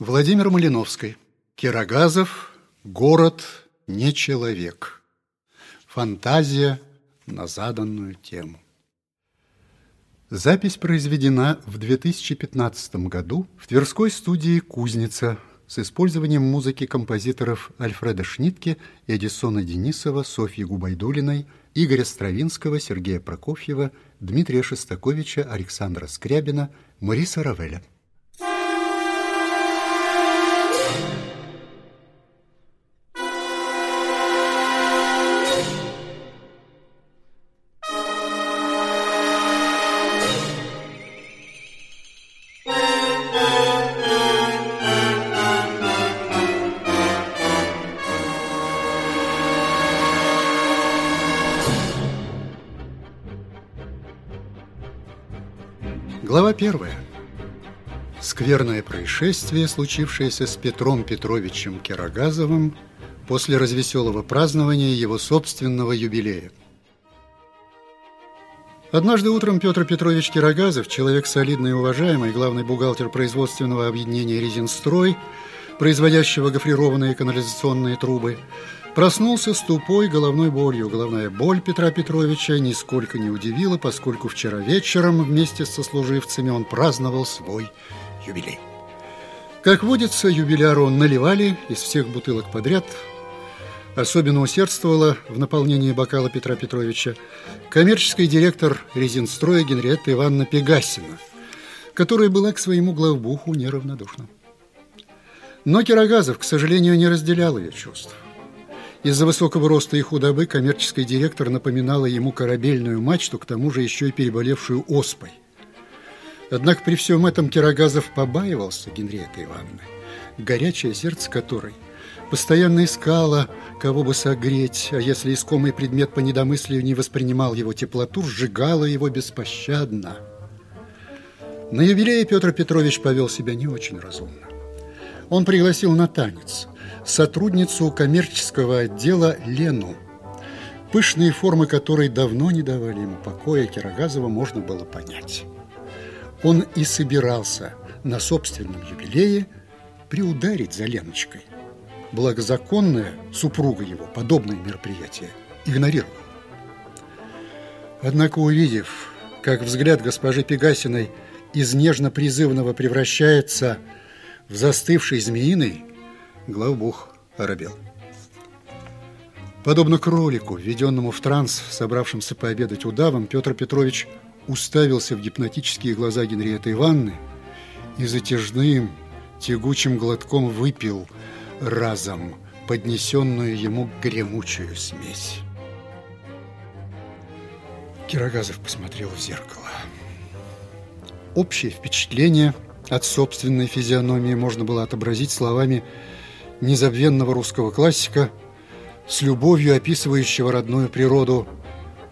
Владимир Малиновский. Кирогазов. Город не человек. Фантазия на заданную тему. Запись произведена в 2015 году в Тверской студии «Кузница» с использованием музыки композиторов Альфреда Шнитке, Эдисона Денисова, Софьи Губайдулиной, Игоря Стравинского, Сергея Прокофьева, Дмитрия Шестаковича, Александра Скрябина, Мариса Равеля. Происшествие, случившееся с Петром Петровичем Кирогазовым после развеселого празднования его собственного юбилея. Однажды утром Петр Петрович Кирогазов, человек солидный и уважаемый, главный бухгалтер производственного объединения «Резинстрой», производящего гофрированные канализационные трубы, Проснулся с тупой головной болью. Головная боль Петра Петровича нисколько не удивила, поскольку вчера вечером вместе со служивцами он праздновал свой юбилей. Как водится, юбиляру наливали из всех бутылок подряд. Особенно усердствовала в наполнении бокала Петра Петровича коммерческий директор резинстроя Генриетта Ивановна Пегасина, которая была к своему главбуху неравнодушна. Но Кирогазов, к сожалению, не разделял ее чувств. Из-за высокого роста и худобы коммерческий директор напоминала ему корабельную мачту, к тому же еще и переболевшую оспой. Однако при всем этом Кирогазов побаивался Генриетты Ивановны, горячее сердце которой постоянно искало, кого бы согреть, а если искомый предмет по недомыслию не воспринимал его теплоту, сжигало его беспощадно. На юбилее Петр Петрович повел себя не очень разумно. Он пригласил на танец – сотрудницу коммерческого отдела Лену, пышные формы которой давно не давали ему покоя, Кирогазова можно было понять. Он и собирался на собственном юбилее приударить за Леночкой. Благозаконная супруга его подобные мероприятия игнорировала. Однако, увидев, как взгляд госпожи Пегасиной из нежно-призывного превращается в застывший змеиный, главбух оробел. Подобно кролику, введенному в транс, собравшимся пообедать удавом, Петр Петрович уставился в гипнотические глаза Генриетты Ивановны и затяжным, тягучим глотком выпил разом поднесенную ему гремучую смесь. Кирогазов посмотрел в зеркало. Общее впечатление от собственной физиономии можно было отобразить словами незабвенного русского классика, с любовью описывающего родную природу,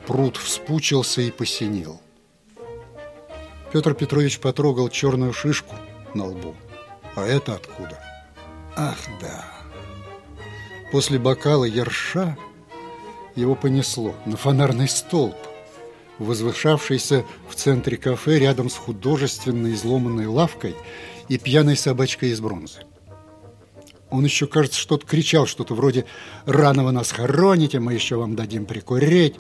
пруд вспучился и посинел. Петр Петрович потрогал черную шишку на лбу. А это откуда? Ах, да. После бокала ерша его понесло на фонарный столб, возвышавшийся в центре кафе рядом с художественно изломанной лавкой и пьяной собачкой из бронзы. Он еще, кажется, что-то кричал, что-то вроде «Рано вы нас хороните, мы еще вам дадим прикурить».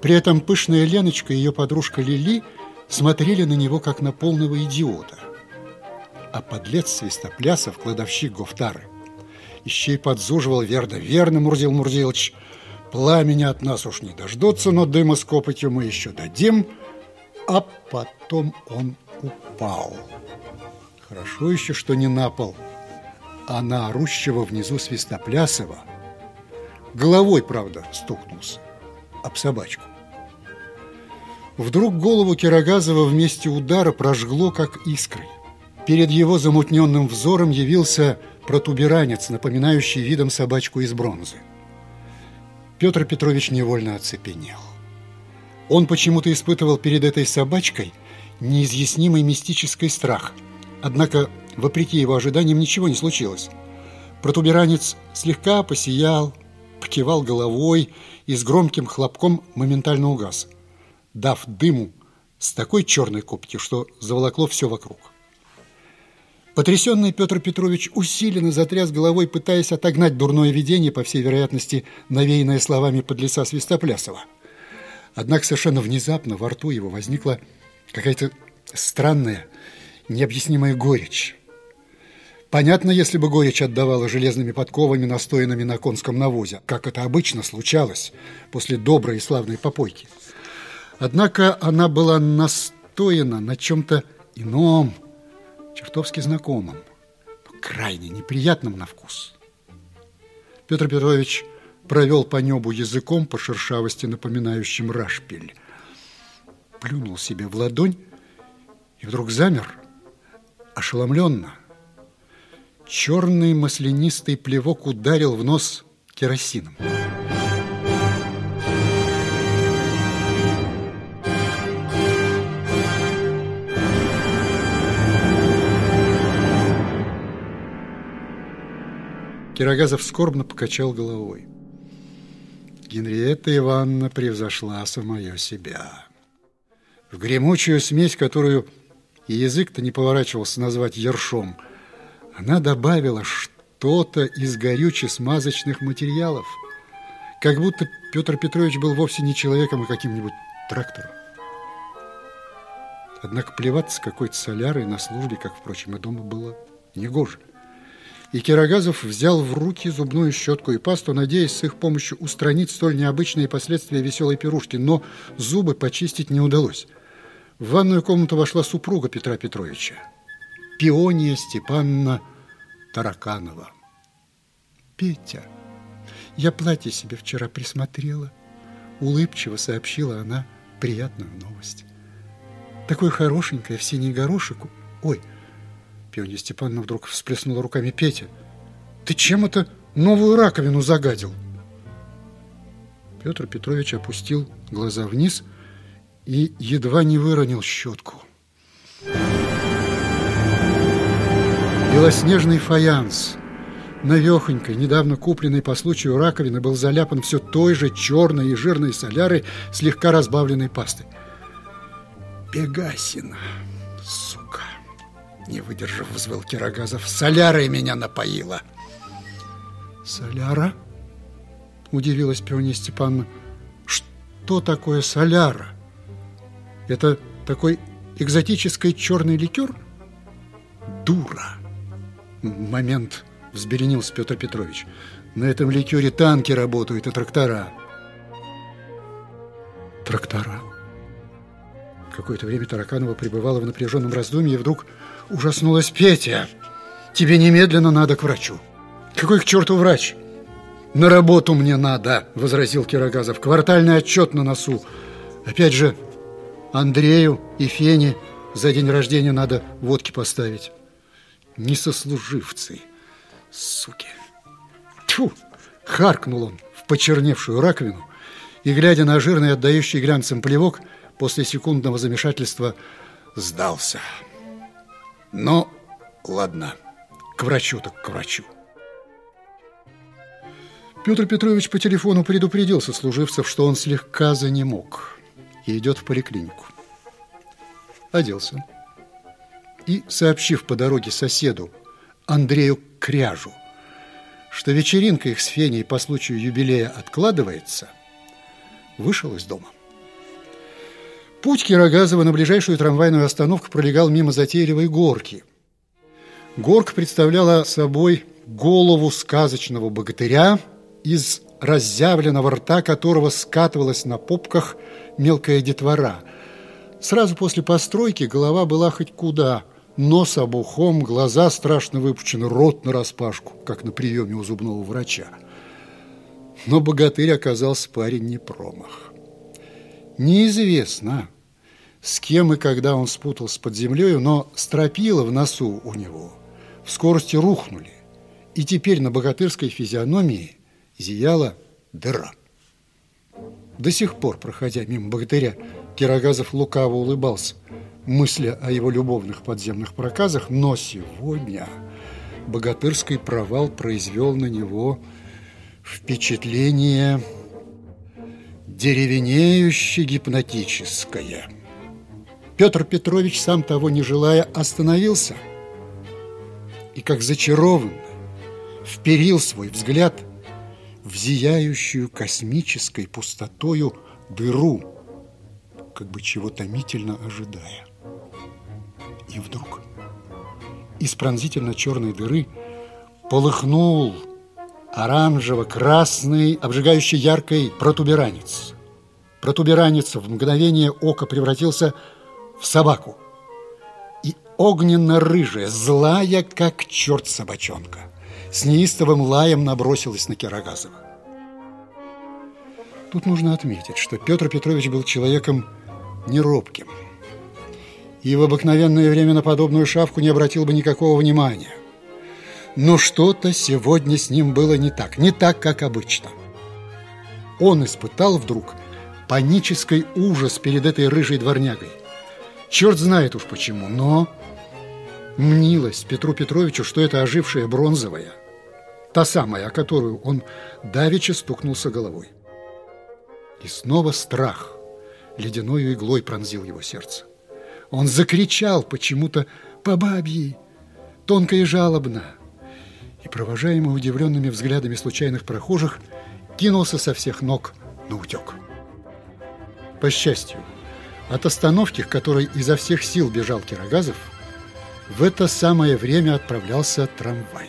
При этом пышная Леночка и ее подружка Лили смотрели на него, как на полного идиота. А подлец Свистоплясов, кладовщик Гофтары, еще и подзуживал верно-верно, Мурзил Мурзилович, пламени от нас уж не дождутся, но дыма с копотью мы еще дадим. А потом он упал. Хорошо еще, что не на пол – а на орущего внизу Свистоплясова головой, правда, стукнулся об собачку. Вдруг голову Кирогазова вместе удара прожгло, как искрой. Перед его замутненным взором явился протуберанец, напоминающий видом собачку из бронзы. Петр Петрович невольно оцепенел. Он почему-то испытывал перед этой собачкой неизъяснимый мистический страх. Однако Вопреки его ожиданиям ничего не случилось. Протуберанец слегка посиял, покивал головой и с громким хлопком моментально угас, дав дыму с такой черной копотью, что заволокло все вокруг. Потрясенный Петр Петрович усиленно затряс головой, пытаясь отогнать дурное видение, по всей вероятности, навеянное словами подлеца Свистоплясова. Однако совершенно внезапно во рту его возникла какая-то странная, необъяснимая горечь. Понятно, если бы горечь отдавала железными подковами, настоянными на конском навозе, как это обычно случалось после доброй и славной попойки. Однако она была настояна на чем-то ином, чертовски знакомым, но крайне неприятным на вкус. Петр Петрович провел по небу языком по шершавости, напоминающим рашпиль, плюнул себе в ладонь и вдруг замер, ошеломленно. Черный маслянистый плевок ударил в нос керосином. Кирогазов скорбно покачал головой. Генриетта Ивановна превзошла самое себя. В гремучую смесь, которую и язык-то не поворачивался назвать ершом, она добавила что-то из горюче-смазочных материалов, как будто Петр Петрович был вовсе не человеком, а каким-нибудь трактором. Однако плеваться какой-то солярой на службе, как, впрочем, и дома было негоже и Кирогазов взял в руки зубную щетку и пасту, надеясь с их помощью устранить столь необычные последствия веселой пирушки, но зубы почистить не удалось. В ванную комнату вошла супруга Петра Петровича, Пиония Степановна Тараканова. «Петя, я платье себе вчера присмотрела», улыбчиво сообщила она приятную новость. «Такое хорошенькое в синий горошек. Ой, Пиония Степановна вдруг всплеснула руками. «Петя, ты чем это новую раковину загадил?» Петр Петрович опустил глаза вниз и едва не выронил щетку. Белоснежный фаянс, навехонькой, недавно купленной по случаю раковины, был заляпан все той же черной и жирной солярой, слегка разбавленной пастой. Пегасина! Не выдержав, взвыл Кирогазов. Солярой меня напоила. Соляра? Удивилась Пиония Степановна. Что такое соляра? Это такой экзотический черный ликер? Дура! Момент взбеленился Петр Петрович. На этом ликере танки работают и трактора. Трактора? Какое-то время Тараканова пребывала в напряженном раздумье, и вдруг ужаснулась Петя. Тебе немедленно надо к врачу. Какой к черту врач? На работу мне надо, возразил Кирогазов. Квартальный отчет на носу. Опять же, Андрею и Фене за день рождения надо водки поставить. Не сослуживцы, суки. Тьфу! Харкнул он в почерневшую раковину и, глядя на жирный, отдающий глянцем плевок, после секундного замешательства сдался. Ну, ладно, к врачу так к врачу. Петр Петрович по телефону предупредил сослуживцев, что он слегка занемог и идет в поликлинику. Оделся и, сообщив по дороге соседу Андрею Кряжу, что вечеринка их с Феней по случаю юбилея откладывается, вышел из дома. Путь Кирогазова на ближайшую трамвайную остановку пролегал мимо затейливой горки. Горка представляла собой голову сказочного богатыря, из разъявленного рта которого скатывалась на попках мелкая детвора. Сразу после постройки голова была хоть куда, нос обухом, глаза страшно выпучены, рот нараспашку, как на приеме у зубного врача. Но богатырь оказался парень не промах. Неизвестно, с кем и когда он спутался под землей, но стропила в носу у него в скорости рухнули, и теперь на богатырской физиономии зияла дыра. До сих пор, проходя мимо богатыря, Кирогазов лукаво улыбался, мысля о его любовных подземных проказах, но сегодня богатырский провал произвел на него впечатление деревенеюще гипнотическое. Петр Петрович, сам того не желая, остановился и как зачарованно вперил свой взгляд в зияющую космической пустотою дыру, как бы чего томительно ожидая. И вдруг из пронзительно черной дыры полыхнул оранжево-красный, обжигающий яркой протуберанец. Протуберанец в мгновение ока превратился в собаку. И огненно-рыжая, злая, как черт собачонка, с неистовым лаем набросилась на Кирогазова. Тут нужно отметить, что Петр Петрович был человеком неробким. И в обыкновенное время на подобную шавку не обратил бы никакого внимания. Но что-то сегодня с ним было не так, не так, как обычно. Он испытал вдруг панический ужас перед этой рыжей дворнягой. Черт знает уж почему, но мнилось Петру Петровичу, что это ожившая бронзовая, та самая, о которую он давеча стукнулся головой. И снова страх ледяной иглой пронзил его сердце. Он закричал почему-то по бабьи, тонко и жалобно, и, провожаемый удивленными взглядами случайных прохожих, кинулся со всех ног на утек. По счастью, от остановки, к которой изо всех сил бежал Кирогазов, в это самое время отправлялся трамвай.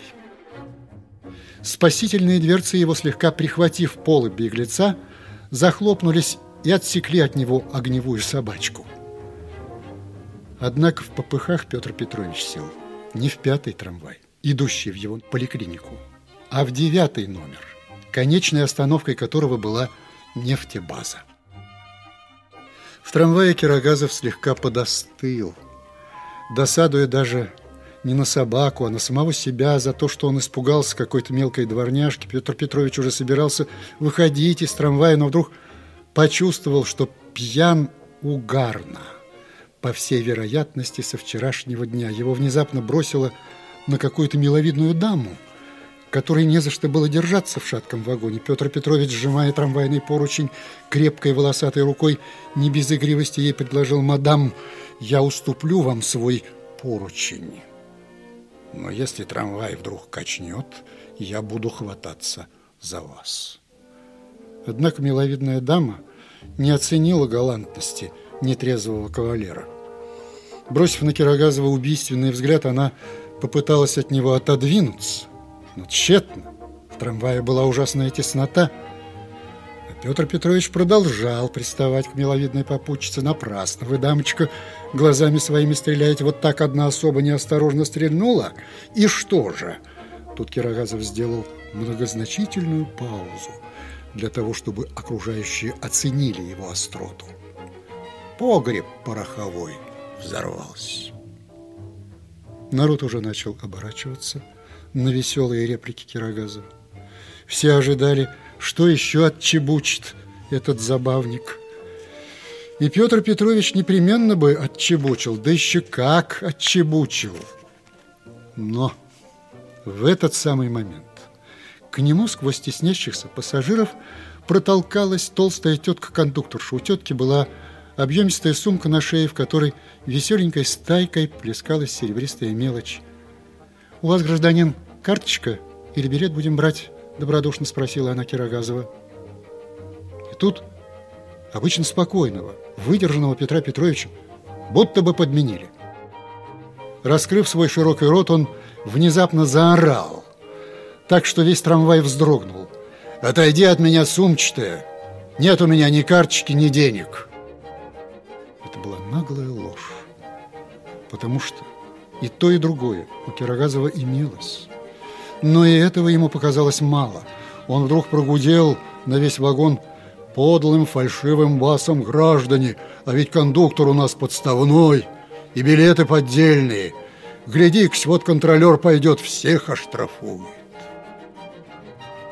Спасительные дверцы его, слегка прихватив полы беглеца, захлопнулись и отсекли от него огневую собачку. Однако в попыхах Петр Петрович сел не в пятый трамвай, идущий в его поликлинику, а в девятый номер, конечной остановкой которого была нефтебаза. В трамвае Кирогазов слегка подостыл, досадуя даже не на собаку, а на самого себя за то, что он испугался какой-то мелкой дворняжки. Петр Петрович уже собирался выходить из трамвая, но вдруг почувствовал, что пьян угарно. По всей вероятности, со вчерашнего дня его внезапно бросило на какую-то миловидную даму, которой не за что было держаться в шатком вагоне. Петр Петрович, сжимая трамвайный поручень, крепкой волосатой рукой, не без игривости ей предложил «Мадам, я уступлю вам свой поручень». Но если трамвай вдруг качнет, я буду хвататься за вас. Однако миловидная дама не оценила галантности нетрезвого кавалера. Бросив на Кирогазова убийственный взгляд, она попыталась от него отодвинуться, но тщетно. В трамвае была ужасная теснота – Петр Петрович продолжал приставать к миловидной попутчице напрасно. Вы, дамочка, глазами своими стреляете. Вот так одна особа неосторожно стрельнула. И что же? Тут Кирогазов сделал многозначительную паузу для того, чтобы окружающие оценили его остроту. Погреб пороховой взорвался. Народ уже начал оборачиваться на веселые реплики Кирогазова. Все ожидали что еще отчебучит этот забавник. И Петр Петрович непременно бы отчебучил, да еще как отчебучил. Но в этот самый момент к нему сквозь теснящихся пассажиров протолкалась толстая тетка-кондукторша. У тетки была объемистая сумка на шее, в которой веселенькой стайкой плескалась серебристая мелочь. «У вас, гражданин, карточка или билет будем брать?» Добродушно спросила она Кирогазова. И тут обычно спокойного, выдержанного Петра Петровича будто бы подменили. Раскрыв свой широкий рот, он внезапно заорал, так что весь трамвай вздрогнул. «Отойди от меня, сумчатая! Нет у меня ни карточки, ни денег!» Наглая ложь, потому что и то, и другое у Кирогазова имелось. Но и этого ему показалось мало. Он вдруг прогудел на весь вагон подлым фальшивым басом граждане, а ведь кондуктор у нас подставной, и билеты поддельные. Гляди-ка, вот контролер пойдет, всех оштрафует.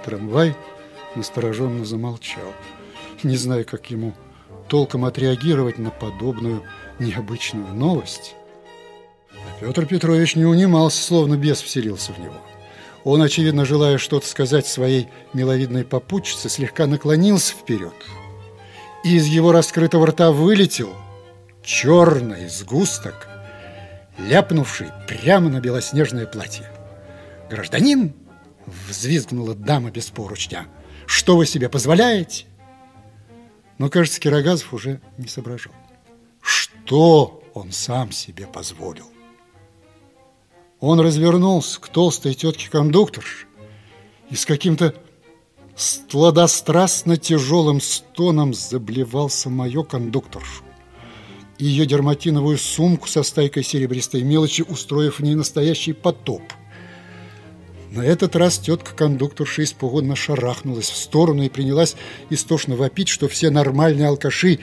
Трамвай настороженно замолчал, не зная, как ему толком отреагировать на подобную необычную новость. А Петр Петрович не унимался, словно бес вселился в него. Он, очевидно, желая что-то сказать своей миловидной попутчице, слегка наклонился вперед. И из его раскрытого рта вылетел черный сгусток, ляпнувший прямо на белоснежное платье. Гражданин, взвизгнула дама без поручня, что вы себе позволяете? Но, кажется, Кирогазов уже не соображал. Что он сам себе позволил? Он развернулся к толстой тетке-кондукторше и с каким-то сладострастно тяжелым стоном заблевал самое кондукторшу и ее дерматиновую сумку со стайкой серебристой мелочи, устроив в ней настоящий потоп. На этот раз тетка-кондукторша испуганно шарахнулась в сторону и принялась истошно вопить, что все нормальные алкаши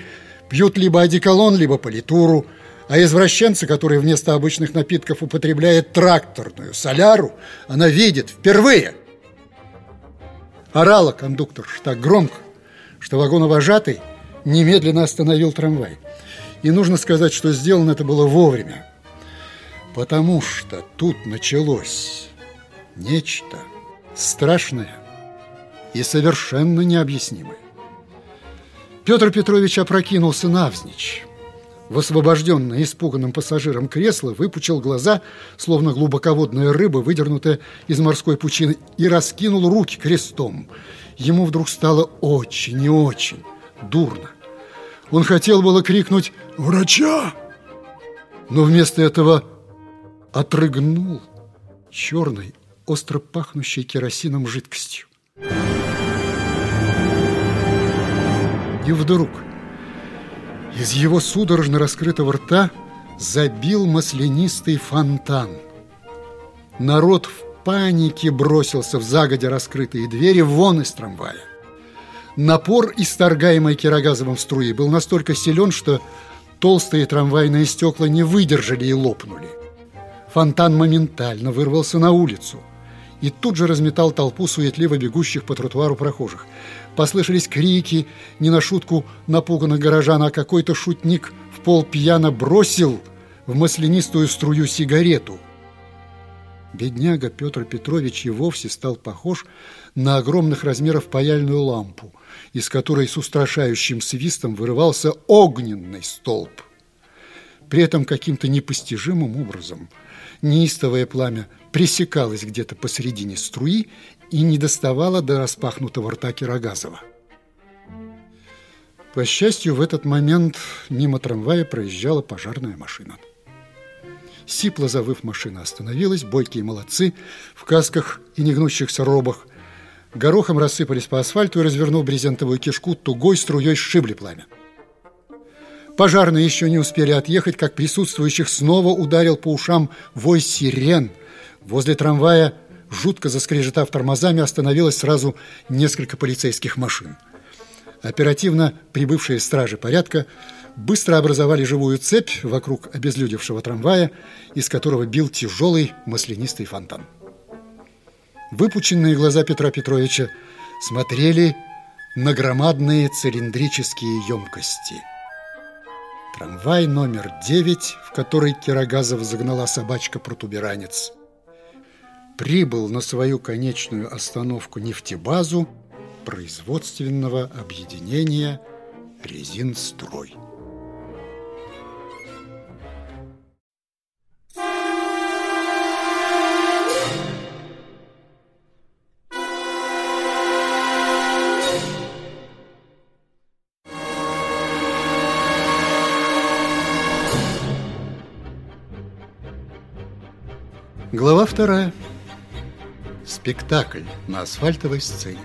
пьют либо одеколон, либо политуру, а извращенцы, которые вместо обычных напитков употребляют тракторную соляру, она видит впервые. Орала кондуктор так громко, что вагоновожатый немедленно остановил трамвай. И нужно сказать, что сделано это было вовремя, потому что тут началось нечто страшное и совершенно необъяснимое. Петр Петрович опрокинулся навзничь. В освобожденное испуганным пассажиром кресло выпучил глаза, словно глубоководная рыба, выдернутая из морской пучины, и раскинул руки крестом. Ему вдруг стало очень и очень дурно. Он хотел было крикнуть «Врача!», но вместо этого отрыгнул черной, остро пахнущей керосином жидкостью. И вдруг из его судорожно раскрытого рта забил маслянистый фонтан. Народ в панике бросился в загодя раскрытые двери вон из трамвая. Напор, исторгаемой кирогазовым струи, был настолько силен, что толстые трамвайные стекла не выдержали и лопнули. Фонтан моментально вырвался на улицу – и тут же разметал толпу суетливо бегущих по тротуару прохожих. Послышались крики, не на шутку напуганных горожан, а какой-то шутник в пол пьяно бросил в маслянистую струю сигарету. Бедняга Петр Петрович и вовсе стал похож на огромных размеров паяльную лампу, из которой с устрашающим свистом вырывался огненный столб. При этом каким-то непостижимым образом неистовое пламя пресекалась где-то посередине струи и не доставала до распахнутого рта Кирогазова. По счастью, в этот момент мимо трамвая проезжала пожарная машина. Сипло завыв машина остановилась, бойкие молодцы в касках и негнущихся робах горохом рассыпались по асфальту и, развернув брезентовую кишку, тугой струей сшибли пламя. Пожарные еще не успели отъехать, как присутствующих снова ударил по ушам вой сирен – Возле трамвая, жутко заскрежетав тормозами, остановилось сразу несколько полицейских машин. Оперативно прибывшие стражи порядка быстро образовали живую цепь вокруг обезлюдевшего трамвая, из которого бил тяжелый маслянистый фонтан. Выпученные глаза Петра Петровича смотрели на громадные цилиндрические емкости. Трамвай номер 9, в который Кирогазов загнала собачка-протуберанец – прибыл на свою конечную остановку нефтебазу производственного объединения «Резинстрой». Глава вторая. Спектакль на асфальтовой сцене.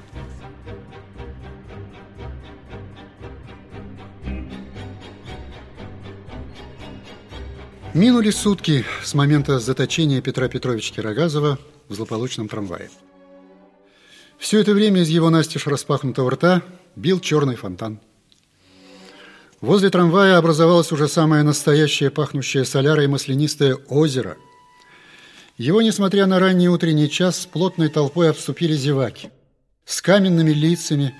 Минули сутки с момента заточения Петра Петровича Кирогазова в злополучном трамвае. Все это время из его настежь распахнутого рта бил черный фонтан. Возле трамвая образовалось уже самое настоящее пахнущее солярой маслянистое озеро – его, несмотря на ранний утренний час, с плотной толпой обступили зеваки. С каменными лицами,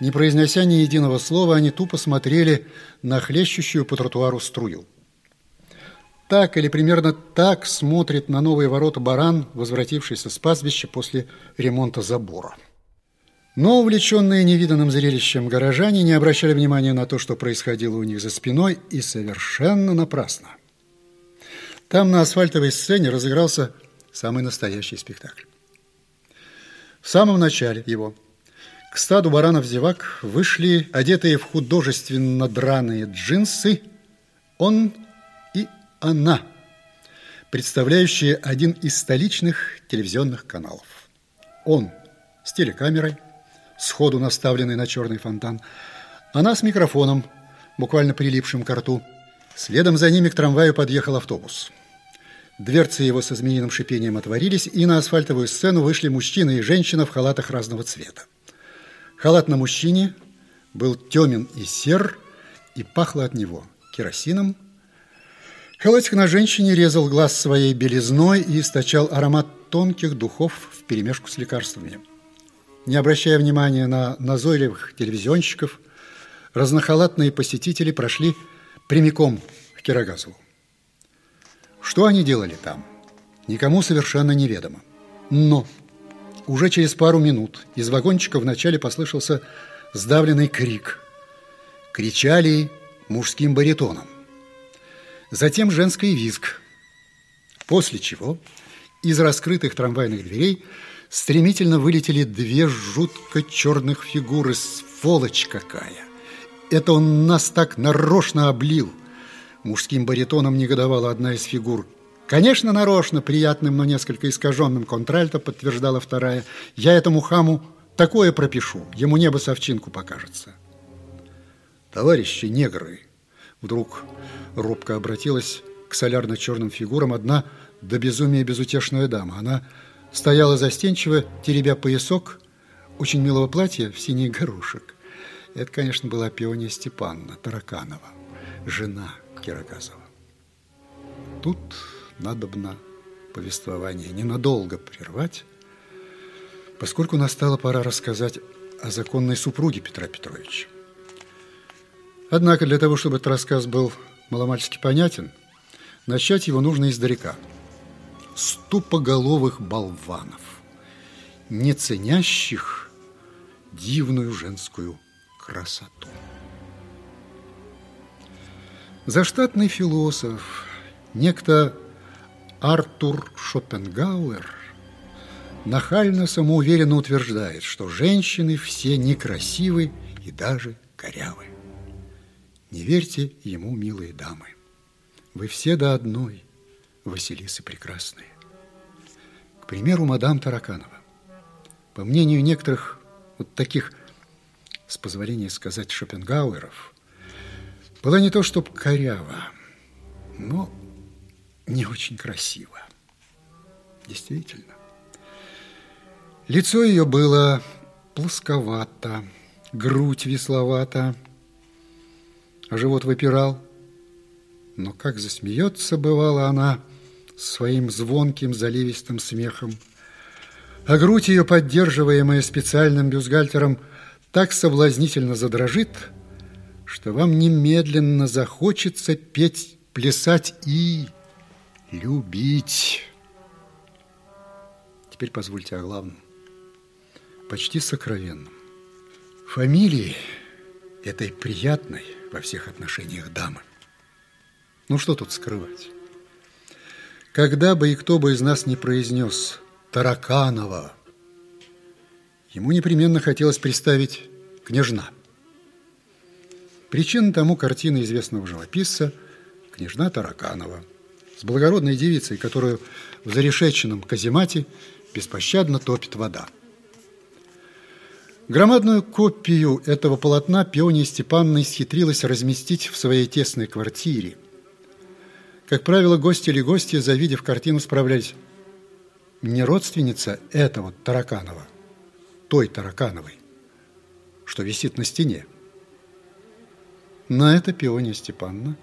не произнося ни единого слова, они тупо смотрели на хлещущую по тротуару струю. Так или примерно так смотрит на новые ворота баран, возвратившийся с пастбища после ремонта забора. Но увлеченные невиданным зрелищем горожане не обращали внимания на то, что происходило у них за спиной, и совершенно напрасно. Там на асфальтовой сцене разыгрался самый настоящий спектакль. В самом начале его к стаду баранов-зевак вышли одетые в художественно драные джинсы он и она, представляющие один из столичных телевизионных каналов. Он с телекамерой, сходу наставленный на черный фонтан, она с микрофоном, буквально прилипшим к рту. Следом за ними к трамваю подъехал автобус. Дверцы его со змеиным шипением отворились, и на асфальтовую сцену вышли мужчина и женщина в халатах разного цвета. Халат на мужчине был темен и сер, и пахло от него керосином. Халатик на женщине резал глаз своей белизной и источал аромат тонких духов вперемешку с лекарствами. Не обращая внимания на назойливых телевизионщиков, разнохалатные посетители прошли прямиком к Кирогазову. Что они делали там, никому совершенно неведомо. Но уже через пару минут из вагончика вначале послышался сдавленный крик. Кричали мужским баритоном. Затем женский визг. После чего из раскрытых трамвайных дверей стремительно вылетели две жутко черных фигуры. Сволочь какая! Это он нас так нарочно облил. Мужским баритоном негодовала одна из фигур. Конечно, нарочно, приятным, но несколько искаженным контральто, подтверждала вторая. Я этому хаму такое пропишу, ему небо совчинку покажется. Товарищи негры, вдруг робко обратилась к солярно-черным фигурам одна до безумия безутешная дама. Она стояла застенчиво, теребя поясок очень милого платья в синий горошек. Это, конечно, была пиония Степанна Тараканова, жена Кирогазова. Тут надобно повествование ненадолго прервать, поскольку настала пора рассказать о законной супруге Петра Петровича. Однако для того, чтобы этот рассказ был маломальски понятен, начать его нужно издалека. Ступоголовых болванов, не ценящих дивную женскую красоту. Заштатный философ, некто Артур Шопенгауэр нахально самоуверенно утверждает, что женщины все некрасивы и даже корявы. Не верьте ему, милые дамы. Вы все до одной Василисы прекрасные. К примеру, мадам Тараканова. По мнению некоторых вот таких, с позволения сказать, Шопенгауэров, была не то чтоб корява, но не очень красиво. Действительно. Лицо ее было плосковато, грудь весловата, а живот выпирал. Но как засмеется, бывала она, своим звонким заливистым смехом. А грудь ее, поддерживаемая специальным бюстгальтером, так соблазнительно задрожит, что вам немедленно захочется петь, плясать и любить. Теперь позвольте о главном, почти сокровенном. Фамилии этой приятной во всех отношениях дамы. Ну, что тут скрывать? Когда бы и кто бы из нас не произнес Тараканова, ему непременно хотелось представить княжна. Причина тому картина известного живописца «Княжна Тараканова» с благородной девицей, которую в зарешеченном каземате беспощадно топит вода. Громадную копию этого полотна Пиония Степанна исхитрилась разместить в своей тесной квартире. Как правило, гости или гости, завидев картину, справлялись. Не родственница этого Тараканова, той Таракановой, что висит на стене. На это Пиония Степанна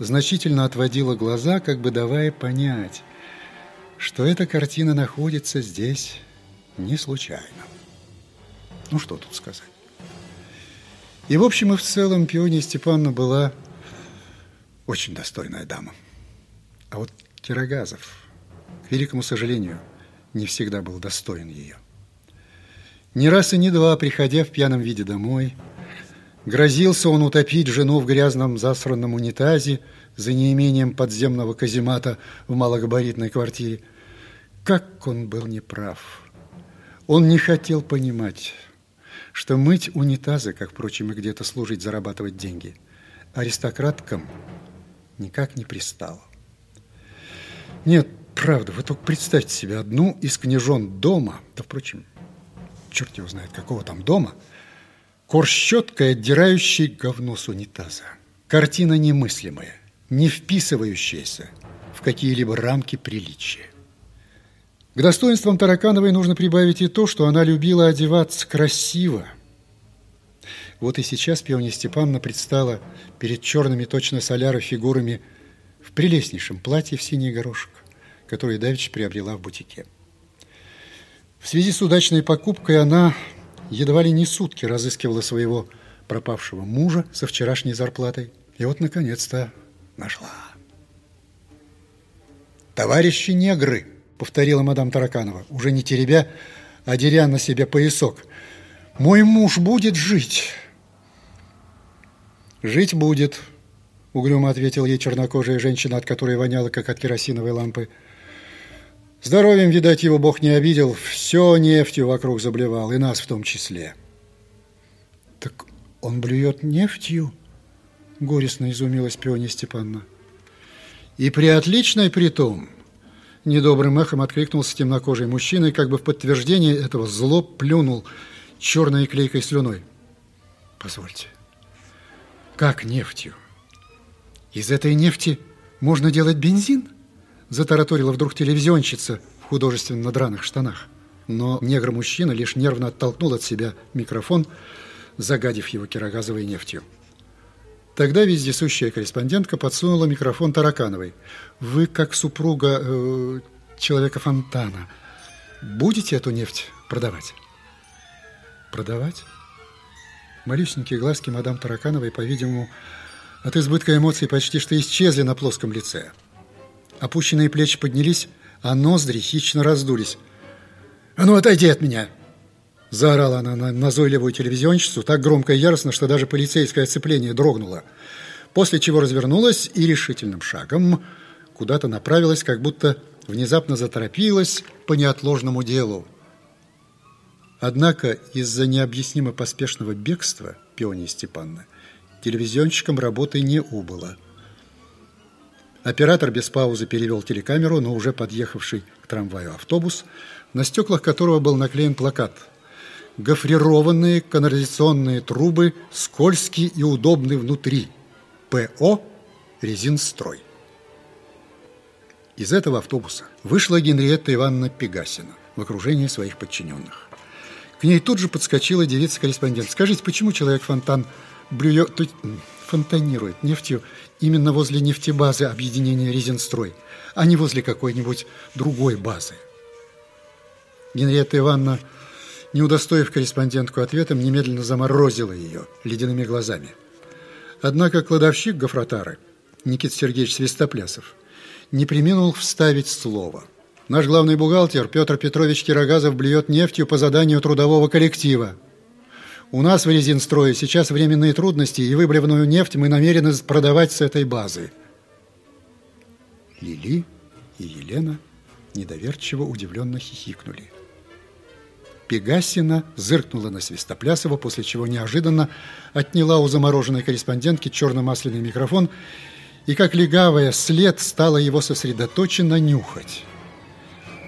значительно отводила глаза, как бы давая понять, что эта картина находится здесь не случайно. Ну, что тут сказать. И, в общем, и в целом Пиония Степановна была очень достойная дама. А вот Кирогазов, к великому сожалению, не всегда был достоин ее. Не раз и не два, приходя в пьяном виде домой, грозился он утопить жену в грязном засранном унитазе за неимением подземного каземата в малогабаритной квартире. Как он был неправ! Он не хотел понимать, что мыть унитазы, как, впрочем, и где-то служить, зарабатывать деньги, аристократкам никак не пристало. Нет, правда, вы только представьте себе одну из княжон дома, да, впрочем, черт его знает, какого там дома, корщеткой, отдирающей говно с унитаза. Картина немыслимая, не вписывающаяся в какие-либо рамки приличия. К достоинствам Таракановой нужно прибавить и то, что она любила одеваться красиво. Вот и сейчас Пиония Степановна предстала перед черными точно соляра фигурами в прелестнейшем платье в синий горошек, которое Давич приобрела в бутике. В связи с удачной покупкой она едва ли не сутки разыскивала своего пропавшего мужа со вчерашней зарплатой. И вот, наконец-то, нашла. «Товарищи негры!» повторила мадам Тараканова, уже не теребя, а деря на себе поясок. «Мой муж будет жить!» «Жить будет», — угрюмо ответил ей чернокожая женщина, от которой воняло, как от керосиновой лампы. Здоровьем, видать, его Бог не обидел, все нефтью вокруг заблевал, и нас в том числе. «Так он блюет нефтью?» — горестно изумилась Пиония Степановна. «И при отличной притом...» Недобрым эхом откликнулся темнокожий мужчина и как бы в подтверждение этого зло плюнул черной клейкой слюной. Позвольте, как нефтью? Из этой нефти можно делать бензин? Затараторила вдруг телевизионщица в художественно драных штанах. Но негр-мужчина лишь нервно оттолкнул от себя микрофон, загадив его кирогазовой нефтью. Тогда вездесущая корреспондентка подсунула микрофон Таракановой. «Вы, как супруга э, человека Фонтана, будете эту нефть продавать?» «Продавать?» Малюсенькие глазки мадам Таракановой, по-видимому, от избытка эмоций почти что исчезли на плоском лице. Опущенные плечи поднялись, а ноздри хищно раздулись. «А ну, отойди от меня!» Заорала она на назойливую телевизионщицу так громко и яростно, что даже полицейское оцепление дрогнуло. После чего развернулась и решительным шагом куда-то направилась, как будто внезапно заторопилась по неотложному делу. Однако из-за необъяснимо поспешного бегства Пионии Степановны телевизионщикам работы не убыло. Оператор без паузы перевел телекамеру, но уже подъехавший к трамваю автобус, на стеклах которого был наклеен плакат – гофрированные канализационные трубы, скользкие и удобные внутри. ПО «Резинстрой». Из этого автобуса вышла Генриетта Ивановна Пегасина в окружении своих подчиненных. К ней тут же подскочила девица-корреспондент. «Скажите, почему человек-фонтан блюет, фонтанирует нефтью именно возле нефтебазы объединения «Резинстрой», а не возле какой-нибудь другой базы?» Генриетта Ивановна не удостоив корреспондентку ответом, немедленно заморозила ее ледяными глазами. Однако кладовщик Гофротары, Никит Сергеевич Свистоплясов, не применил вставить слово. Наш главный бухгалтер Петр Петрович Кирогазов блюет нефтью по заданию трудового коллектива. У нас в резинстрое сейчас временные трудности, и выблеванную нефть мы намерены продавать с этой базы. Лили и Елена недоверчиво удивленно хихикнули. Пегасина зыркнула на Свистоплясова, после чего неожиданно отняла у замороженной корреспондентки черно-масляный микрофон и, как легавая, след стала его сосредоточенно нюхать.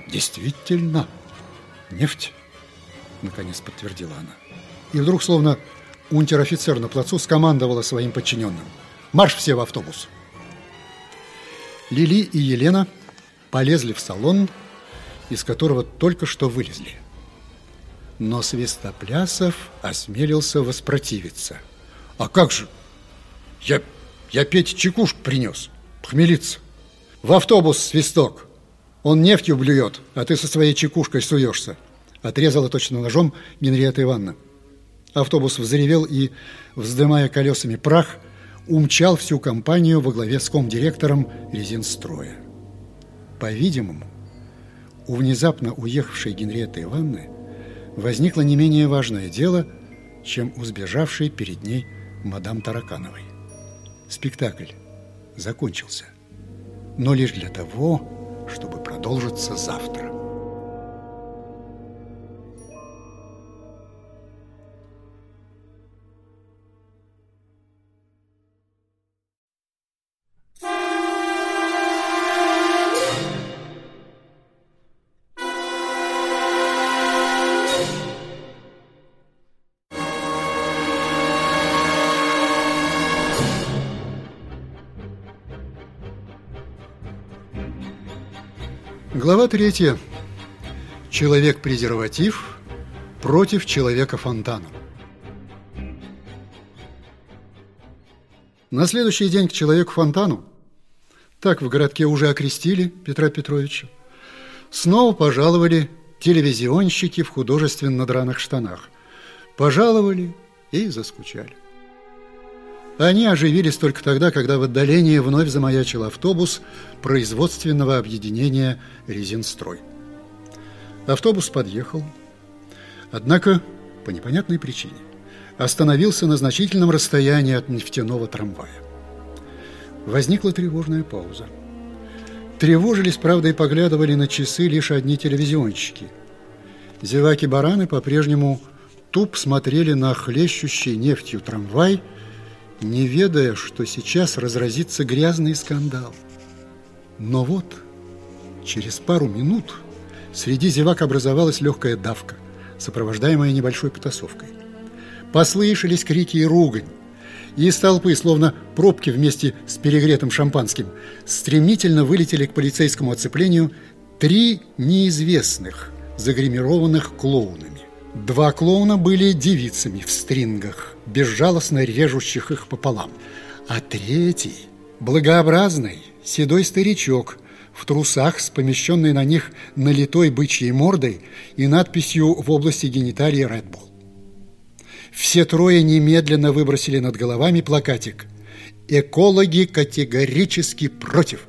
«Действительно, нефть», — наконец подтвердила она. И вдруг, словно унтер-офицер на плацу, скомандовала своим подчиненным. «Марш все в автобус!» Лили и Елена полезли в салон, из которого только что вылезли. Но Свистоплясов осмелился воспротивиться. «А как же? Я, я Пете чекушку принес, хмелиться. В автобус свисток. Он нефтью блюет, а ты со своей чекушкой суешься». Отрезала точно ножом Генриетта Ивановна. Автобус взревел и, вздымая колесами прах, умчал всю компанию во главе с комдиректором резинстроя. По-видимому, у внезапно уехавшей Генриетты Ивановны возникло не менее важное дело, чем у сбежавшей перед ней мадам Таракановой. Спектакль закончился, но лишь для того, чтобы продолжиться завтра. Глава третья. Человек-презерватив против человека-фонтана. На следующий день к человеку-фонтану, так в городке уже окрестили Петра Петровича, снова пожаловали телевизионщики в художественно драных штанах. Пожаловали и заскучали. Они оживились только тогда, когда в отдалении вновь замаячил автобус производственного объединения «Резинстрой». Автобус подъехал, однако по непонятной причине остановился на значительном расстоянии от нефтяного трамвая. Возникла тревожная пауза. Тревожились, правда, и поглядывали на часы лишь одни телевизионщики. Зеваки-бараны по-прежнему туп смотрели на хлещущий нефтью трамвай – не ведая, что сейчас разразится грязный скандал. Но вот, через пару минут среди зевак образовалась легкая давка, сопровождаемая небольшой потасовкой. Послышались крики и ругань, и из толпы, словно пробки вместе с перегретым шампанским, стремительно вылетели к полицейскому оцеплению три неизвестных, загримированных клоунами. Два клоуна были девицами в стрингах, безжалостно режущих их пополам. А третий – благообразный, седой старичок в трусах с помещенной на них налитой бычьей мордой и надписью в области гениталии «Red Bull». Все трое немедленно выбросили над головами плакатик «Экологи категорически против».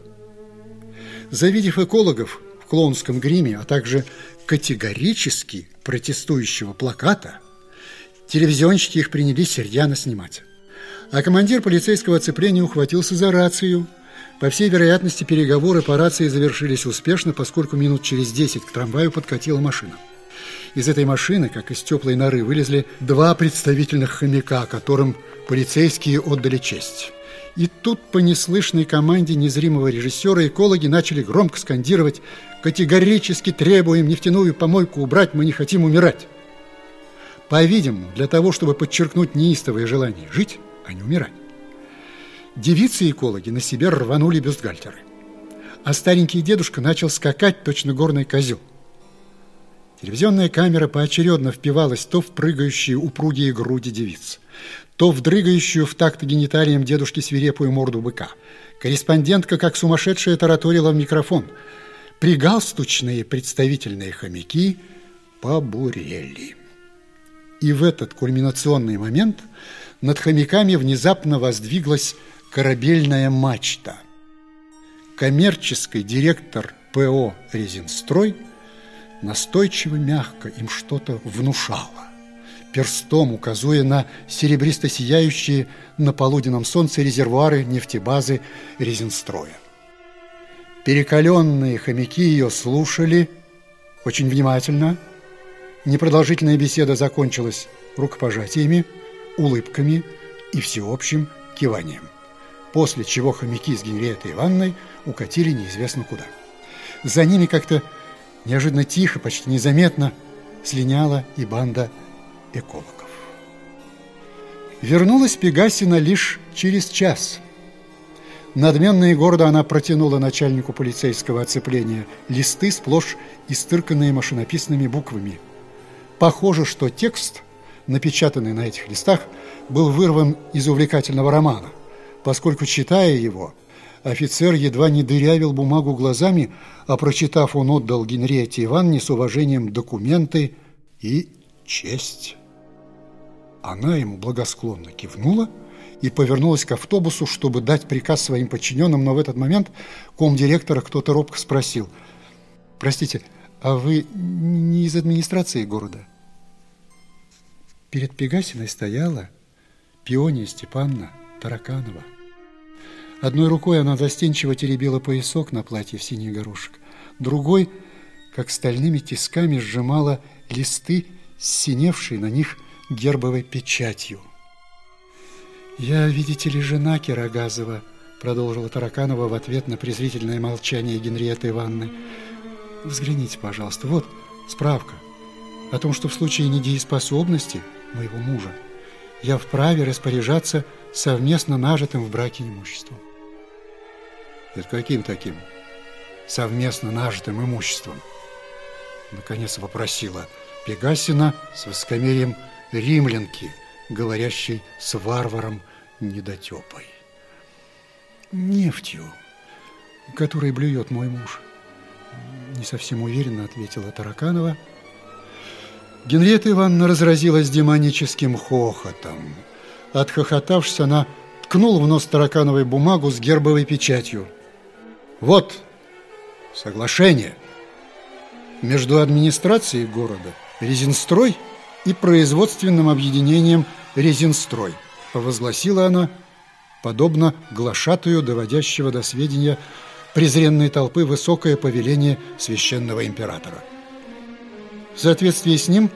Завидев экологов в клоунском гриме, а также категорически протестующего плаката, телевизионщики их принялись рьяно снимать. А командир полицейского оцепления ухватился за рацию. По всей вероятности, переговоры по рации завершились успешно, поскольку минут через 10 к трамваю подкатила машина. Из этой машины, как из теплой норы, вылезли два представительных хомяка, которым полицейские отдали честь. И тут по неслышной команде незримого режиссера экологи начали громко скандировать «Категорически требуем нефтяную помойку убрать, мы не хотим умирать». По-видимому, для того, чтобы подчеркнуть неистовое желание жить, а не умирать. Девицы-экологи на себе рванули бюстгальтеры. А старенький дедушка начал скакать точно горный козел. Телевизионная камера поочередно впивалась то в прыгающие упругие груди девиц, то в дрыгающую в такт гениталиям дедушки свирепую морду быка. Корреспондентка, как сумасшедшая, тараторила в микрофон. Пригалстучные представительные хомяки побурели. И в этот кульминационный момент над хомяками внезапно воздвиглась корабельная мачта. Коммерческий директор ПО «Резинстрой» настойчиво мягко им что-то внушала перстом указуя на серебристо-сияющие на полуденном солнце резервуары нефтебазы Резинстроя. Перекаленные хомяки ее слушали очень внимательно. Непродолжительная беседа закончилась рукопожатиями, улыбками и всеобщим киванием. После чего хомяки с Генриетой Ивановной укатили неизвестно куда. За ними как-то неожиданно тихо, почти незаметно слиняла и банда экологов. Вернулась Пегасина лишь через час. Надменно и гордо она протянула начальнику полицейского оцепления листы, сплошь истырканные машинописными буквами. Похоже, что текст, напечатанный на этих листах, был вырван из увлекательного романа, поскольку, читая его, офицер едва не дырявил бумагу глазами, а прочитав, он отдал Генриете Ивановне с уважением документы и честь. Она ему благосклонно кивнула и повернулась к автобусу, чтобы дать приказ своим подчиненным, но в этот момент комдиректора кто-то робко спросил, «Простите, а вы не из администрации города?» Перед Пегасиной стояла Пиония Степанна Тараканова. Одной рукой она застенчиво теребила поясок на платье в синий горошек, другой, как стальными тисками, сжимала листы, синевшие на них гербовой печатью. «Я, видите ли, жена Кирогазова», — продолжила Тараканова в ответ на презрительное молчание Генриетты Ивановны. «Взгляните, пожалуйста, вот справка о том, что в случае недееспособности моего мужа я вправе распоряжаться совместно нажитым в браке имуществом». «Это каким таким?» совместно нажитым имуществом? Наконец вопросила Пегасина с высокомерием римлянки, говорящей с варваром недотепой. Нефтью, которой блюет мой муж. Не совсем уверенно ответила Тараканова. Генриетта Ивановна разразилась демоническим хохотом. Отхохотавшись, она ткнула в нос Таракановой бумагу с гербовой печатью. Вот соглашение между администрацией города Резинстрой и производственным объединением Резинстрой, провозгласила она, подобно глашатую, доводящего до сведения презренной толпы высокое повеление священного императора. В соответствии с ним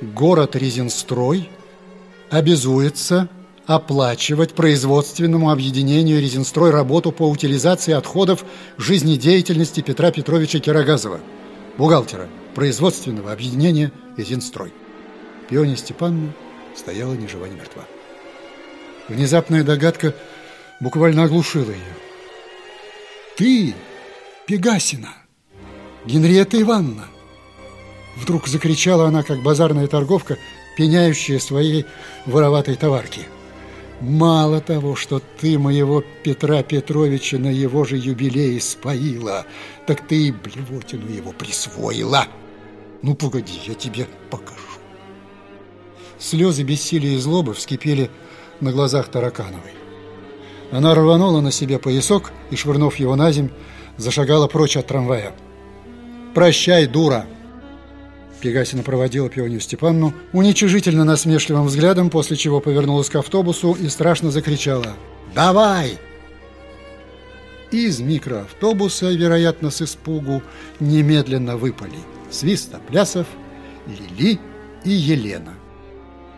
город Резинстрой обязуется оплачивать производственному объединению «Резинстрой» работу по утилизации отходов жизнедеятельности Петра Петровича Кирогазова, бухгалтера производственного объединения «Резинстрой». Пиония Степановна стояла ни жива, ни мертва. Внезапная догадка буквально оглушила ее. «Ты, Пегасина, Генриетта Ивановна!» Вдруг закричала она, как базарная торговка, пеняющая своей вороватой товарки – Мало того, что ты моего Петра Петровича на его же юбилее споила, так ты и блевотину его присвоила. Ну, погоди, я тебе покажу. Слезы бессилия и злобы вскипели на глазах Таракановой. Она рванула на себе поясок и, швырнув его на земь, зашагала прочь от трамвая. «Прощай, дура!» Пегасина проводила Пионию Степанну уничижительно насмешливым взглядом, после чего повернулась к автобусу и страшно закричала «Давай!». Из микроавтобуса, вероятно, с испугу, немедленно выпали Свистоплясов, Лили и Елена.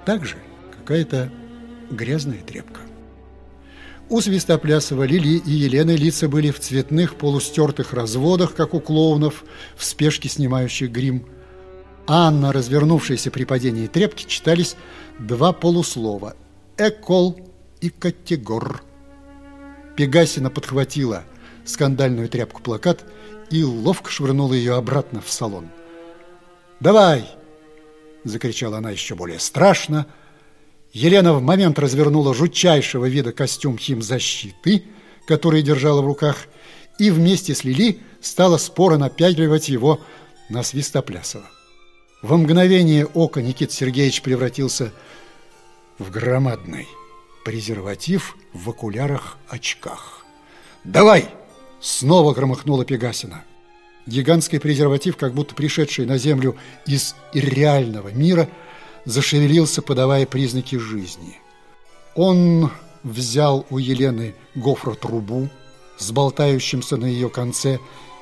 Также какая-то грязная тряпка. У Свистоплясова, Лили и Елены лица были в цветных полустертых разводах, как у клоунов, в спешке снимающих грим – а на развернувшейся при падении тряпки читались два полуслова «экол» и «категор». Пегасина подхватила скандальную тряпку-плакат и ловко швырнула ее обратно в салон. «Давай!» – закричала она еще более страшно. Елена в момент развернула жутчайшего вида костюм химзащиты, который держала в руках, и вместе с Лили стала споро напяливать его на Свистоплясова. Во мгновение ока Никит Сергеевич превратился в громадный презерватив в окулярах-очках. «Давай!» – снова громыхнула Пегасина. Гигантский презерватив, как будто пришедший на Землю из ирреального мира, зашевелился, подавая признаки жизни. Он взял у Елены гофротрубу с болтающимся на ее конце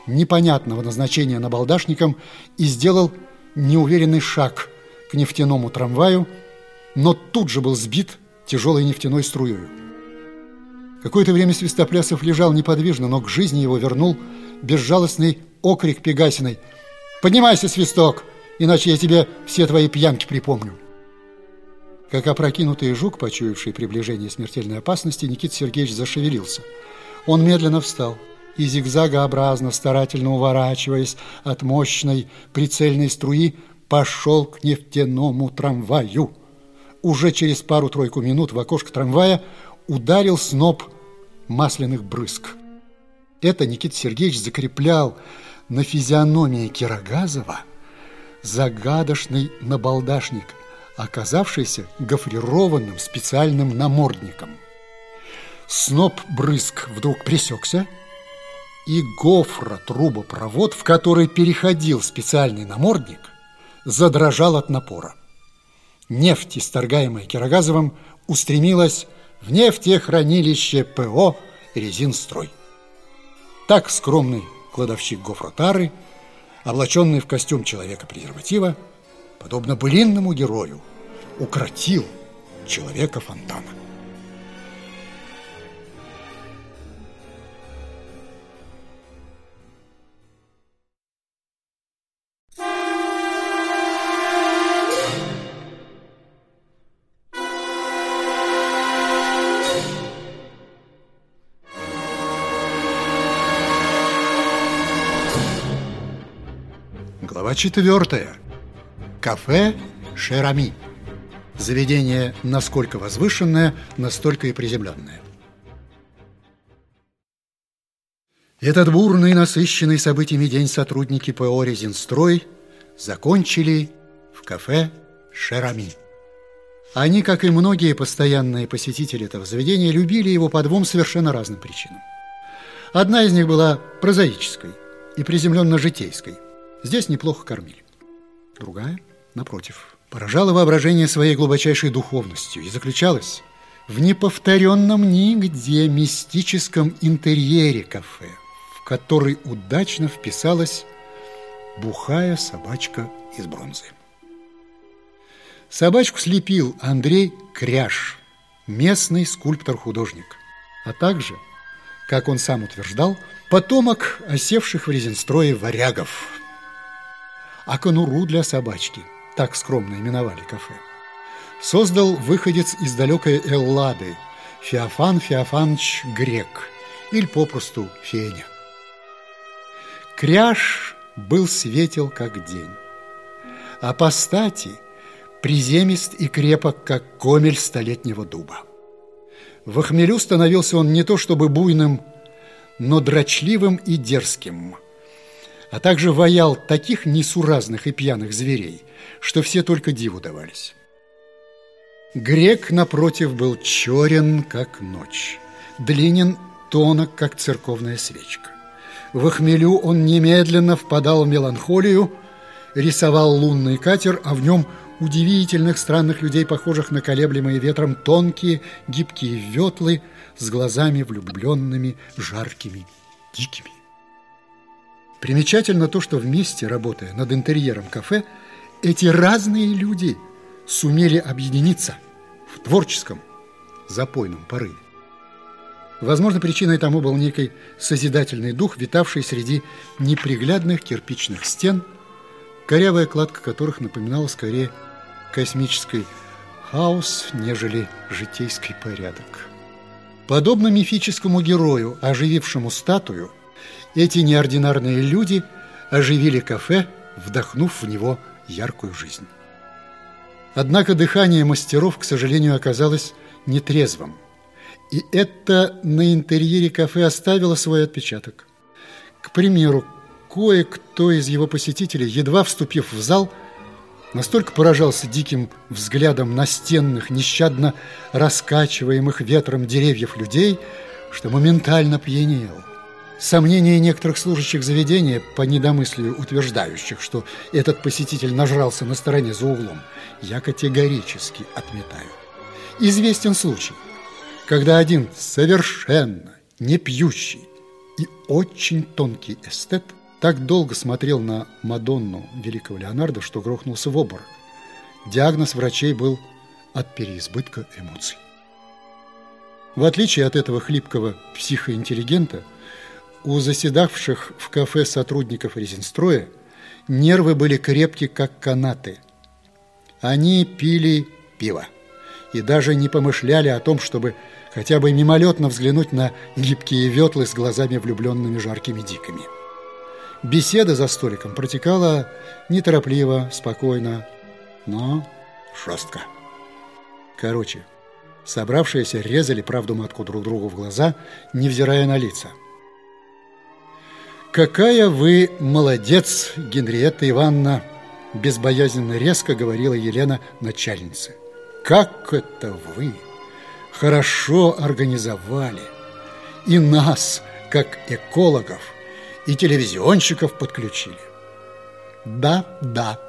непонятного назначения набалдашником и сделал неуверенный шаг к нефтяному трамваю, но тут же был сбит тяжелой нефтяной струей. Какое-то время Свистоплясов лежал неподвижно, но к жизни его вернул безжалостный окрик Пегасиной. «Поднимайся, Свисток, иначе я тебе все твои пьянки припомню!» Как опрокинутый жук, почуявший приближение смертельной опасности, Никит Сергеевич зашевелился. Он медленно встал и зигзагообразно, старательно уворачиваясь от мощной прицельной струи, пошел к нефтяному трамваю. Уже через пару-тройку минут в окошко трамвая ударил сноп масляных брызг. Это Никита Сергеевич закреплял на физиономии Кирогазова загадочный набалдашник, оказавшийся гофрированным специальным намордником. Сноп брызг вдруг пресекся – и гофра-трубопровод, в который переходил специальный намордник, задрожал от напора. Нефть, исторгаемая Кирогазовым, устремилась в нефтехранилище ПО «Резинстрой». Так скромный кладовщик гофротары, облаченный в костюм человека-презерватива, подобно былинному герою, укротил человека-фонтана. Четвертое – кафе «Шерами». Заведение насколько возвышенное, настолько и приземленное. Этот бурный, насыщенный событиями день сотрудники ПО «Резинстрой» закончили в кафе «Шерами». Они, как и многие постоянные посетители этого заведения, любили его по двум совершенно разным причинам. Одна из них была прозаической и приземленно-житейской. Здесь неплохо кормили. Другая, напротив, поражала воображение своей глубочайшей духовностью и заключалась в неповторенном нигде мистическом интерьере кафе, в который удачно вписалась бухая собачка из бронзы. Собачку слепил Андрей Кряж, местный скульптор-художник, а также, как он сам утверждал, потомок осевших в резинстрое варягов. А конуру для собачки, так скромно именовали кафе, создал выходец из далекой Эллады Феофан Феофанович Грек, или попросту Феня. Кряж был светел, как день. А по стати – приземист и крепок, как комель столетнего дуба. В хмелю становился он не то чтобы буйным, но дрочливым и дерзким, а также ваял таких несуразных и пьяных зверей, что все только диву давались. Грек, напротив, был черен, как ночь, длинен, тонок, как церковная свечка. В хмелю он немедленно впадал в меланхолию, рисовал лунный катер, а в нем – удивительных странных людей, похожих на колеблемые ветром тонкие гибкие ветлы с глазами влюбленными, жаркими, дикими. Примечательно то, что вместе, работая над интерьером кафе, эти разные люди сумели объединиться в творческом запойном порыве. Возможно, причиной тому был некий созидательный дух, витавший среди неприглядных кирпичных стен, корявая кладка которых напоминала скорее космический хаос, нежели житейский порядок. Подобно мифическому герою, оживившему статую, эти неординарные люди оживили кафе, вдохнув в него яркую жизнь. Однако дыхание мастеров, к сожалению, оказалось нетрезвым. И это на интерьере кафе оставило свой отпечаток. К примеру, кое-кто из его посетителей, едва вступив в зал, настолько поражался диким взглядом настенных, нещадно раскачиваемых ветром деревьев людей, что моментально пьянел. Сомнения некоторых служащих заведения, по недомыслию утверждающих, что этот посетитель нажрался на стороне за углом, я категорически отметаю. Известен случай, когда один совершенно не пьющий и очень тонкий эстет так долго смотрел на Мадонну великого Леонардо, что грохнулся в обморок. Диагноз врачей был от переизбытка эмоций. В отличие от этого хлипкого психоинтеллигента, у заседавших в кафе сотрудников резинстроя нервы были крепки, как канаты. Они пили пиво и даже не помышляли о том, чтобы хотя бы мимолетно взглянуть на гибкие ветлы с глазами влюбленными жаркими диками. Беседа за столиком протекала неторопливо, спокойно, но жестко. Короче, собравшиеся резали правду матку друг другу в глаза, невзирая на лица. «Какая вы молодец, Генриетта Ивановна!» Безбоязненно резко говорила Елена начальнице. «Как это вы хорошо организовали! И нас, как экологов, и телевизионщиков подключили. Да, да.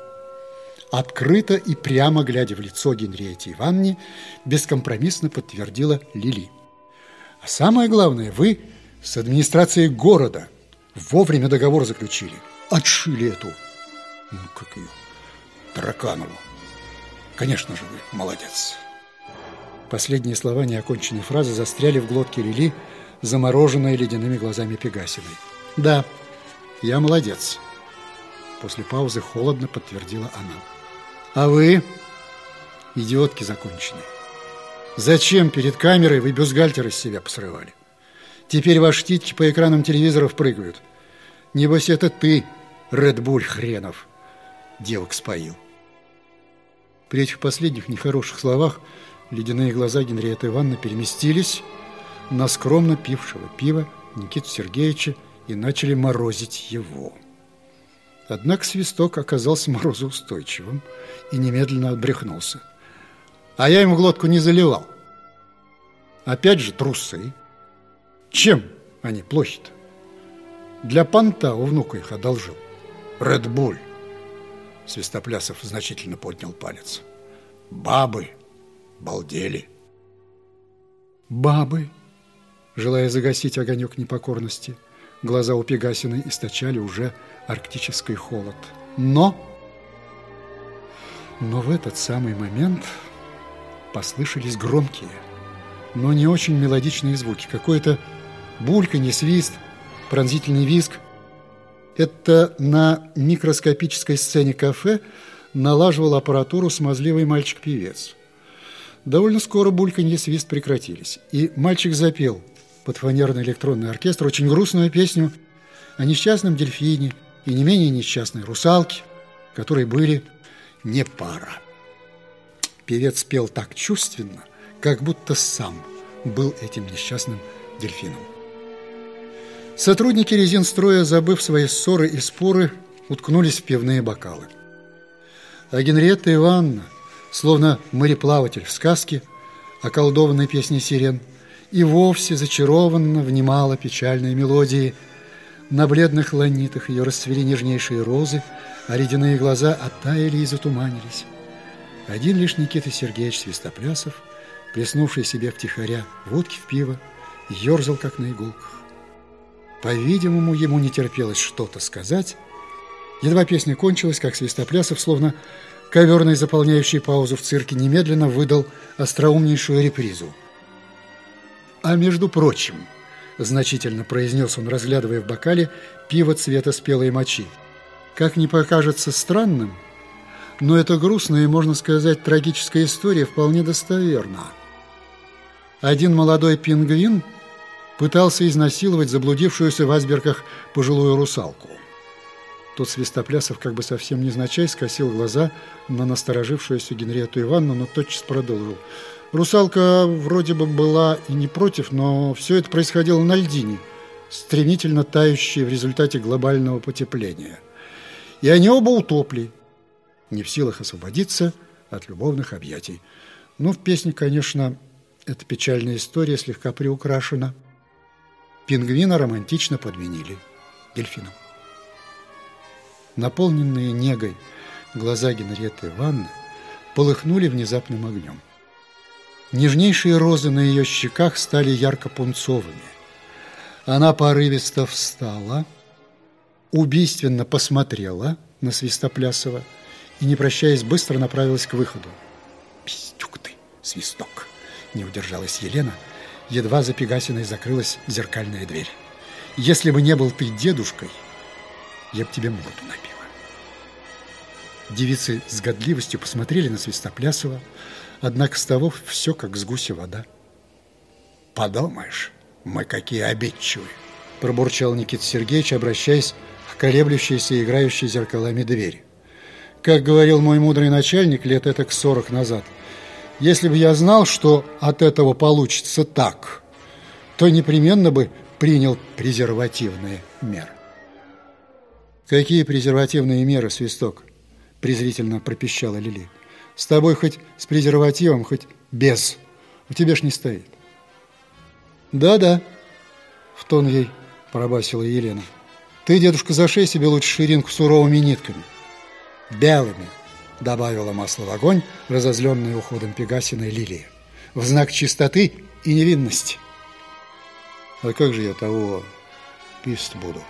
Открыто и прямо глядя в лицо Генриете Ивановне, бескомпромиссно подтвердила Лили. А самое главное, вы с администрацией города вовремя договор заключили. Отшили эту, ну как ее, Тараканову. Конечно же вы молодец. Последние слова неоконченной фразы застряли в глотке Лили, замороженные ледяными глазами Пегасиной. Да, я молодец. После паузы холодно подтвердила она. А вы, идиотки законченные, зачем перед камерой вы бюстгальтер из себя посрывали? Теперь ваши титки по экранам телевизоров прыгают. Небось, это ты, Редбуль хренов. девок споил. При этих последних нехороших словах ледяные глаза Генриетты Ивановны переместились на скромно пившего пива Никиту Сергеевича и начали морозить его. Однако свисток оказался морозоустойчивым и немедленно отбрехнулся. А я в глотку не заливал. Опять же трусы. Чем они плохи-то? Для понта у внука их одолжил. Редбуль. Свистоплясов значительно поднял палец. Бабы балдели. Бабы, желая загасить огонек непокорности, глаза у Пегасиной источали уже арктический холод. Но... Но в этот самый момент послышались громкие, но не очень мелодичные звуки. Какое-то бульканье, свист, пронзительный визг. Это на микроскопической сцене кафе налаживал аппаратуру смазливый мальчик-певец. Довольно скоро бульканье и свист прекратились, и мальчик запел под фанерный электронный оркестр очень грустную песню о несчастном дельфине и не менее несчастной русалке, которые были не пара. Певец пел так чувственно, как будто сам был этим несчастным дельфином. Сотрудники резинстроя, забыв свои ссоры и споры, уткнулись в пивные бокалы. А Генриетта Ивановна, словно мореплаватель в сказке, околдованной песней сирен, и вовсе зачарованно внимала печальной мелодии – на бледных ланитах ее расцвели нежнейшие розы, а ледяные глаза оттаяли и затуманились. Один лишь Никита Сергеевич Свистоплясов, плеснувший себе втихаря водки в пиво, ерзал, как на иголках. По-видимому, ему не терпелось что-то сказать. Едва песня кончилась, как Свистоплясов, словно коверный, заполняющий паузу в цирке, немедленно выдал остроумнейшую репризу. А между прочим значительно произнес он, разглядывая в бокале пиво цвета спелой мочи. Как не покажется странным, но эта грустная и, можно сказать, трагическая история вполне достоверна. Один молодой пингвин пытался изнасиловать заблудившуюся в айсбергах пожилую русалку. Тот Свистоплясов как бы совсем незначай скосил глаза на насторожившуюся Генриету Ивановну, но тотчас продолжил – Русалка вроде бы была и не против, но все это происходило на льдине, стремительно тающей в результате глобального потепления. И они оба утопли, не в силах освободиться от любовных объятий. Но в песне, конечно, эта печальная история слегка приукрашена. Пингвина романтично подменили дельфином. Наполненные негой глаза Генриетты Ивановны полыхнули внезапным огнем. Нежнейшие розы на ее щеках стали ярко-пунцовыми. Она порывисто встала, убийственно посмотрела на Свистоплясова и, не прощаясь, быстро направилась к выходу. «Пиздюк ты, свисток!» – не удержалась Елена. Едва за Пегасиной закрылась зеркальная дверь. «Если бы не был ты дедушкой, я бы тебе морду набила». Девицы с годливостью посмотрели на Свистоплясова, Однако с того все как с гуся вода. «Подумаешь, мы какие обидчивые!» Пробурчал Никита Сергеевич, обращаясь к колеблющейся и играющей зеркалами двери. Как говорил мой мудрый начальник лет это к сорок назад, если бы я знал, что от этого получится так, то непременно бы принял презервативные меры. «Какие презервативные меры, Свисток?» презрительно пропищала Лили. С тобой хоть с презервативом, хоть без. У тебя ж не стоит. Да-да, в тон ей пробасила Елена. Ты, дедушка, зашей себе лучше ширинку суровыми нитками. Белыми, добавила масло в огонь, разозленная уходом Пегасиной лилии. В знак чистоты и невинности. А как же я того пист буду?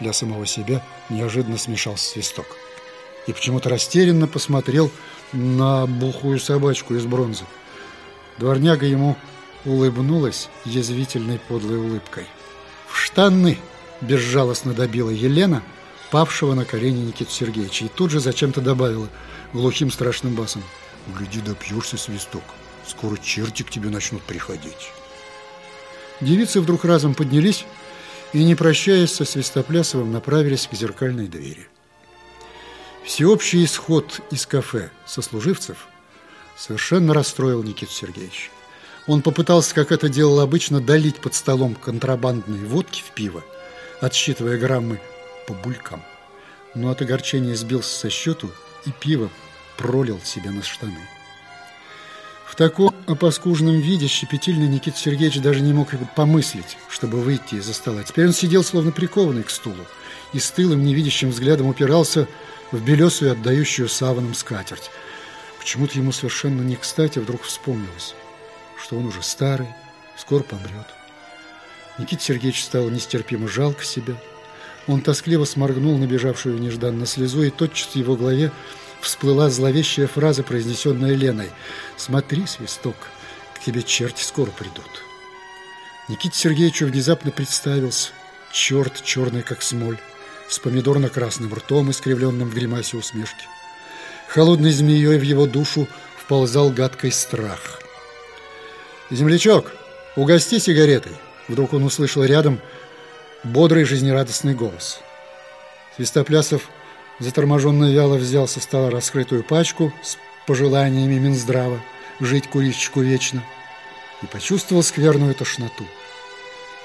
Для самого себя неожиданно смешался свисток. И почему-то растерянно посмотрел на бухую собачку из бронзы. Дворняга ему улыбнулась язвительной подлой улыбкой. «В штаны!» – безжалостно добила Елена, павшего на колени Никиту Сергеевича, и тут же зачем-то добавила глухим страшным басом. «Гляди, допьешься, свисток, скоро черти к тебе начнут приходить». Девицы вдруг разом поднялись и, не прощаясь со Свистоплясовым, направились к зеркальной двери. Всеобщий исход из кафе сослуживцев совершенно расстроил Никиту Сергеевича. Он попытался, как это делал обычно, долить под столом контрабандные водки в пиво, отсчитывая граммы по булькам. Но от огорчения сбился со счету и пиво пролил себе на штаны. В таком опаскуженном виде щепетильный Никита Сергеевич даже не мог помыслить, чтобы выйти из-за стола. Теперь он сидел словно прикованный к стулу и с тылым невидящим взглядом упирался в белесую, отдающую саваном скатерть. Почему-то ему совершенно не кстати вдруг вспомнилось, что он уже старый, скоро помрет. Никита Сергеевич стало нестерпимо жалко себя. Он тоскливо сморгнул набежавшую нежданно слезу, и тотчас в его голове всплыла зловещая фраза, произнесенная Леной. «Смотри, свисток, к тебе черти скоро придут». Никите Сергеевичу внезапно представился черт черный, как смоль, с помидорно-красным ртом, искривленным в гримасе усмешки. Холодной змеей в его душу вползал гадкий страх. «Землячок, угости сигаретой!» Вдруг он услышал рядом бодрый жизнерадостный голос. Свистоплясов заторможенно вяло взял со стола раскрытую пачку с пожеланиями Минздрава жить курильщику вечно и почувствовал скверную тошноту.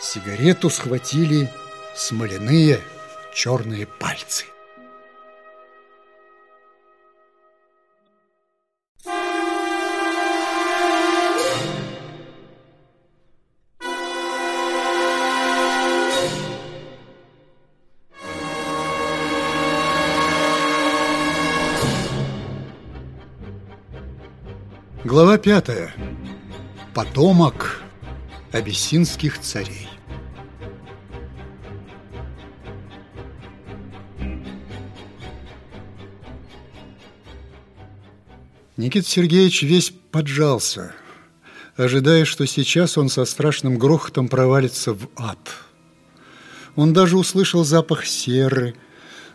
Сигарету схватили смоляные черные пальцы. Глава пятая. Потомок абиссинских царей. Никита Сергеевич весь поджался, ожидая, что сейчас он со страшным грохотом провалится в ад. Он даже услышал запах серы,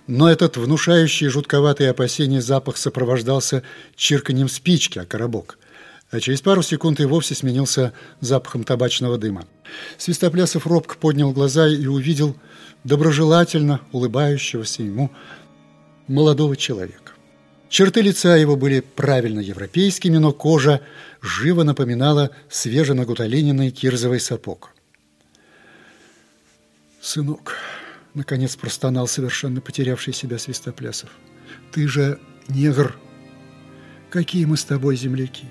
но этот внушающий жутковатые опасения запах сопровождался чирканием спички о коробок, а через пару секунд и вовсе сменился запахом табачного дыма. Свистоплясов робко поднял глаза и увидел доброжелательно улыбающегося ему молодого человека. Черты лица его были правильно европейскими, но кожа живо напоминала свеженагуталиненный кирзовый сапог. «Сынок», — наконец простонал совершенно потерявший себя Свистоплясов, — «ты же негр. Какие мы с тобой земляки?»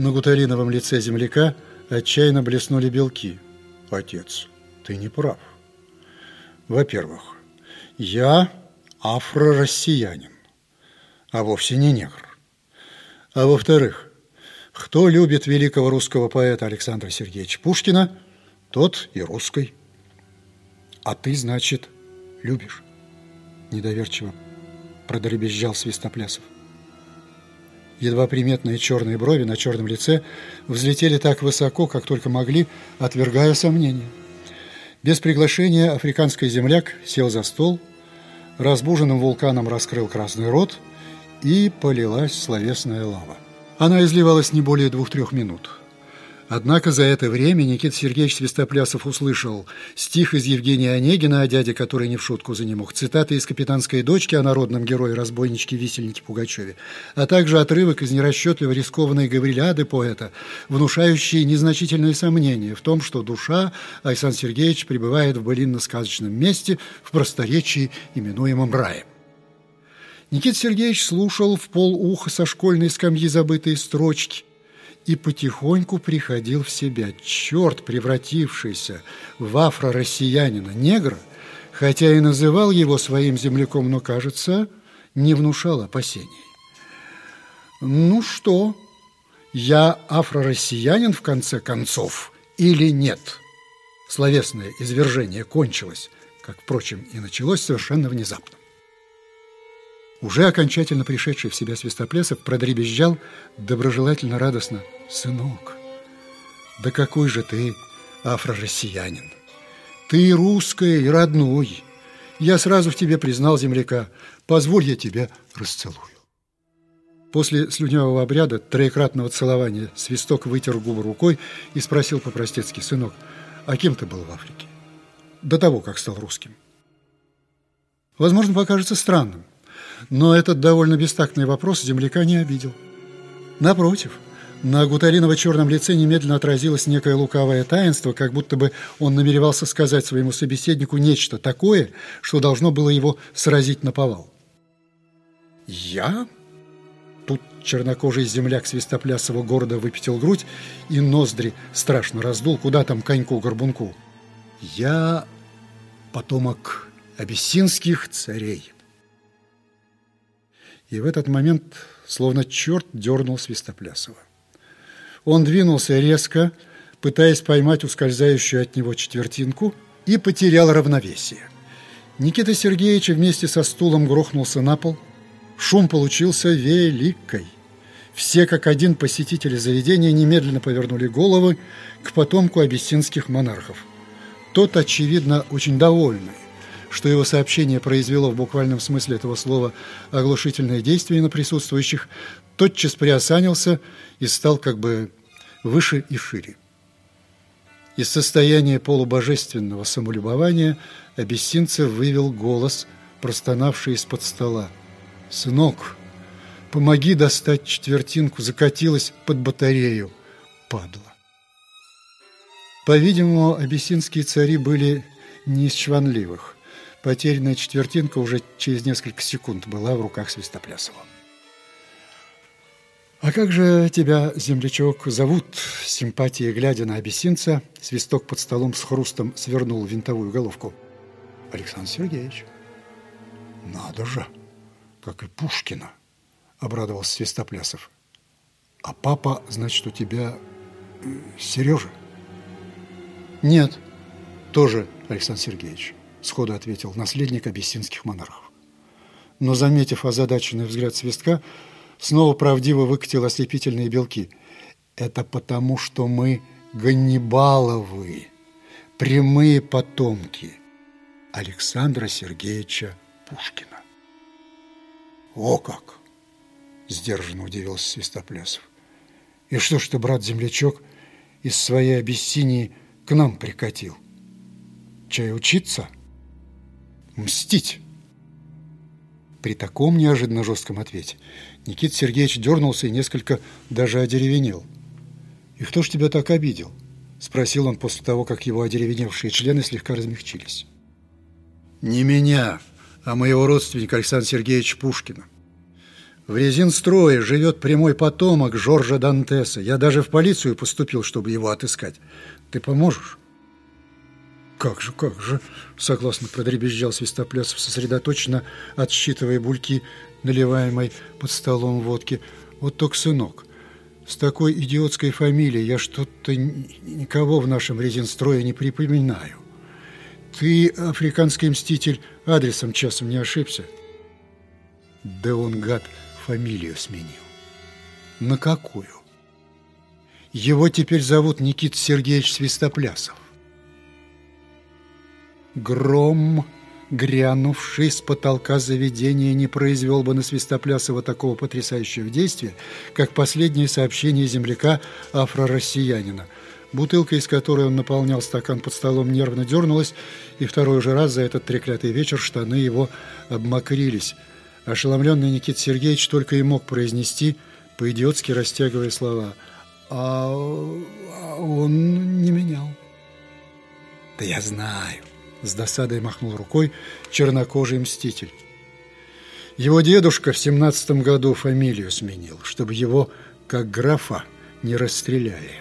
На гуталиновом лице земляка отчаянно блеснули белки. «Отец, ты не прав. Во-первых, я афро-россиянин а вовсе не негр. А во-вторых, кто любит великого русского поэта Александра Сергеевича Пушкина, тот и русский. А ты, значит, любишь? Недоверчиво продребезжал Свистоплясов. Едва приметные черные брови на черном лице взлетели так высоко, как только могли, отвергая сомнения. Без приглашения африканский земляк сел за стол, разбуженным вулканом раскрыл красный рот – и полилась словесная лава. Она изливалась не более двух-трех минут. Однако за это время Никита Сергеевич Свистоплясов услышал стих из Евгения Онегина о дяде, который не в шутку за ним мог, цитаты из «Капитанской дочки» о народном герое разбойничке-висельнике Пугачеве, а также отрывок из нерасчетливо рискованной гавриляды поэта, внушающий незначительные сомнения в том, что душа Александр Сергеевич пребывает в былинно-сказочном месте в просторечии, именуемом раем. Никита Сергеевич слушал в полуха со школьной скамьи забытые строчки и потихоньку приходил в себя. Черт, превратившийся в афро-россиянина негра, хотя и называл его своим земляком, но, кажется, не внушал опасений. «Ну что, я афро-россиянин в конце концов или нет?» Словесное извержение кончилось, как, впрочем, и началось совершенно внезапно. Уже окончательно пришедший в себя Свистоплясов продребезжал доброжелательно радостно. «Сынок, да какой же ты афро-россиянин! Ты русский и родной! Я сразу в тебе признал земляка. Позволь, я тебя расцелую». После слюнявого обряда, троекратного целования, Свисток вытер губы рукой и спросил по-простецки, «Сынок, а кем ты был в Африке?» До того, как стал русским. Возможно, покажется странным, Но этот довольно бестактный вопрос земляка не обидел. Напротив, на гутариново-черном лице немедленно отразилось некое лукавое таинство, как будто бы он намеревался сказать своему собеседнику нечто такое, что должно было его сразить на повал. «Я?» Тут чернокожий земляк Свистоплясова города выпятил грудь и ноздри страшно раздул, куда там коньку-горбунку. «Я потомок абиссинских царей». И в этот момент словно черт дернул Свистоплясова. Он двинулся резко, пытаясь поймать ускользающую от него четвертинку, и потерял равновесие. Никита Сергеевич вместе со стулом грохнулся на пол. Шум получился великой. Все, как один посетители заведения, немедленно повернули головы к потомку абиссинских монархов. Тот, очевидно, очень довольный, что его сообщение произвело в буквальном смысле этого слова оглушительное действие на присутствующих, тотчас приосанился и стал как бы выше и шире. Из состояния полубожественного самолюбования Абиссинцев вывел голос, простонавший из-под стола. «Сынок, помоги достать четвертинку, закатилась под батарею, падла». По-видимому, абиссинские цари были не из чванливых. Потерянная четвертинка уже через несколько секунд была в руках Свистоплясова. «А как же тебя, землячок, зовут?» Симпатия, глядя на абиссинца, свисток под столом с хрустом свернул винтовую головку. «Александр Сергеевич». «Надо же! Как и Пушкина!» – обрадовался Свистоплясов. «А папа, значит, у тебя э, Сережа?» «Нет, тоже Александр Сергеевич», – сходу ответил наследник абиссинских монархов. Но, заметив озадаченный взгляд свистка, снова правдиво выкатил ослепительные белки. «Это потому, что мы Ганнибаловы, прямые потомки Александра Сергеевича Пушкина». «О как!» – сдержанно удивился Свистоплясов. «И что ж ты, брат-землячок, из своей Абиссинии – к нам прикатил. Чай учиться? Мстить? При таком неожиданно жестком ответе Никита Сергеевич дернулся и несколько даже одеревенел. «И кто ж тебя так обидел?» – спросил он после того, как его одеревеневшие члены слегка размягчились. «Не меня, а моего родственника Александра Сергеевича Пушкина. В резинстрое живет прямой потомок Жоржа Дантеса. Я даже в полицию поступил, чтобы его отыскать. Ты поможешь?» «Как же, как же!» – согласно продребезжал Свистоплясов, сосредоточенно отсчитывая бульки, наливаемой под столом водки. «Вот только, сынок, с такой идиотской фамилией я что-то никого в нашем резинстрое не припоминаю. Ты, африканский мститель, адресом часом не ошибся?» «Да он, гад, фамилию сменил». «На какую?» Его теперь зовут Никита Сергеевич Свистоплясов. Гром, грянувший с потолка заведения, не произвел бы на Свистоплясова такого потрясающего действия, как последнее сообщение земляка афро-россиянина. Бутылка, из которой он наполнял стакан под столом, нервно дернулась, и второй уже раз за этот треклятый вечер штаны его обмокрились. Ошеломленный Никита Сергеевич только и мог произнести, по-идиотски растягивая слова – а он не менял. Да я знаю, с досадой махнул рукой чернокожий мститель. Его дедушка в семнадцатом году фамилию сменил, чтобы его, как графа, не расстреляли.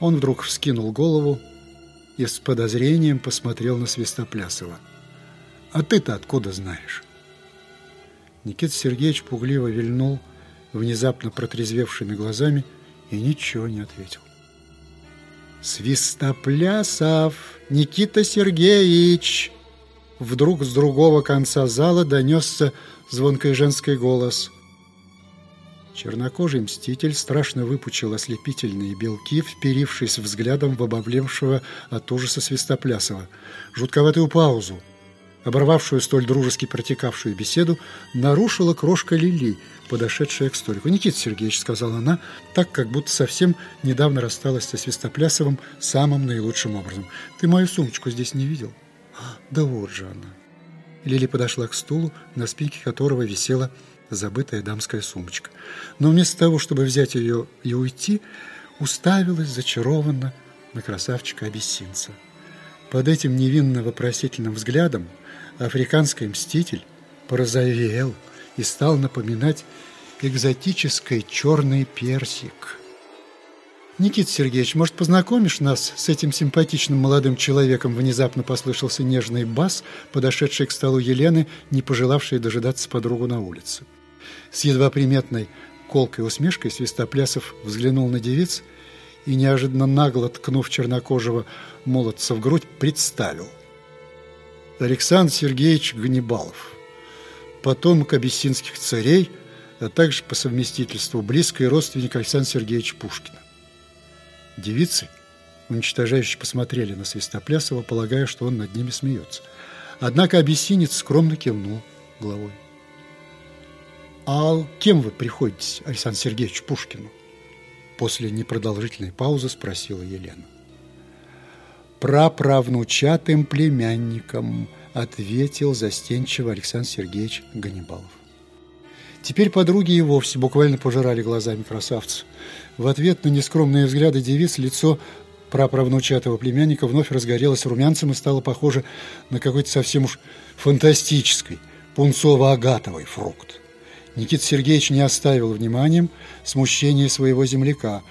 Он вдруг вскинул голову и с подозрением посмотрел на Свистоплясова. «А ты-то откуда знаешь?» Никита Сергеевич пугливо вильнул внезапно протрезвевшими глазами и ничего не ответил. «Свистоплясов! Никита Сергеевич!» Вдруг с другого конца зала донесся звонкий женский голос. Чернокожий мститель страшно выпучил ослепительные белки, вперившись взглядом в обовлевшего от ужаса Свистоплясова. Жутковатую паузу, оборвавшую столь дружески протекавшую беседу, нарушила крошка Лили, подошедшая к столику. «Никита Сергеевич», — сказала она, так, как будто совсем недавно рассталась со Свистоплясовым самым наилучшим образом. «Ты мою сумочку здесь не видел?» «Да вот же она». Лили подошла к стулу, на спинке которого висела забытая дамская сумочка. Но вместо того, чтобы взять ее и уйти, уставилась зачарованно на красавчика-абиссинца. Под этим невинно-вопросительным взглядом африканский мститель порозовел и стал напоминать экзотический черный персик. «Никита Сергеевич, может, познакомишь нас с этим симпатичным молодым человеком?» Внезапно послышался нежный бас, подошедший к столу Елены, не пожелавшей дожидаться подругу на улице. С едва приметной колкой усмешкой Свистоплясов взглянул на девиц и, неожиданно нагло ткнув чернокожего молодца в грудь, представил. Александр Сергеевич Ганнибалов, потомок абиссинских царей, а также по совместительству близкий родственник Александра Сергеевича Пушкина. Девицы уничтожающе посмотрели на Свистоплясова, полагая, что он над ними смеется. Однако абиссинец скромно кивнул головой. «А кем вы приходитесь, Александр Сергеевич Пушкину?» После непродолжительной паузы спросила Елена. «Праправнучатым племянником», ответил застенчиво Александр Сергеевич Ганнибалов. Теперь подруги и вовсе буквально пожирали глазами красавца. В ответ на нескромные взгляды девиц лицо праправнучатого племянника вновь разгорелось румянцем и стало похоже на какой-то совсем уж фантастический пунцово-агатовый фрукт. Никита Сергеевич не оставил вниманием смущения своего земляка.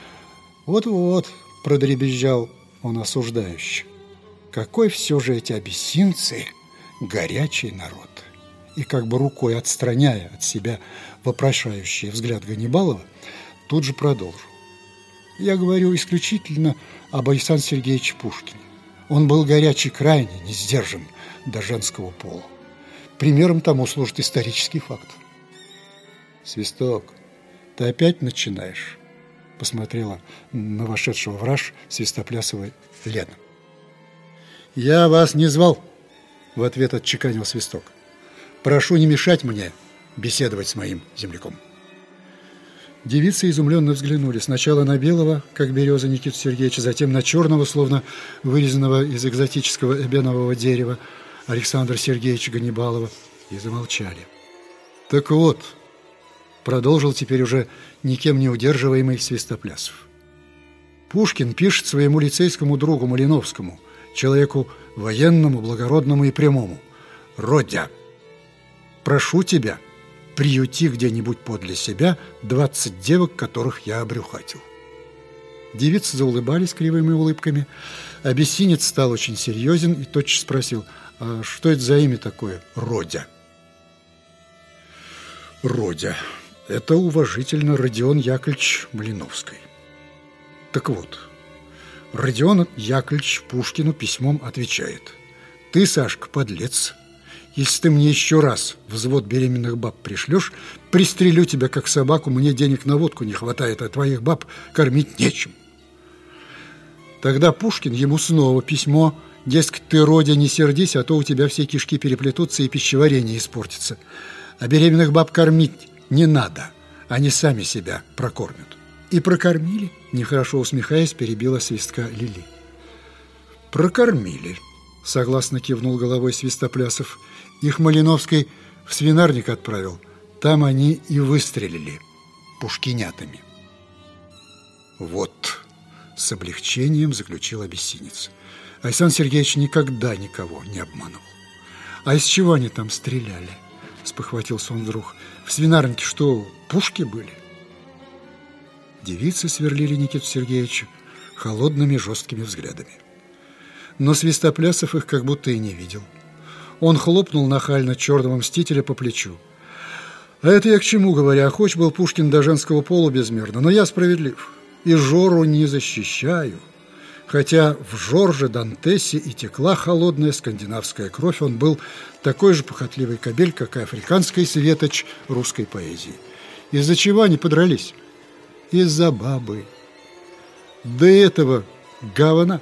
«Вот-вот», — продребезжал он осуждающе, — «какой все же эти абиссинцы горячий народ» и как бы рукой отстраняя от себя вопрошающий взгляд Ганнибалова, тут же продолжил. Я говорю исключительно об Александре Сергеевиче Пушкине. Он был горячий, крайне не сдержан до женского пола. Примером тому служит исторический факт. «Свисток, ты опять начинаешь?» Посмотрела на вошедшего враж свистоплясовой Лена. «Я вас не звал», — в ответ отчеканил свисток. Прошу не мешать мне беседовать с моим земляком». Девицы изумленно взглянули сначала на белого, как береза Никита Сергеевича, затем на черного, словно вырезанного из экзотического эбенового дерева Александра Сергеевича Ганнибалова, и замолчали. «Так вот», — продолжил теперь уже никем не удерживаемый Свистоплясов, Пушкин пишет своему лицейскому другу Малиновскому, человеку военному, благородному и прямому, «Родя, Прошу тебя, приюти где-нибудь подле себя двадцать девок, которых я обрюхатил». Девицы заулыбались кривыми улыбками. Абиссинец стал очень серьезен и тотчас спросил, а что это за имя такое «Родя»? «Родя» – это уважительно Родион Яковлевич Блиновский. Так вот, Родион Яковлевич Пушкину письмом отвечает. «Ты, Сашка, подлец, если ты мне еще раз взвод беременных баб пришлешь, пристрелю тебя, как собаку, мне денег на водку не хватает, а твоих баб кормить нечем. Тогда Пушкин ему снова письмо, дескать, ты, Родя, не сердись, а то у тебя все кишки переплетутся и пищеварение испортится. А беременных баб кормить не надо, они сами себя прокормят. И прокормили, нехорошо усмехаясь, перебила свистка Лили. Прокормили, согласно кивнул головой Свистоплясов. Их Малиновский в свинарник отправил. Там они и выстрелили пушкинятами. Вот, с облегчением заключил обессинец. Александр Сергеевич никогда никого не обманывал. А из чего они там стреляли? Спохватился он вдруг. В свинарнике что, пушки были? Девицы сверлили Никиту Сергеевича холодными жесткими взглядами. Но Свистоплясов их как будто и не видел. Он хлопнул нахально черного мстителя по плечу. А это я к чему говоря, охоч был Пушкин до женского пола безмерно, но я справедлив и Жору не защищаю. Хотя в Жорже Дантесе и текла холодная скандинавская кровь, он был такой же похотливый кобель, как и африканский светоч русской поэзии. Из-за чего они подрались? Из-за бабы. До этого говна.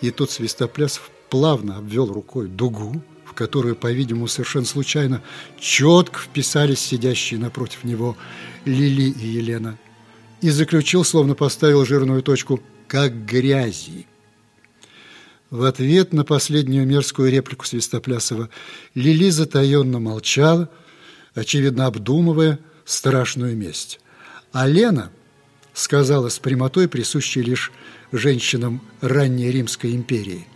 И тут Свистоплясов плавно обвел рукой дугу, в которую, по-видимому, совершенно случайно четко вписались сидящие напротив него Лили и Елена, и заключил, словно поставил жирную точку, как грязи. В ответ на последнюю мерзкую реплику Свистоплясова Лили затаенно молчала, очевидно обдумывая страшную месть. А Лена сказала с прямотой, присущей лишь женщинам ранней Римской империи.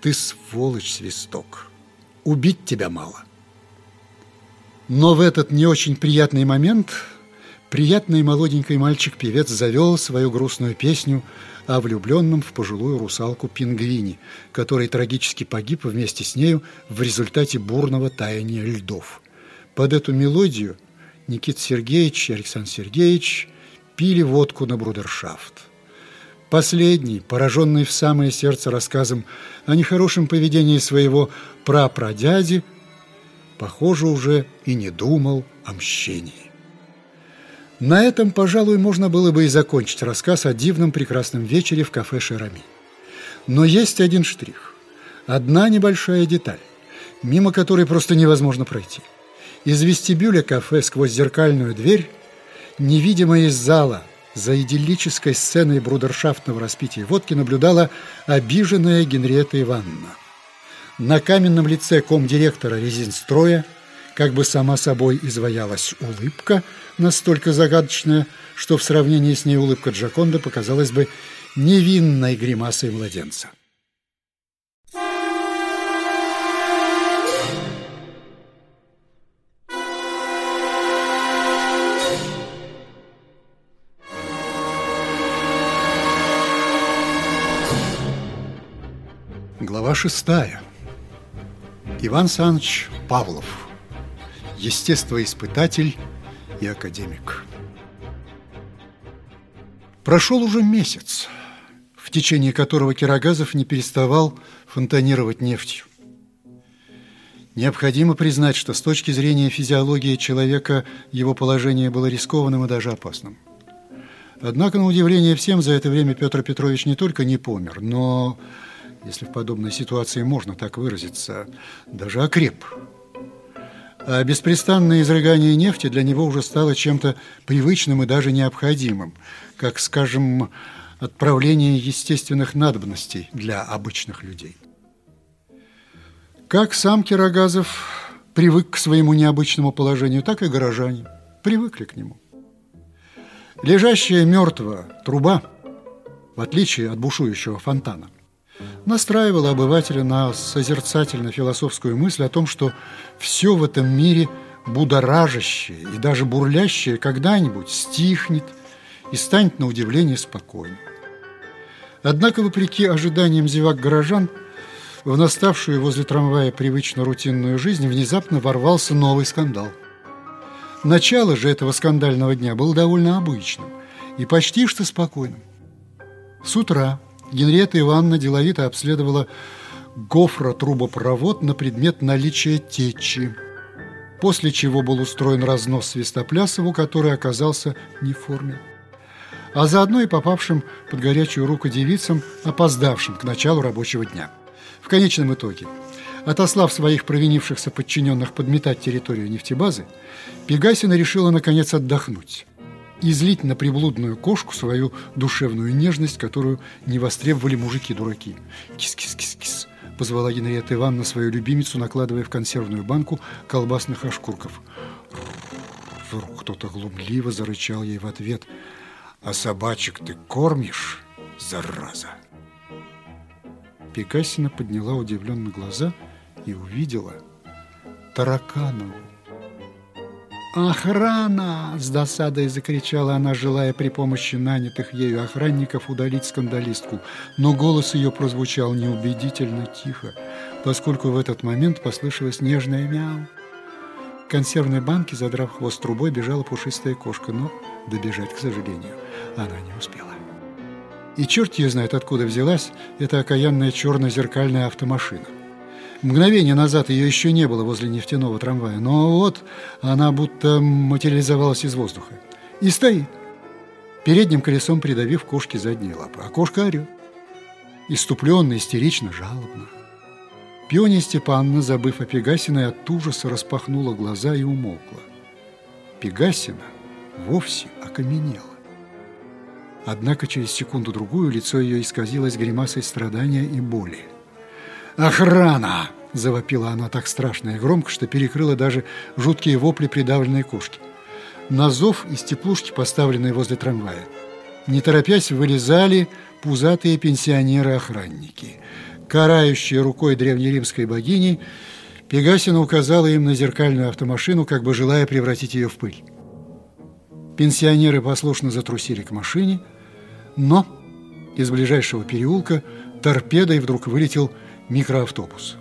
«Ты сволочь, Свисток, убить тебя мало». Но в этот не очень приятный момент приятный молоденький мальчик-певец завел свою грустную песню о влюбленном в пожилую русалку пингвине, который трагически погиб вместе с нею в результате бурного таяния льдов. Под эту мелодию Никита Сергеевич и Александр Сергеевич пили водку на брудершафт. Последний, пораженный в самое сердце рассказом о нехорошем поведении своего прапрадяди, похоже, уже и не думал о мщении. На этом, пожалуй, можно было бы и закончить рассказ о дивном прекрасном вечере в кафе «Шерами». Но есть один штрих, одна небольшая деталь, мимо которой просто невозможно пройти. Из вестибюля кафе сквозь зеркальную дверь, невидимая из зала, за идиллической сценой брудершафтного распития водки наблюдала обиженная Генриетта Ивановна. На каменном лице комдиректора резинстроя как бы сама собой изваялась улыбка, настолько загадочная, что в сравнении с ней улыбка Джаконда показалась бы невинной гримасой младенца. Шестая. Иван Саныч Павлов естествоиспытатель и академик. Прошел уже месяц, в течение которого Кирогазов не переставал фонтанировать нефтью. Необходимо признать, что с точки зрения физиологии человека его положение было рискованным и даже опасным. Однако, на удивление всем, за это время Петр Петрович не только не помер, но, если в подобной ситуации можно так выразиться, даже окреп – а беспрестанное изрыгание нефти для него уже стало чем-то привычным и даже необходимым, как, скажем, отправление естественных надобностей для обычных людей. Как сам Кирогазов привык к своему необычному положению, так и горожане привыкли к нему. Лежащая мертвая труба, в отличие от бушующего фонтана, настраивала обывателя на созерцательно-философскую мысль о том, что все в этом мире будоражащее и даже бурлящее когда-нибудь стихнет и станет на удивление спокойным. Однако, вопреки ожиданиям зевак горожан, в наставшую возле трамвая привычно рутинную жизнь внезапно ворвался новый скандал. Начало же этого скандального дня было довольно обычным и почти что спокойным. С утра Генриетта Ивановна деловито обследовала гофротрубопровод на предмет наличия течи, после чего был устроен разнос Свистоплясову, который оказался не в форме, а заодно и попавшим под горячую руку девицам, опоздавшим к началу рабочего дня. В конечном итоге, отослав своих провинившихся подчиненных подметать территорию нефтебазы, Пегасина решила наконец отдохнуть излить на приблудную кошку свою душевную нежность, которую не востребовали мужики-дураки. «Кис-кис-кис-кис!» – позвала Генриетта Ивановна свою любимицу, накладывая в консервную банку колбасных ошкурков. Вдруг кто-то глумливо зарычал ей в ответ. «А собачек ты кормишь, зараза?» Пегасина подняла удивленно глаза и увидела Тараканову. «Охрана!» – с досадой закричала она, желая при помощи нанятых ею охранников удалить скандалистку. Но голос ее прозвучал неубедительно тихо, поскольку в этот момент послышалось нежное мяу. В консервной банке, задрав хвост трубой, бежала пушистая кошка, но добежать, к сожалению, она не успела. И черт ее знает, откуда взялась эта окаянная черно-зеркальная автомашина. Мгновение назад ее еще не было возле нефтяного трамвая, но вот она будто материализовалась из воздуха. И стоит, передним колесом придавив кошке задние лапы. А кошка орет. Иступленно, истерично, жалобно. Пиония Степанна, забыв о Пегасиной, от ужаса распахнула глаза и умолкла. Пегасина вовсе окаменела. Однако через секунду-другую лицо ее исказилось гримасой страдания и боли. «Охрана!» – завопила она так страшно и громко, что перекрыла даже жуткие вопли придавленной кошки. На зов из теплушки, поставленной возле трамвая, не торопясь вылезали пузатые пенсионеры-охранники. Карающие рукой древнеримской богини, Пегасина указала им на зеркальную автомашину, как бы желая превратить ее в пыль. Пенсионеры послушно затрусили к машине, но из ближайшего переулка торпедой вдруг вылетел микроавтобус.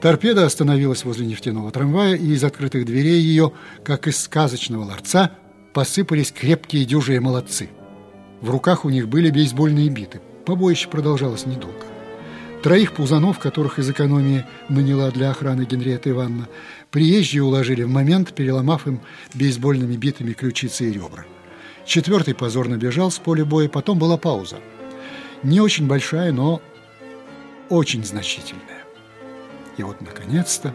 Торпеда остановилась возле нефтяного трамвая, и из открытых дверей ее, как из сказочного ларца, посыпались крепкие дюжие молодцы. В руках у них были бейсбольные биты. Побоище продолжалось недолго. Троих пузанов, которых из экономии наняла для охраны Генриетта Ивановна, приезжие уложили в момент, переломав им бейсбольными битами ключицы и ребра. Четвертый позорно бежал с поля боя, потом была пауза. Не очень большая, но очень значительная. И вот, наконец-то,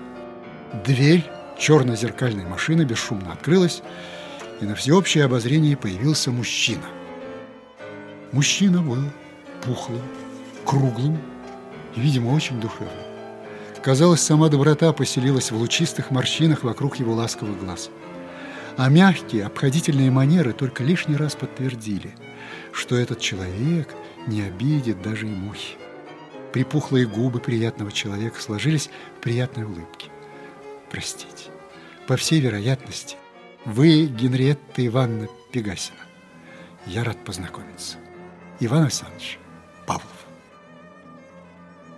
дверь черно-зеркальной машины бесшумно открылась, и на всеобщее обозрение появился мужчина. Мужчина был пухлым, круглым и, видимо, очень душевным. Казалось, сама доброта поселилась в лучистых морщинах вокруг его ласковых глаз. А мягкие, обходительные манеры только лишний раз подтвердили, что этот человек не обидит даже и мухи. Припухлые губы приятного человека сложились в приятной улыбке. Простите, по всей вероятности, вы Генриетта Ивановна Пегасина. Я рад познакомиться. Иван Александрович Павлов.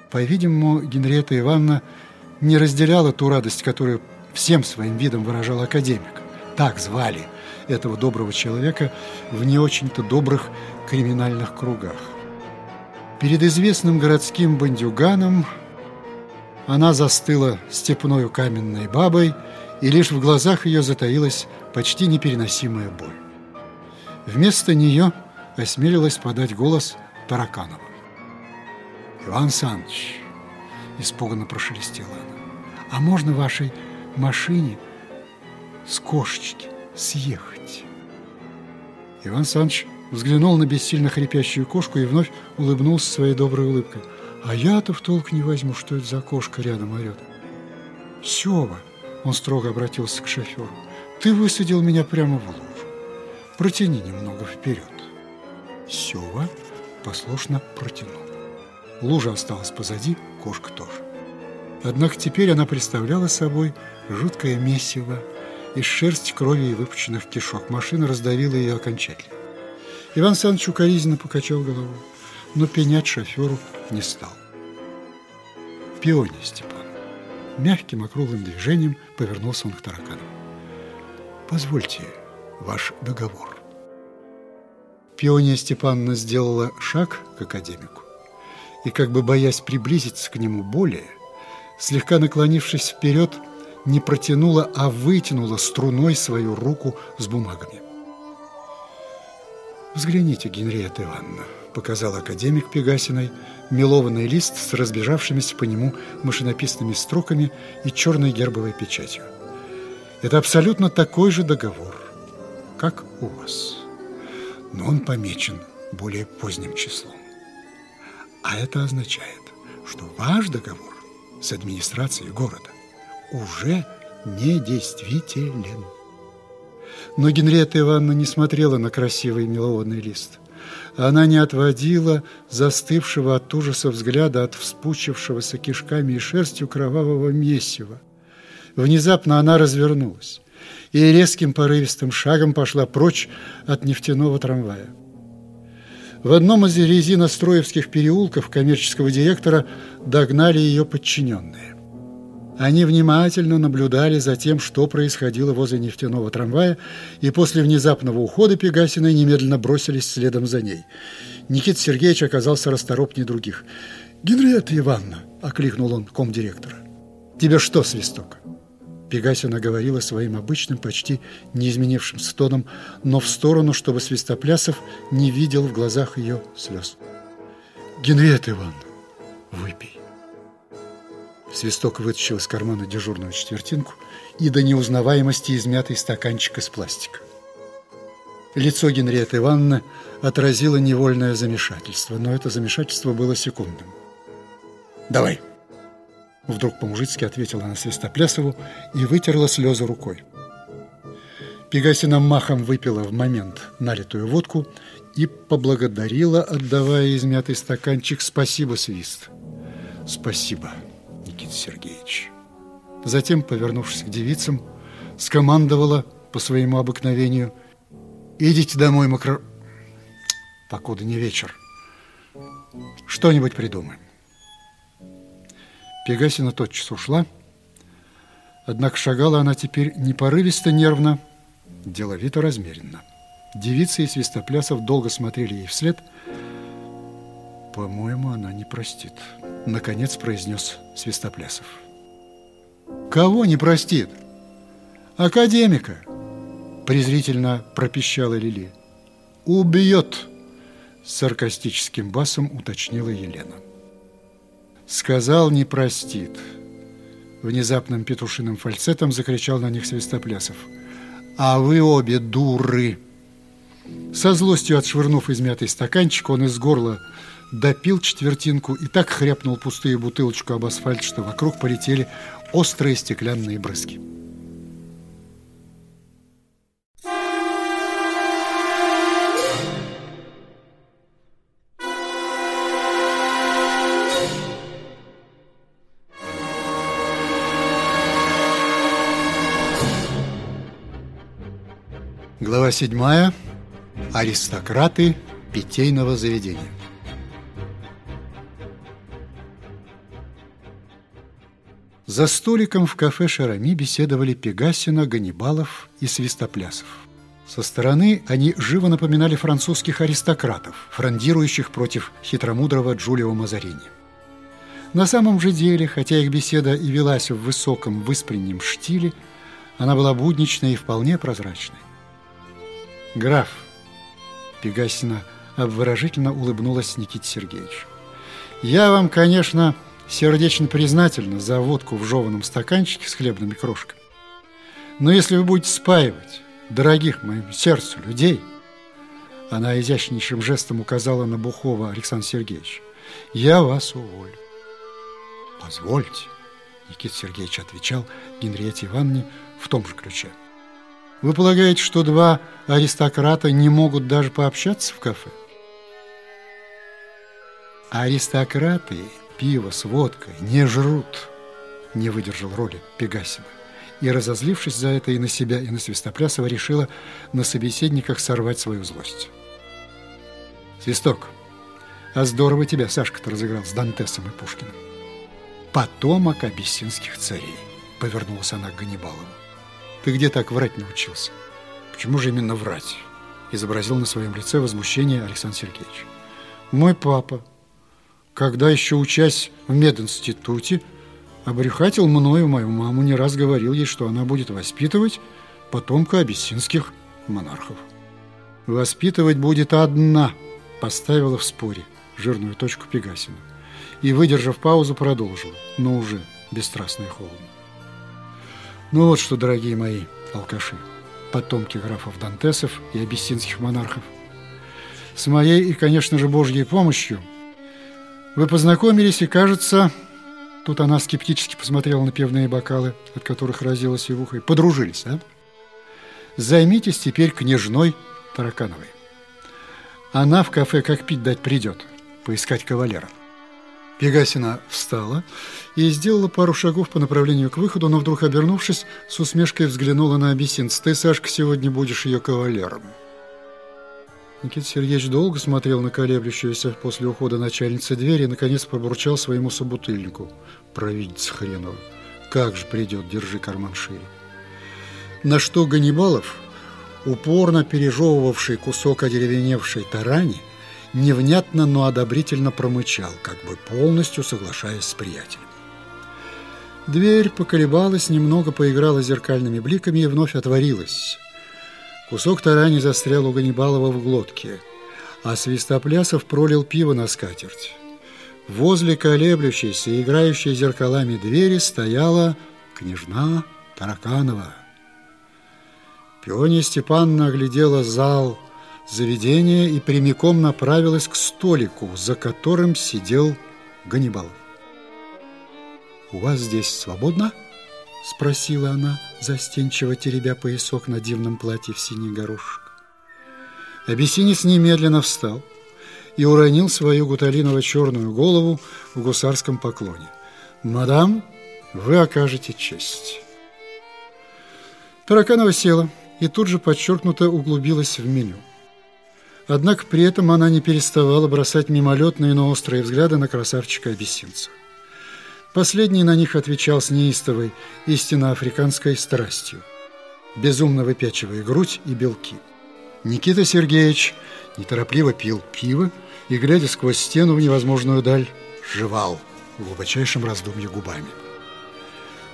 По-видимому, Генриетта Ивановна не разделяла ту радость, которую всем своим видом выражал академик. Так звали этого доброго человека в не очень-то добрых криминальных кругах. Перед известным городским бандюганом она застыла степною каменной бабой, и лишь в глазах ее затаилась почти непереносимая боль. Вместо нее осмелилась подать голос Тараканова. «Иван Саныч», – испуганно прошелестела она, – «а можно вашей машине с кошечки съехать?» Иван Саныч взглянул на бессильно хрипящую кошку и вновь улыбнулся своей доброй улыбкой. «А я-то в толк не возьму, что это за кошка рядом орет». «Сева», – он строго обратился к шоферу, – «ты высадил меня прямо в лужу. Протяни немного вперед». Сева послушно протянул. Лужа осталась позади, кошка тоже. Однако теперь она представляла собой жуткое месиво из шерсти, крови и выпущенных кишок. Машина раздавила ее окончательно. Иван Саныч укоризненно покачал головой, но пенять шоферу не стал. Пионе Степан. Мягким округлым движением повернулся он к таракану. «Позвольте ваш договор». Пиония Степановна сделала шаг к академику и, как бы боясь приблизиться к нему более, слегка наклонившись вперед, не протянула, а вытянула струной свою руку с бумагами. «Взгляните, Генриетта Ивановна», – показал академик Пегасиной мелованный лист с разбежавшимися по нему машинописными строками и черной гербовой печатью. «Это абсолютно такой же договор, как у вас» но он помечен более поздним числом. А это означает, что ваш договор с администрацией города уже недействителен. Но Генриетта Ивановна не смотрела на красивый мелодный лист. Она не отводила застывшего от ужаса взгляда от вспучившегося кишками и шерстью кровавого месива. Внезапно она развернулась и резким порывистым шагом пошла прочь от нефтяного трамвая. В одном из резиностроевских переулков коммерческого директора догнали ее подчиненные. Они внимательно наблюдали за тем, что происходило возле нефтяного трамвая, и после внезапного ухода Пегасиной немедленно бросились следом за ней. Никита Сергеевич оказался расторопнее других. «Генриетта Ивановна!» – окликнул он комдиректора. «Тебе что, свисток?» Пегасина говорила своим обычным, почти неизменившимся тоном, но в сторону, чтобы Свистоплясов не видел в глазах ее слез. «Генриетта Ивановна, выпей». Свисток вытащил из кармана дежурную четвертинку и до неузнаваемости измятый стаканчик из пластика. Лицо Генриетты Ивановны отразило невольное замешательство, но это замешательство было секундным. «Давай!» Вдруг по-мужицки ответила она Свистоплясову и вытерла слезы рукой. Пегасина махом выпила в момент налитую водку и поблагодарила, отдавая измятый стаканчик «Спасибо, Свист!» «Спасибо, Никита Сергеевич!» Затем, повернувшись к девицам, скомандовала по своему обыкновению «Идите домой, макро...» «Покуда не вечер. Что-нибудь придумаем». Пегасина тотчас ушла, однако шагала она теперь не порывисто нервно, деловито размеренно. Девицы и свистоплясов долго смотрели ей вслед. «По-моему, она не простит», — наконец произнес Свистоплясов. «Кого не простит?» «Академика!» – презрительно пропищала Лили. «Убьет!» – саркастическим басом уточнила Елена. «Сказал, не простит!» Внезапным петушиным фальцетом закричал на них Свистоплясов. «А вы обе дуры!» Со злостью отшвырнув измятый стаканчик, он из горла допил четвертинку и так хряпнул пустую бутылочку об асфальт, что вокруг полетели острые стеклянные брызги. Глава седьмая. Аристократы питейного заведения. За столиком в кафе «Шарами» беседовали Пегасина, Ганнибалов и Свистоплясов. Со стороны они живо напоминали французских аристократов, фрондирующих против хитромудрого Джулио Мазарини. На самом же деле, хотя их беседа и велась в высоком выспреннем штиле, она была будничной и вполне прозрачной. «Граф!» Пегасина обворожительно улыбнулась Никите Сергеевичу. «Я вам, конечно, сердечно признательна за водку в жеванном стаканчике с хлебными крошками. Но если вы будете спаивать дорогих моему сердцу людей, она изящнейшим жестом указала на Бухова Александра Сергеевича, я вас уволю. Позвольте, Никита Сергеевич отвечал Генриете Ивановне в том же ключе. Вы полагаете, что два аристократа не могут даже пообщаться в кафе? Аристократы пиво с водкой не жрут, не выдержал роли Пегасина. И, разозлившись за это и на себя, и на Свистоплясова, решила на собеседниках сорвать свою злость. «Свисток, а здорово тебя Сашка-то разыграл с Дантесом и Пушкиным. Потомок абиссинских царей», — повернулась она к Ганнибалову. «Ты где так врать научился?» «Почему же именно врать?» — изобразил на своем лице возмущение Александр Сергеевич. «Мой папа когда еще учась в мединституте, обрюхатил мною мою маму, не раз говорил ей, что она будет воспитывать потомка абиссинских монархов. «Воспитывать будет одна», – поставила в споре жирную точку Пегасина. И, выдержав паузу, продолжила, но уже бесстрастно и холодно. Ну вот что, дорогие мои алкаши, потомки графов Дантесов и абиссинских монархов, с моей и, конечно же, Божьей помощью – вы познакомились, и, кажется, тут она скептически посмотрела на пивные бокалы, от которых разилась и в ухо, подружились, а? Займитесь теперь княжной Таракановой. Она в кафе как пить дать придет, поискать кавалера. Пегасина встала и сделала пару шагов по направлению к выходу, но вдруг, обернувшись, с усмешкой взглянула на абиссинц. «Ты, Сашка, сегодня будешь ее кавалером». Никита Сергеевич долго смотрел на колеблющуюся после ухода начальницы двери и, наконец, пробурчал своему собутыльнику. Провидец хренова. Как же придет, держи карман шире. На что Ганнибалов, упорно пережевывавший кусок одеревеневшей тарани, невнятно, но одобрительно промычал, как бы полностью соглашаясь с приятелем. Дверь поколебалась, немного поиграла зеркальными бликами и вновь отворилась – Кусок тарани застрял у Ганнибалова в глотке, а Свистоплясов пролил пиво на скатерть. Возле колеблющейся и играющей зеркалами двери стояла княжна Тараканова. Пиония Степановна оглядела зал заведения и прямиком направилась к столику, за которым сидел Ганнибалов. «У вас здесь свободно?» – спросила она, застенчиво теребя поясок на дивном платье в синий горошек. Абиссинец немедленно встал и уронил свою гуталиново-черную голову в гусарском поклоне. «Мадам, вы окажете честь». Тараканова села и тут же подчеркнуто углубилась в меню. Однако при этом она не переставала бросать мимолетные, но острые взгляды на красавчика-абиссинца. Последний на них отвечал с неистовой, истинно африканской страстью, безумно выпячивая грудь и белки. Никита Сергеевич неторопливо пил пиво и, глядя сквозь стену в невозможную даль, жевал в глубочайшем раздумье губами.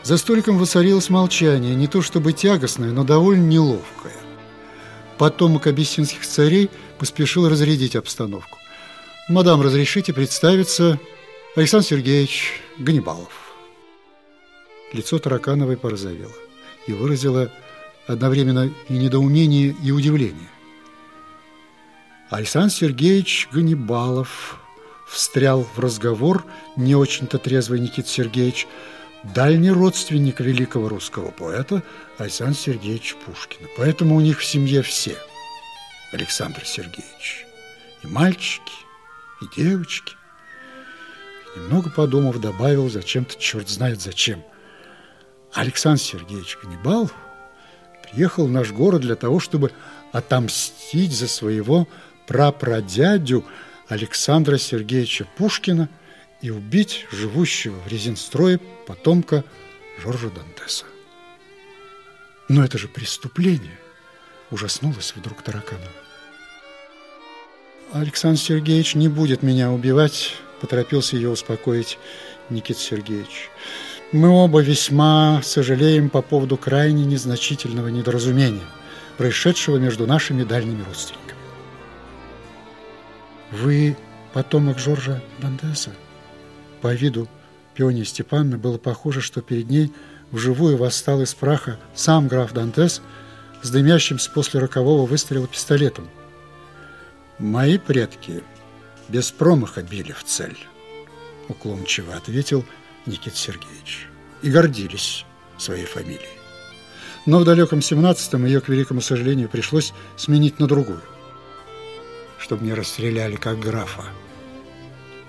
За столиком воцарилось молчание, не то чтобы тягостное, но довольно неловкое. Потомок абиссинских царей поспешил разрядить обстановку. «Мадам, разрешите представиться Александр Сергеевич Ганнибалов». Лицо Таракановой порозовело и выразило одновременно и недоумение, и удивление. Александр Сергеевич Ганнибалов встрял в разговор не очень-то трезвый Никита Сергеевич, дальний родственник великого русского поэта Александра Сергеевича Пушкина. Поэтому у них в семье все Александр Сергеевич. И мальчики, и девочки. Немного подумав, добавил зачем-то, черт знает зачем. Александр Сергеевич Ганнибалов приехал в наш город для того, чтобы отомстить за своего прапрадядю Александра Сергеевича Пушкина и убить живущего в резинстрое потомка Жоржа Дантеса. Но это же преступление, ужаснулась вдруг Тараканова. Александр Сергеевич не будет меня убивать, поторопился ее успокоить Никита Сергеевич. Мы оба весьма сожалеем по поводу крайне незначительного недоразумения, происшедшего между нашими дальними родственниками. Вы потомок Жоржа Дантеса? По виду Пионии Степановны было похоже, что перед ней вживую восстал из праха сам граф Дантес с дымящимся после рокового выстрела пистолетом. «Мои предки без промаха били в цель», — уклончиво ответил Никит Сергеевич, «и гордились своей фамилией. Но в далеком семнадцатом ее, к великому сожалению, пришлось сменить на другую чтобы не расстреляли как графа,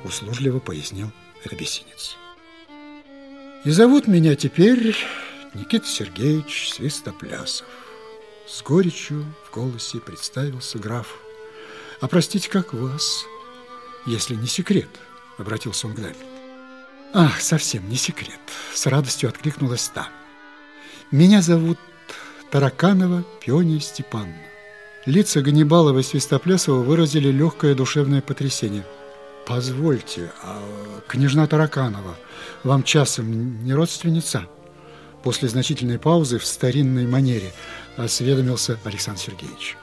услужливо пояснил Рябесинец. И зовут меня теперь Никита Сергеевич Свистоплясов. С горечью в голосе представился граф. А простите, как вас, если не секрет, обратился он к даме. Ах, совсем не секрет, с радостью откликнулась та. Меня зовут Тараканова Пиония Степановна. Лица Ганнибалова и Свистоплясова выразили легкое душевное потрясение. «Позвольте, а княжна Тараканова вам часом не родственница?» После значительной паузы в старинной манере осведомился Александр Сергеевич.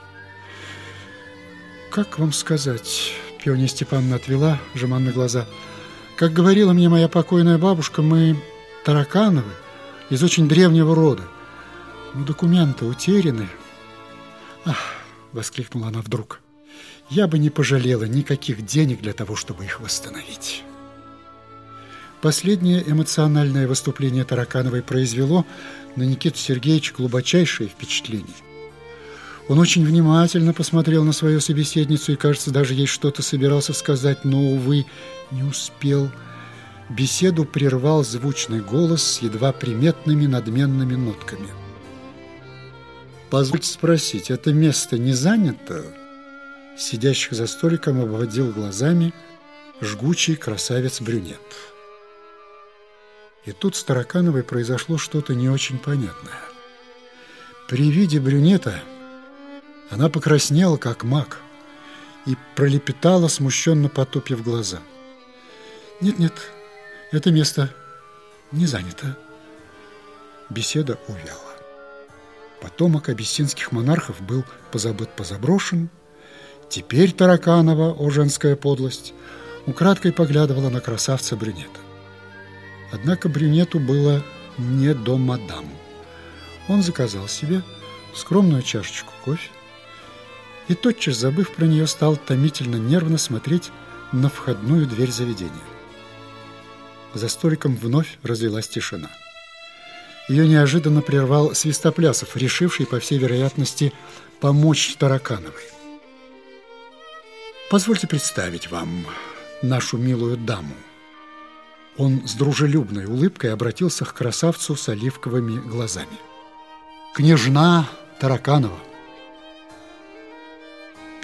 «Как вам сказать?» – Пиония Степановна отвела жеманные глаза. «Как говорила мне моя покойная бабушка, мы Таракановы из очень древнего рода. Но документы утеряны. Ах, воскликнула она вдруг. Я бы не пожалела никаких денег для того, чтобы их восстановить. Последнее эмоциональное выступление Таракановой произвело на Никиту Сергеевича глубочайшее впечатление. Он очень внимательно посмотрел на свою собеседницу и, кажется, даже ей что-то собирался сказать, но, увы, не успел. Беседу прервал звучный голос с едва приметными надменными нотками – Позвольте спросить, это место не занято? Сидящих за столиком обводил глазами жгучий красавец-брюнет. И тут с Таракановой произошло что-то не очень понятное. При виде брюнета она покраснела, как маг, и пролепетала, смущенно потупив глаза. «Нет-нет, это место не занято». Беседа увяла. Потомок абиссинских монархов был позабыт-позаброшен. Теперь Тараканова, о женская подлость, украдкой поглядывала на красавца-брюнета. Однако брюнету было не до мадам. Он заказал себе скромную чашечку кофе и, тотчас забыв про нее, стал томительно нервно смотреть на входную дверь заведения. За столиком вновь разлилась тишина. Ее неожиданно прервал Свистоплясов, решивший, по всей вероятности, помочь Таракановой. «Позвольте представить вам нашу милую даму». Он с дружелюбной улыбкой обратился к красавцу с оливковыми глазами. «Княжна Тараканова».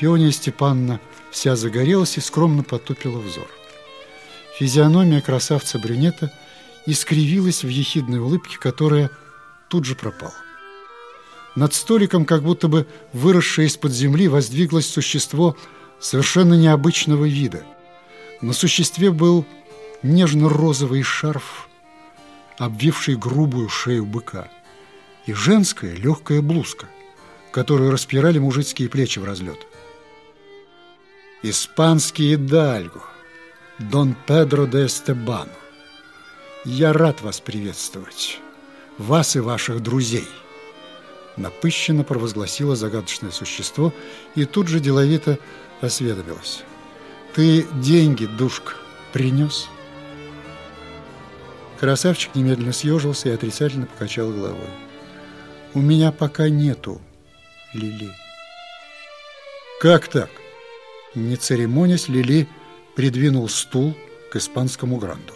Пиония Степанна вся загорелась и скромно потупила взор. Физиономия красавца-брюнета искривилась в ехидной улыбке, которая тут же пропала. Над столиком, как будто бы выросшее из-под земли, воздвиглось существо совершенно необычного вида. На существе был нежно-розовый шарф, обвивший грубую шею быка, и женская легкая блузка, которую распирали мужицкие плечи в разлет. Испанский Дальго, Дон Педро де Эстебану, я рад вас приветствовать, вас и ваших друзей. Напыщенно провозгласило загадочное существо и тут же деловито осведомилось. Ты деньги, душка, принес? Красавчик немедленно съежился и отрицательно покачал головой. У меня пока нету, Лили. Как так? Не церемонясь, Лили придвинул стул к испанскому гранду.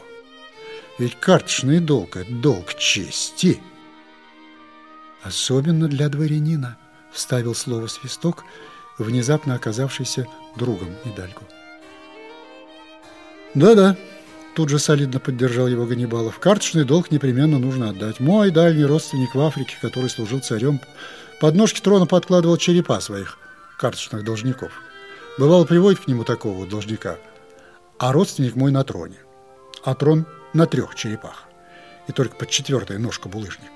Ведь карточный долг – это долг чести. Особенно для дворянина, вставил слово свисток, внезапно оказавшийся другом Идальгу. Да-да, Тут же солидно поддержал его Ганнибалов. Карточный долг непременно нужно отдать. Мой дальний родственник в Африке, который служил царем, под ножки трона подкладывал черепа своих карточных должников. Бывало, приводит к нему такого должника, а родственник мой на троне. А трон на трех черепах. И только под четвертой ножка булыжник.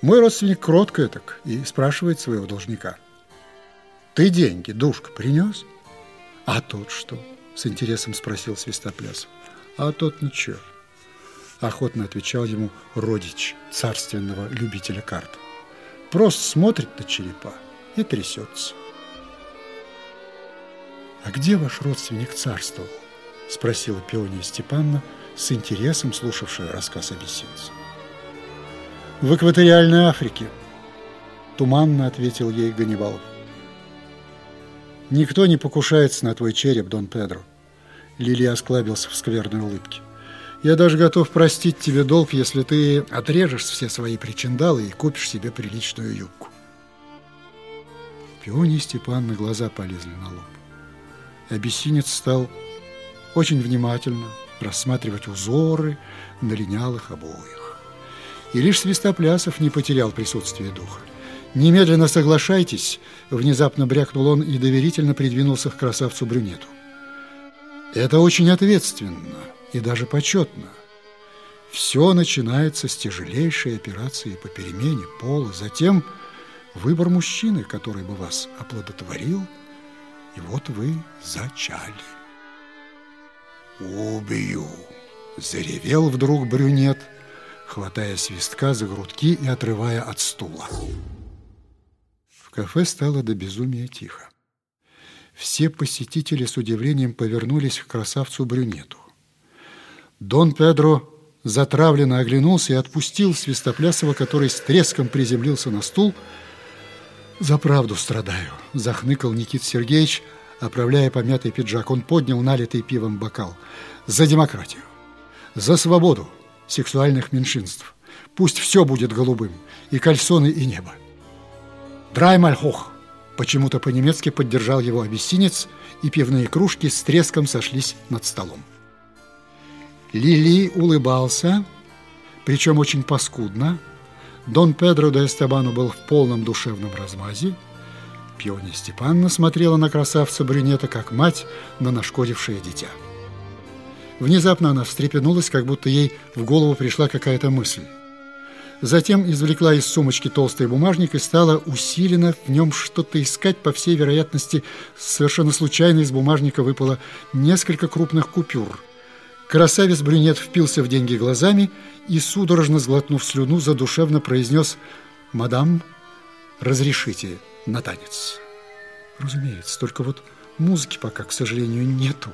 Мой родственник кротко так и спрашивает своего должника. Ты деньги, душка, принес? А тот что? С интересом спросил Свистоплясов. А тот ничего. Охотно отвечал ему родич царственного любителя карт. Просто смотрит на черепа и трясется. «А где ваш родственник царствовал?» – спросила Пиония Степановна, с интересом слушавшая рассказ абиссинца. «В экваториальной Африке», – туманно ответил ей Ганнибалов. «Никто не покушается на твой череп, Дон Педро». Лили осклабился в скверной улыбке. «Я даже готов простить тебе долг, если ты отрежешь все свои причиндалы и купишь себе приличную юбку». Пионе Степан на глаза полезли на лоб. Абиссинец стал очень внимательно рассматривать узоры на линялых обоях. И лишь Свистоплясов не потерял присутствие духа. «Немедленно соглашайтесь!» – внезапно брякнул он и доверительно придвинулся к красавцу-брюнету. «Это очень ответственно и даже почетно. Все начинается с тяжелейшей операции по перемене пола, затем выбор мужчины, который бы вас оплодотворил, и вот вы зачали». «Убью!» – заревел вдруг брюнет, хватая свистка за грудки и отрывая от стула кафе стало до безумия тихо. Все посетители с удивлением повернулись к красавцу-брюнету. Дон Педро затравленно оглянулся и отпустил Свистоплясова, который с треском приземлился на стул. «За правду страдаю», – захныкал Никит Сергеевич, оправляя помятый пиджак. Он поднял налитый пивом бокал. «За демократию! За свободу сексуальных меньшинств! Пусть все будет голубым, и кальсоны, и небо!» Драймальхох. Почему-то по-немецки поддержал его абиссинец, и пивные кружки с треском сошлись над столом. Лили улыбался, причем очень паскудно. Дон Педро де Эстебану был в полном душевном размазе. Пиония Степанна смотрела на красавца-брюнета, как мать на нашкодившее дитя. Внезапно она встрепенулась, как будто ей в голову пришла какая-то мысль. Затем извлекла из сумочки толстый бумажник и стала усиленно в нем что-то искать. По всей вероятности, совершенно случайно из бумажника выпало несколько крупных купюр. Красавец-брюнет впился в деньги глазами и, судорожно сглотнув слюну, задушевно произнес Мадам, разрешите на танец? Разумеется, только вот музыки пока, к сожалению, нету,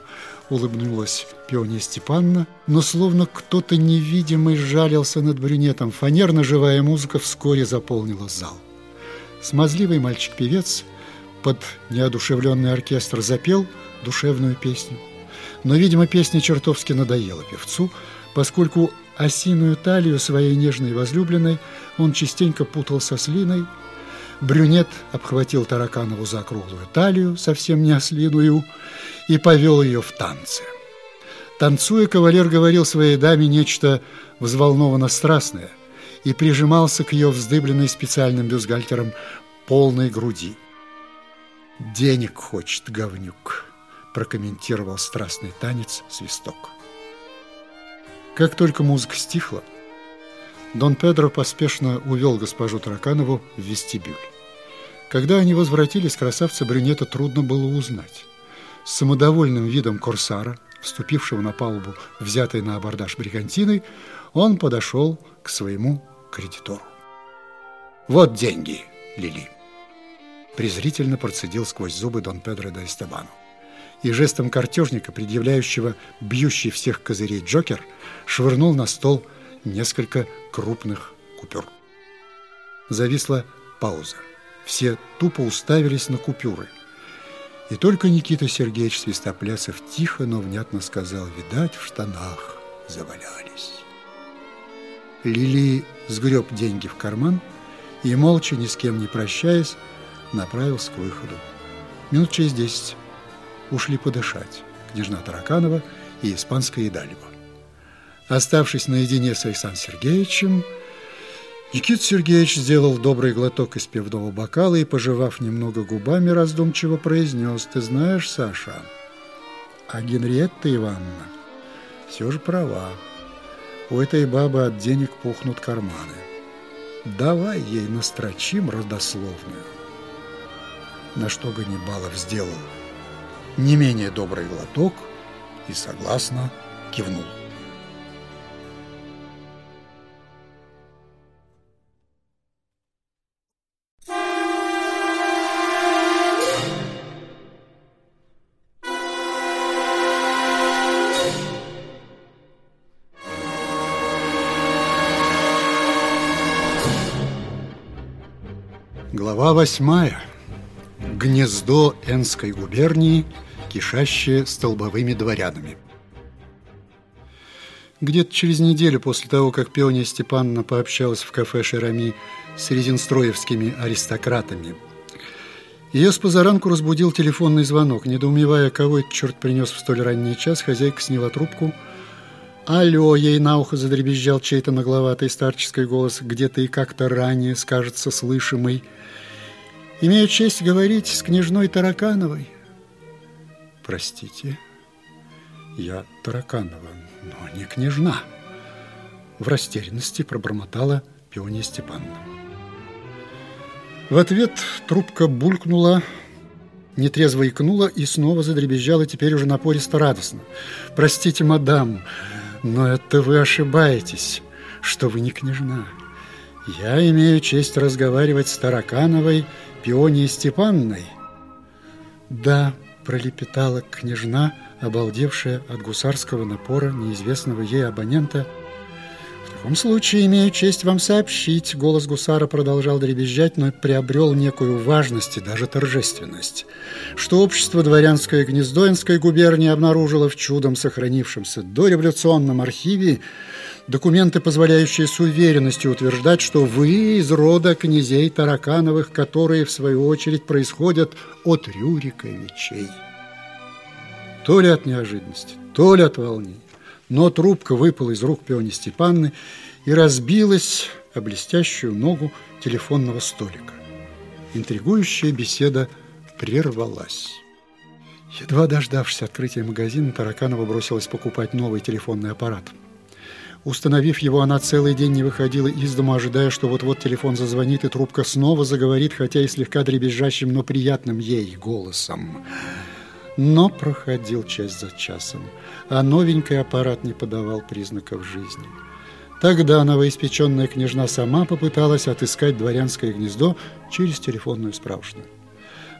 улыбнулась Пиония Степанна, но словно кто-то невидимый жалился над брюнетом. Фанерно-живая музыка вскоре заполнила зал. Смазливый мальчик-певец под неодушевленный оркестр запел душевную песню. Но, видимо, песня чертовски надоела певцу, поскольку осиную талию своей нежной возлюбленной он частенько путал со слиной. Брюнет обхватил Тараканову за круглую талию, совсем не ослиную, и повел ее в танцы. Танцуя, кавалер говорил своей даме нечто взволнованно страстное и прижимался к ее вздыбленной специальным бюстгальтером полной груди. «Денег хочет, говнюк», – прокомментировал страстный танец свисток. Как только музыка стихла, Дон Педро поспешно увел госпожу Тараканову в вестибюль. Когда они возвратились, красавца-брюнета трудно было узнать. С самодовольным видом корсара, вступившего на палубу, взятой на абордаж бригантиной, он подошел к своему кредитору. «Вот деньги, Лили!» Презрительно процедил сквозь зубы Дон Педро де Эстебану. И жестом картежника, предъявляющего бьющий всех козырей Джокер, швырнул на стол несколько крупных купюр. Зависла пауза. Все тупо уставились на купюры – и только Никита Сергеевич Свистоплясов тихо, но внятно сказал, видать, в штанах завалялись. Лили сгреб деньги в карман и, молча, ни с кем не прощаясь, направился к выходу. Минут через десять ушли подышать княжна Тараканова и испанская Идалева. Оставшись наедине с Александром Сергеевичем, Никит Сергеевич сделал добрый глоток из пивного бокала и, пожевав немного губами, раздумчиво произнес, «Ты знаешь, Саша, а Генриетта Ивановна все же права. У этой бабы от денег пухнут карманы. Давай ей настрочим родословную». На что Ганнибалов сделал не менее добрый глоток и согласно кивнул. Глава восьмая. Гнездо Энской губернии, кишащее столбовыми дворянами. Где-то через неделю после того, как Пиония Степановна пообщалась в кафе «Шерами» с резинстроевскими аристократами, ее с позаранку разбудил телефонный звонок. Недоумевая, кого этот черт принес в столь ранний час, хозяйка сняла трубку. «Алло!» – ей на ухо задребезжал чей-то нагловатый старческий голос, где-то и как-то ранее, скажется, слышимый – Имею честь говорить с княжной Таракановой. Простите, я Тараканова, но не княжна. В растерянности пробормотала Пиония Степановна. В ответ трубка булькнула, нетрезво икнула и снова задребезжала, теперь уже напористо радостно. «Простите, мадам, но это вы ошибаетесь, что вы не княжна. Я имею честь разговаривать с Таракановой Пионией Степанной? Да, пролепетала княжна, обалдевшая от гусарского напора неизвестного ей абонента. В таком случае имею честь вам сообщить, голос гусара продолжал дребезжать, но приобрел некую важность и даже торжественность, что общество дворянское гнездоинской губернии обнаружило в чудом сохранившемся дореволюционном архиве документы, позволяющие с уверенностью утверждать, что вы из рода князей Таракановых, которые, в свою очередь, происходят от Рюриковичей. То ли от неожиданности, то ли от волнения, но трубка выпала из рук Пиони Степанны и разбилась о блестящую ногу телефонного столика. Интригующая беседа прервалась. Едва дождавшись открытия магазина, Тараканова бросилась покупать новый телефонный аппарат – Установив его, она целый день не выходила из дома, ожидая, что вот-вот телефон зазвонит, и трубка снова заговорит, хотя и слегка дребезжащим, но приятным ей голосом. Но проходил час за часом, а новенький аппарат не подавал признаков жизни. Тогда новоиспеченная княжна сама попыталась отыскать дворянское гнездо через телефонную справочную.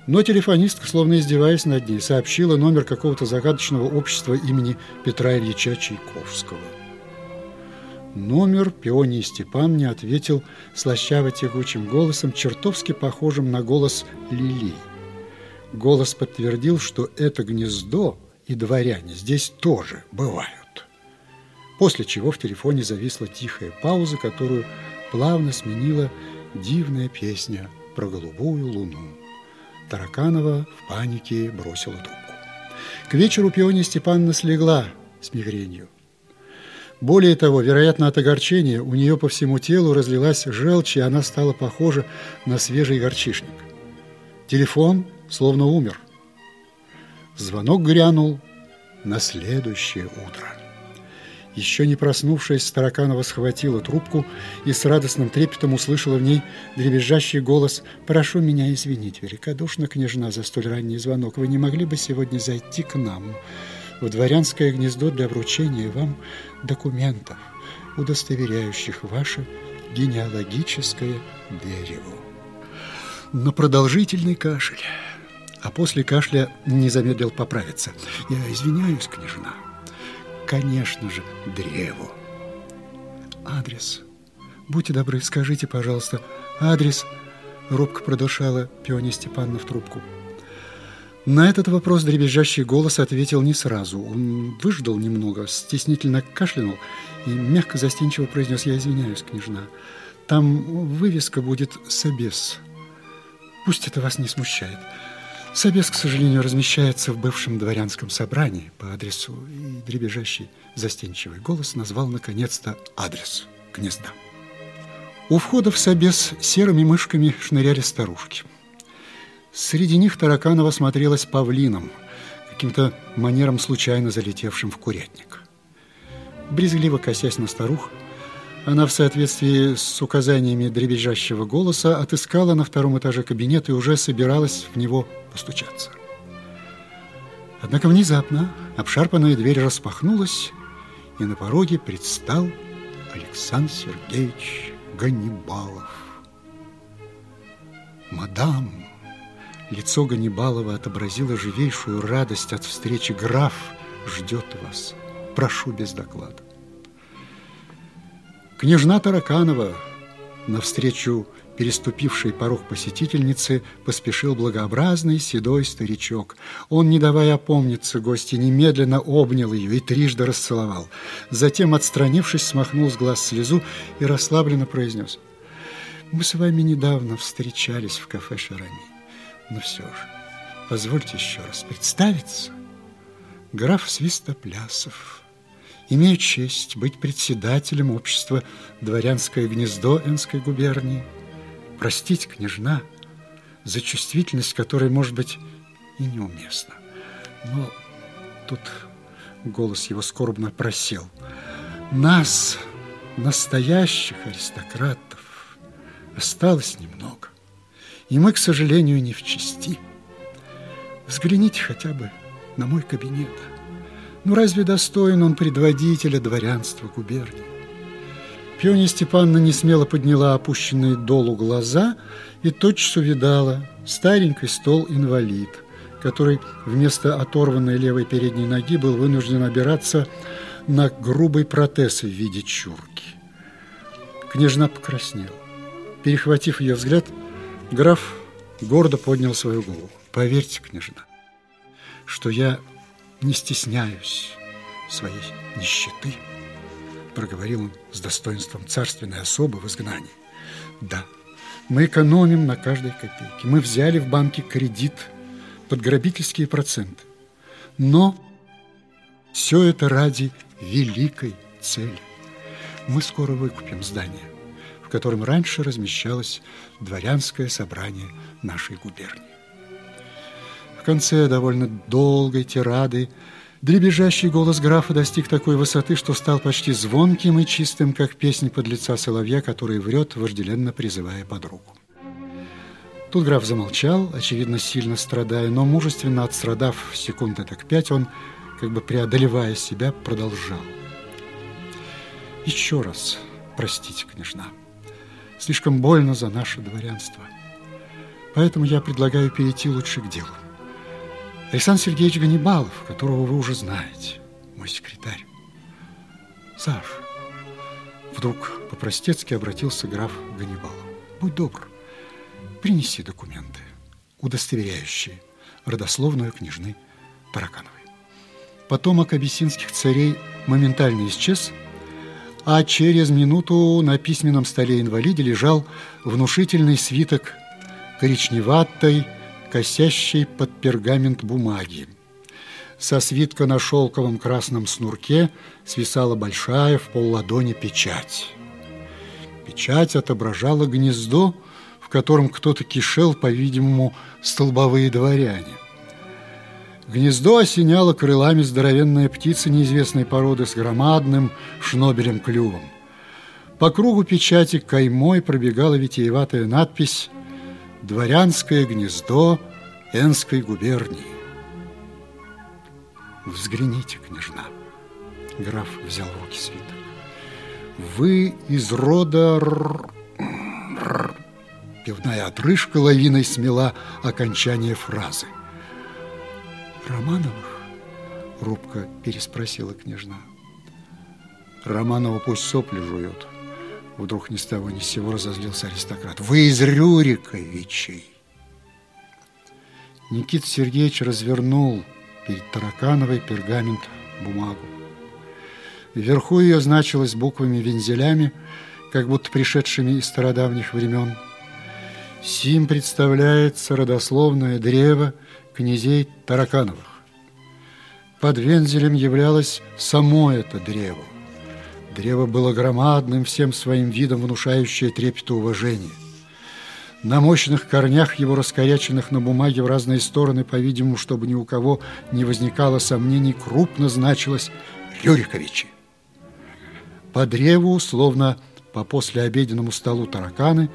Но телефонистка, словно издеваясь над ней, сообщила номер какого-то загадочного общества имени Петра Ильича Чайковского. Номер Пионий Степан не ответил слащаво-тягучим голосом, чертовски похожим на голос Лили. Голос подтвердил, что это гнездо и дворяне здесь тоже бывают. После чего в телефоне зависла тихая пауза, которую плавно сменила дивная песня про голубую луну. Тараканова в панике бросила трубку. К вечеру Пиония Степановна слегла с мигренью. Более того, вероятно, от огорчения у нее по всему телу разлилась желчь, и она стала похожа на свежий горчишник. Телефон словно умер. Звонок грянул на следующее утро. Еще не проснувшись, Староканова схватила трубку и с радостным трепетом услышала в ней дребезжащий голос «Прошу меня извинить, великодушно, княжна, за столь ранний звонок. Вы не могли бы сегодня зайти к нам в дворянское гнездо для вручения вам документов, удостоверяющих ваше генеалогическое дерево?» Но продолжительный кашель, а после кашля не замедлил поправиться. «Я извиняюсь, княжна» конечно же, древу. Адрес. Будьте добры, скажите, пожалуйста, адрес. Робко продушала Пиония Степановна в трубку. На этот вопрос дребезжащий голос ответил не сразу. Он выждал немного, стеснительно кашлянул и мягко застенчиво произнес «Я извиняюсь, княжна. Там вывеска будет «Собес». Пусть это вас не смущает. Собес, к сожалению, размещается в бывшем дворянском собрании по адресу, и дребезжащий застенчивый голос назвал наконец-то адрес гнезда. У входа в Собес серыми мышками шныряли старушки. Среди них Тараканова смотрелась павлином, каким-то манером случайно залетевшим в курятник. Брезгливо косясь на старух, она в соответствии с указаниями дребезжащего голоса отыскала на втором этаже кабинет и уже собиралась в него постучаться. Однако внезапно обшарпанная дверь распахнулась, и на пороге предстал Александр Сергеевич Ганнибалов. «Мадам!» Лицо Ганнибалова отобразило живейшую радость от встречи. «Граф ждет вас. Прошу без доклада». Княжна Тараканова навстречу переступившей порог посетительницы поспешил благообразный седой старичок. Он, не давая опомниться гости, немедленно обнял ее и трижды расцеловал. Затем, отстранившись, смахнул с глаз слезу и расслабленно произнес. «Мы с вами недавно встречались в кафе «Шарани». Но все же, позвольте еще раз представиться. Граф Свистоплясов» имею честь быть председателем общества «Дворянское гнездо» Энской губернии. Простить, княжна, за чувствительность, которая, может быть, и неуместна. Но тут голос его скорбно просел. Нас, настоящих аристократов, осталось немного. И мы, к сожалению, не в чести. Взгляните хотя бы на мой кабинет. Ну, разве достоин он предводителя дворянства губернии? Пиония Степановна не смело подняла опущенные долу глаза и тотчас увидала старенький стол-инвалид, который вместо оторванной левой передней ноги был вынужден опираться на грубый протез в виде чурки. Княжна покраснела. Перехватив ее взгляд, граф гордо поднял свою голову. «Поверьте, княжна, что я не стесняюсь своей нищеты, проговорил он с достоинством царственной особы в изгнании. Да, мы экономим на каждой копейке. Мы взяли в банке кредит под грабительские проценты. Но все это ради великой цели. Мы скоро выкупим здание, котором раньше размещалось дворянское собрание нашей губернии. В конце довольно долгой тирады дребезжащий голос графа достиг такой высоты, что стал почти звонким и чистым, как песнь под лица соловья, который врет, вожделенно призывая подругу. Тут граф замолчал, очевидно, сильно страдая, но мужественно отстрадав секунды так пять, он, как бы преодолевая себя, продолжал. Еще раз простите, княжна. Слишком больно за наше дворянство. Поэтому я предлагаю перейти лучше к делу. Александр Сергеевич Ганнибалов, которого вы уже знаете, мой секретарь. Саша, вдруг по-простецки обратился граф Ганнибалов. Будь добр, принеси документы, удостоверяющие родословную княжны Таракановой. Потомок абиссинских царей моментально исчез, а через минуту на письменном столе инвалиде лежал внушительный свиток коричневатой, косящей под пергамент бумаги. Со свитка на шелковом красном снурке свисала большая в полладони печать. Печать отображала гнездо, в котором кто-то кишел, по-видимому, столбовые дворяне. Гнездо осеняло крылами здоровенная птица неизвестной породы с громадным шнобелем-клювом. По кругу печати каймой пробегала витиеватая надпись «Дворянское гнездо Энской губернии». «Взгляните, княжна!» Граф взял в руки свиток. «Вы из рода...» Пивная отрыжка лавиной смела окончание фразы. «Романовых?» — робко переспросила княжна. «Романова пусть сопли жует». Вдруг ни с того ни с сего разозлился аристократ. «Вы из Рюриковичей!» Никита Сергеевич развернул перед Таракановой пергамент бумагу. Вверху ее значилось буквами-вензелями, как будто пришедшими из стародавних времен. Сим представляется родословное древо князей Таракановых. Под вензелем являлось само это древо. Древо было громадным, всем своим видом внушающее трепет и уважение. На мощных корнях его, раскоряченных на бумаге в разные стороны, по-видимому, чтобы ни у кого не возникало сомнений, крупно значилось «Рюриковичи». По древу, словно по послеобеденному столу тараканы,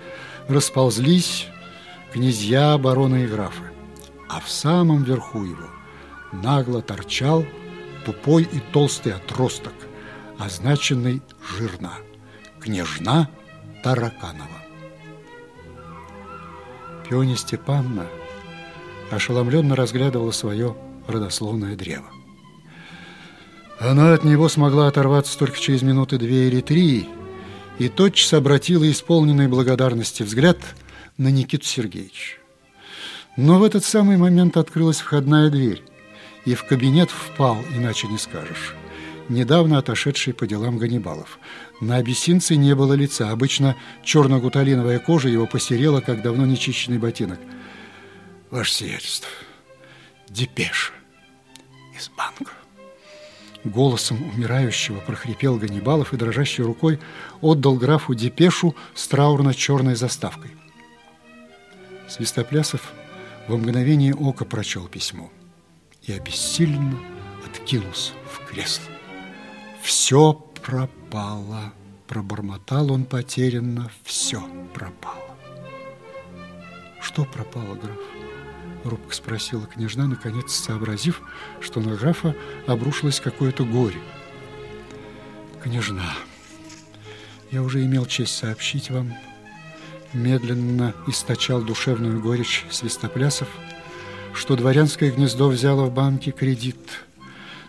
расползлись князья, бароны и графы. А в самом верху его нагло торчал тупой и толстый отросток, означенный жирно «Княжна Тараканова». Пиония Степанна ошеломленно разглядывала свое родословное древо. Она от него смогла оторваться только через минуты две или три и тотчас обратила исполненный благодарности взгляд на Никиту Сергеевича. Но в этот самый момент открылась входная дверь, и в кабинет впал, иначе не скажешь, недавно отошедший по делам Ганнибалов – на абиссинце не было лица. Обычно черно-гуталиновая кожа его посерела, как давно нечищенный ботинок. Ваше сиятельство, депеша из банка. Голосом умирающего прохрипел Ганнибалов и дрожащей рукой отдал графу депешу с траурно-черной заставкой. Свистоплясов во мгновение ока прочел письмо и обессиленно откинулся в кресло. Все пропало. Пробормотал он потерянно, все пропало. Что пропало, граф? Робко спросила княжна, наконец сообразив, что на графа обрушилось какое-то горе. Княжна, я уже имел честь сообщить вам, медленно источал душевную горечь свистоплясов, что дворянское гнездо взяло в банке кредит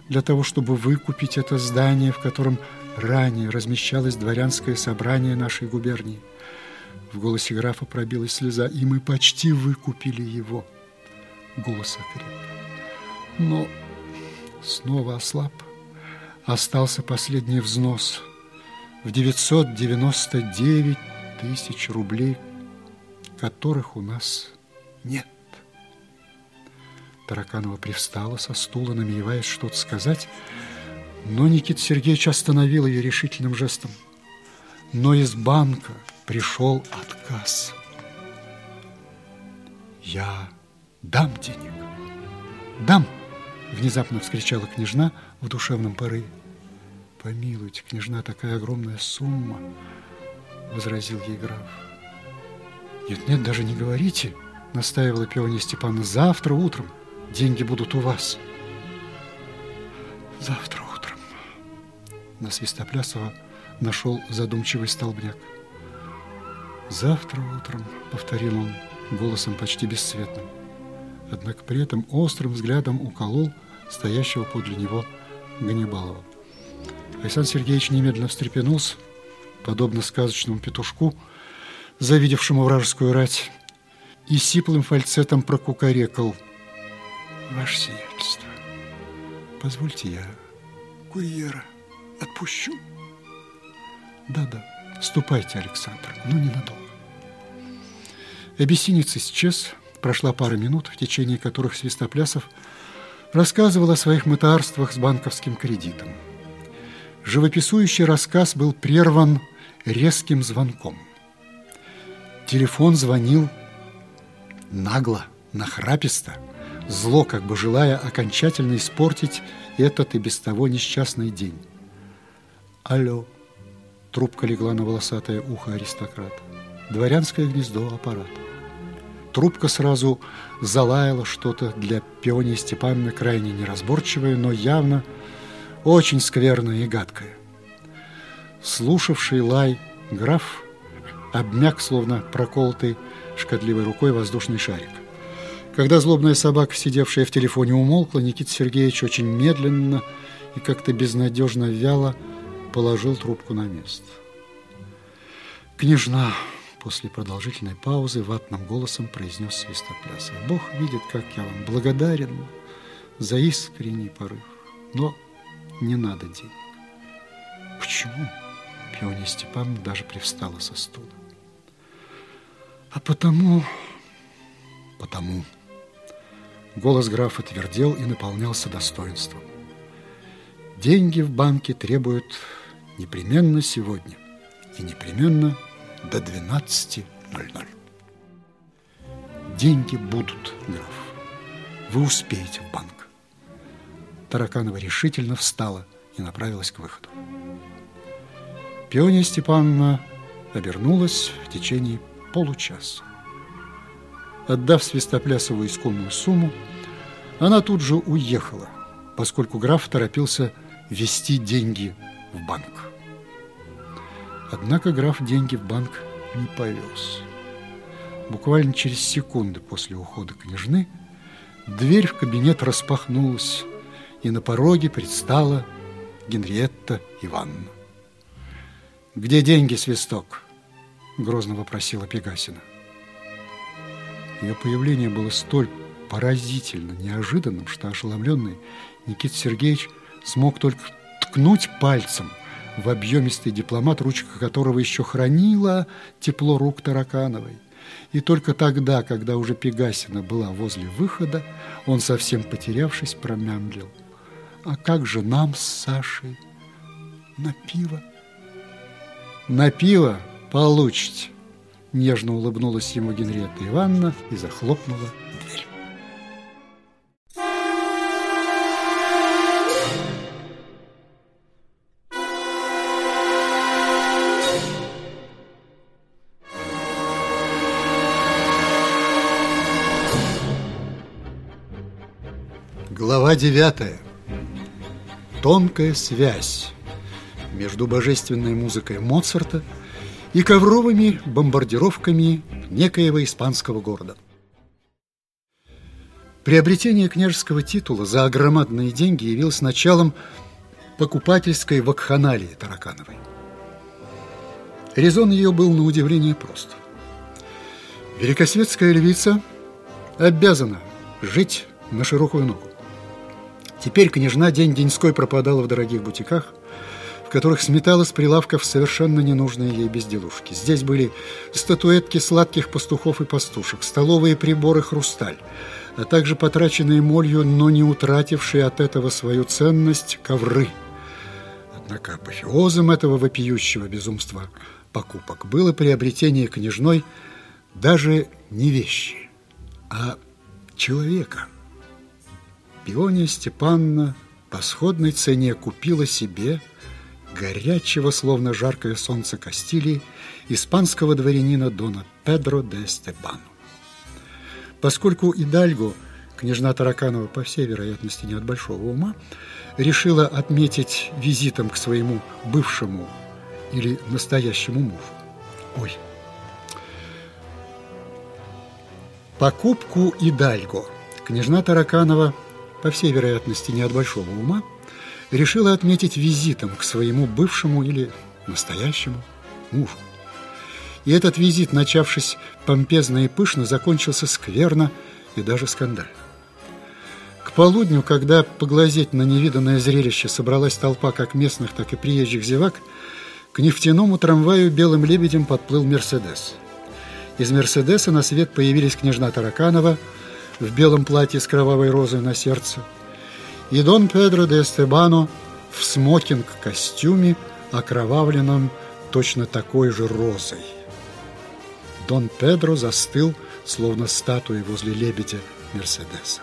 для того, чтобы выкупить это здание, в котором Ранее размещалось дворянское собрание нашей губернии. В голосе графа пробилась слеза, и мы почти выкупили его. Голос окреп. Но снова ослаб. Остался последний взнос в 999 тысяч рублей, которых у нас нет. Тараканова привстала со стула, намереваясь что-то сказать, но Никита Сергеевич остановил ее решительным жестом. Но из банка пришел отказ. «Я дам денег, дам!» Внезапно вскричала княжна в душевном порыве. «Помилуйте, княжна, такая огромная сумма!» Возразил ей граф. «Нет-нет, даже не говорите!» Настаивала Пиония Степановна. «Завтра утром деньги будут у вас!» «Завтра на Свистоплясова нашел задумчивый столбняк. «Завтра утром», — повторил он голосом почти бесцветным. Однако при этом острым взглядом уколол стоящего подле него Ганнибалова. Александр Сергеевич немедленно встрепенулся, подобно сказочному петушку, завидевшему вражескую рать, и сиплым фальцетом прокукарекал. «Ваше сиятельство, позвольте я курьера отпущу?» «Да-да, ступайте, Александр, но ненадолго». Обессинец исчез, прошла пара минут, в течение которых Свистоплясов рассказывал о своих мытарствах с банковским кредитом. Живописующий рассказ был прерван резким звонком. Телефон звонил нагло, нахраписто, зло, как бы желая окончательно испортить этот и без того несчастный день. «Алло!» – трубка легла на волосатое ухо аристократа. «Дворянское гнездо, аппарат». Трубка сразу залаяла что-то для пионии Степановны крайне неразборчивое, но явно очень скверное и гадкое. Слушавший лай граф обмяк, словно проколотый шкодливой рукой воздушный шарик. Когда злобная собака, сидевшая в телефоне, умолкла, Никита Сергеевич очень медленно и как-то безнадежно вяло положил трубку на место. «Княжна!» После продолжительной паузы ватным голосом произнес Свистоплясов. «Бог видит, как я вам благодарен за искренний порыв, но не надо денег». «Почему?» Пиония Степановна даже привстала со стула. «А потому...» «Потому...» Голос графа твердел и наполнялся достоинством. «Деньги в банке требуют непременно сегодня и непременно до 12.00. Деньги будут, граф. Вы успеете в банк. Тараканова решительно встала и направилась к выходу. Пиония Степановна обернулась в течение получаса. Отдав Свистоплясову искомую сумму, она тут же уехала, поскольку граф торопился вести деньги в банк. Однако граф деньги в банк не повез. Буквально через секунды после ухода княжны дверь в кабинет распахнулась, и на пороге предстала Генриетта Ивановна. «Где деньги, свисток?» – грозно вопросила Пегасина. Ее появление было столь поразительно неожиданным, что ошеломленный Никита Сергеевич смог только ткнуть пальцем в объемистый дипломат, ручка которого еще хранила тепло рук Таракановой. И только тогда, когда уже Пегасина была возле выхода, он, совсем потерявшись, промямлил. «А как же нам с Сашей? На пиво?» «На пиво получите!» Нежно улыбнулась ему Генриетта Ивановна и захлопнула Глава 9. Тонкая связь между божественной музыкой Моцарта и ковровыми бомбардировками некоего испанского города. Приобретение княжеского титула за огромадные деньги явилось началом покупательской вакханалии Таракановой. Резон ее был на удивление прост. Великосветская львица обязана жить на широкую ногу. Теперь княжна день-деньской пропадала в дорогих бутиках, в которых сметала с прилавков совершенно ненужные ей безделушки. Здесь были статуэтки сладких пастухов и пастушек, столовые приборы «Хрусталь», а также потраченные молью, но не утратившие от этого свою ценность ковры. Однако апофеозом этого вопиющего безумства покупок было приобретение княжной даже не вещи, а человека – Пиония Степанна по сходной цене купила себе горячего, словно жаркое солнце Кастилии, испанского дворянина Дона Педро де Степану. Поскольку Идальго, княжна Тараканова, по всей вероятности, не от большого ума, решила отметить визитом к своему бывшему или настоящему мужу. Ой. Покупку Идальго княжна Тараканова, по всей вероятности не от большого ума, решила отметить визитом к своему бывшему или настоящему мужу. И этот визит, начавшись помпезно и пышно, закончился скверно и даже скандально. К полудню, когда поглазеть на невиданное зрелище собралась толпа как местных, так и приезжих зевак, к нефтяному трамваю белым лебедем подплыл «Мерседес». Из «Мерседеса» на свет появились княжна Тараканова в белом платье с кровавой розой на сердце и Дон Педро де Эстебано в смокинг-костюме, окровавленном точно такой же розой. Дон Педро застыл, словно статуя возле лебедя Мерседеса.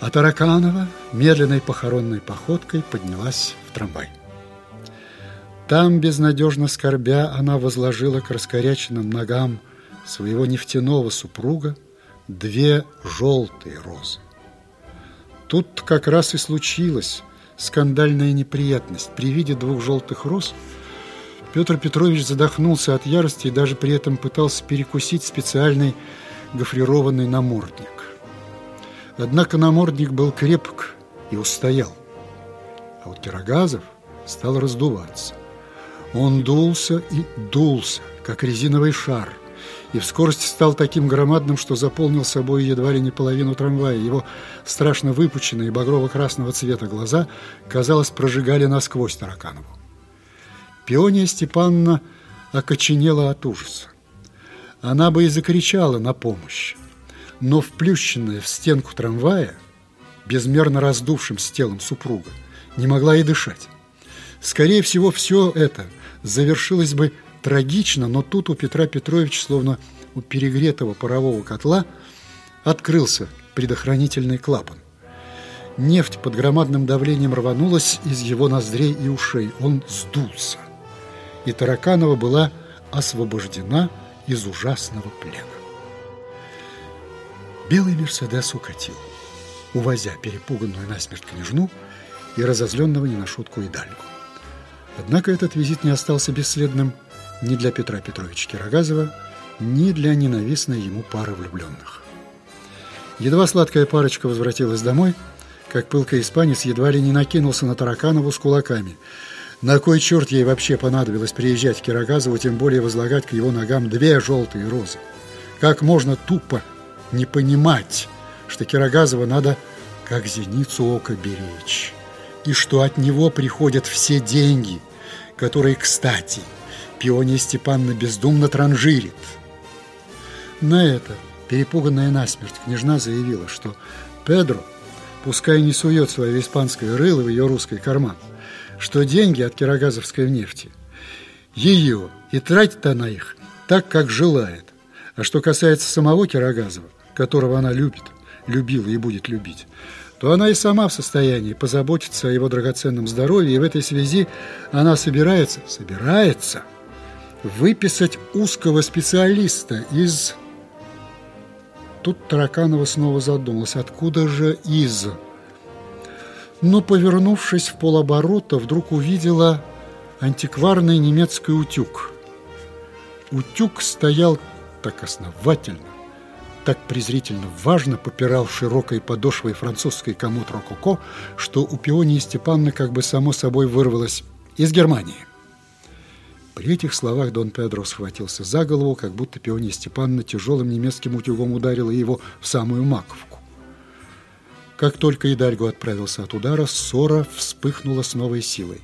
А Тараканова медленной похоронной походкой поднялась в трамвай. Там, безнадежно скорбя, она возложила к раскоряченным ногам своего нефтяного супруга две желтые розы. Тут как раз и случилась скандальная неприятность. При виде двух желтых роз Петр Петрович задохнулся от ярости и даже при этом пытался перекусить специальный гофрированный намордник. Однако намордник был крепок и устоял. А вот Кирогазов стал раздуваться. Он дулся и дулся, как резиновый шар, и в скорости стал таким громадным, что заполнил собой едва ли не половину трамвая. Его страшно выпученные багрово-красного цвета глаза, казалось, прожигали насквозь Тараканову. Пиония Степановна окоченела от ужаса. Она бы и закричала на помощь, но вплющенная в стенку трамвая, безмерно раздувшим с телом супруга, не могла и дышать. Скорее всего, все это завершилось бы трагично, но тут у Петра Петровича, словно у перегретого парового котла, открылся предохранительный клапан. Нефть под громадным давлением рванулась из его ноздрей и ушей. Он сдулся. И Тараканова была освобождена из ужасного плена. Белый Мерседес укатил, увозя перепуганную насмерть княжну и разозленного не на шутку и дальку. Однако этот визит не остался бесследным ни для Петра Петровича Кирогазова, ни для ненавистной ему пары влюбленных. Едва сладкая парочка возвратилась домой, как пылкий испанец едва ли не накинулся на Тараканову с кулаками. На кой черт ей вообще понадобилось приезжать к Кирогазову, тем более возлагать к его ногам две желтые розы? Как можно тупо не понимать, что Кирогазова надо как зеницу ока беречь, и что от него приходят все деньги, которые, кстати, Пиония Степановна бездумно транжирит. На это перепуганная насмерть княжна заявила, что Педро пускай не сует свое испанское рыло в ее русский карман, что деньги от кирогазовской нефти ее, и тратит она их так, как желает. А что касается самого Кирогазова, которого она любит, любила и будет любить, то она и сама в состоянии позаботиться о его драгоценном здоровье, и в этой связи она собирается, собирается – выписать узкого специалиста из... Тут Тараканова снова задумалась, откуда же из... Но, повернувшись в полоборота, вдруг увидела антикварный немецкий утюг. Утюг стоял так основательно, так презрительно важно попирал широкой подошвой французской комод рококо, что у Пионии Степановны как бы само собой вырвалось из Германии. При этих словах Дон Педро схватился за голову, как будто Пиония Степановна тяжелым немецким утюгом ударила его в самую маковку. Как только Идальго отправился от удара, ссора вспыхнула с новой силой.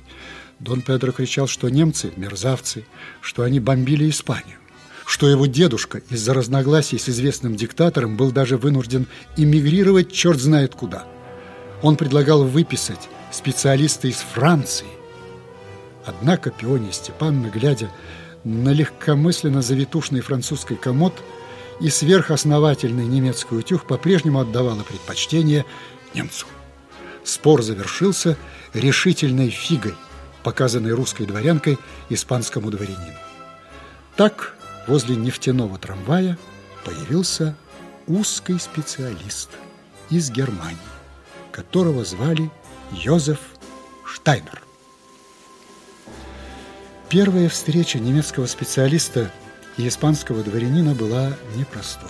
Дон Педро кричал, что немцы – мерзавцы, что они бомбили Испанию, что его дедушка из-за разногласий с известным диктатором был даже вынужден эмигрировать черт знает куда. Он предлагал выписать специалиста из Франции, Однако Пиония Степановна, глядя на легкомысленно завитушный французский комод и сверхосновательный немецкий утюг, по-прежнему отдавала предпочтение немцу. Спор завершился решительной фигой, показанной русской дворянкой испанскому дворянину. Так возле нефтяного трамвая появился узкий специалист из Германии, которого звали Йозеф Штайнер. Первая встреча немецкого специалиста и испанского дворянина была непростой.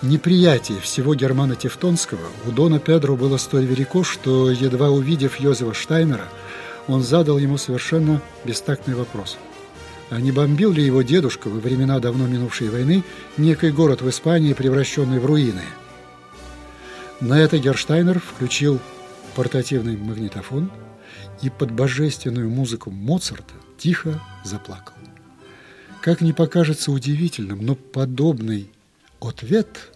Неприятие всего Германа Тевтонского у Дона Педро было столь велико, что, едва увидев Йозефа Штайнера, он задал ему совершенно бестактный вопрос. А не бомбил ли его дедушка во времена давно минувшей войны некий город в Испании, превращенный в руины? На это Герштайнер включил портативный магнитофон и под божественную музыку Моцарта тихо заплакал. Как не покажется удивительным, но подобный ответ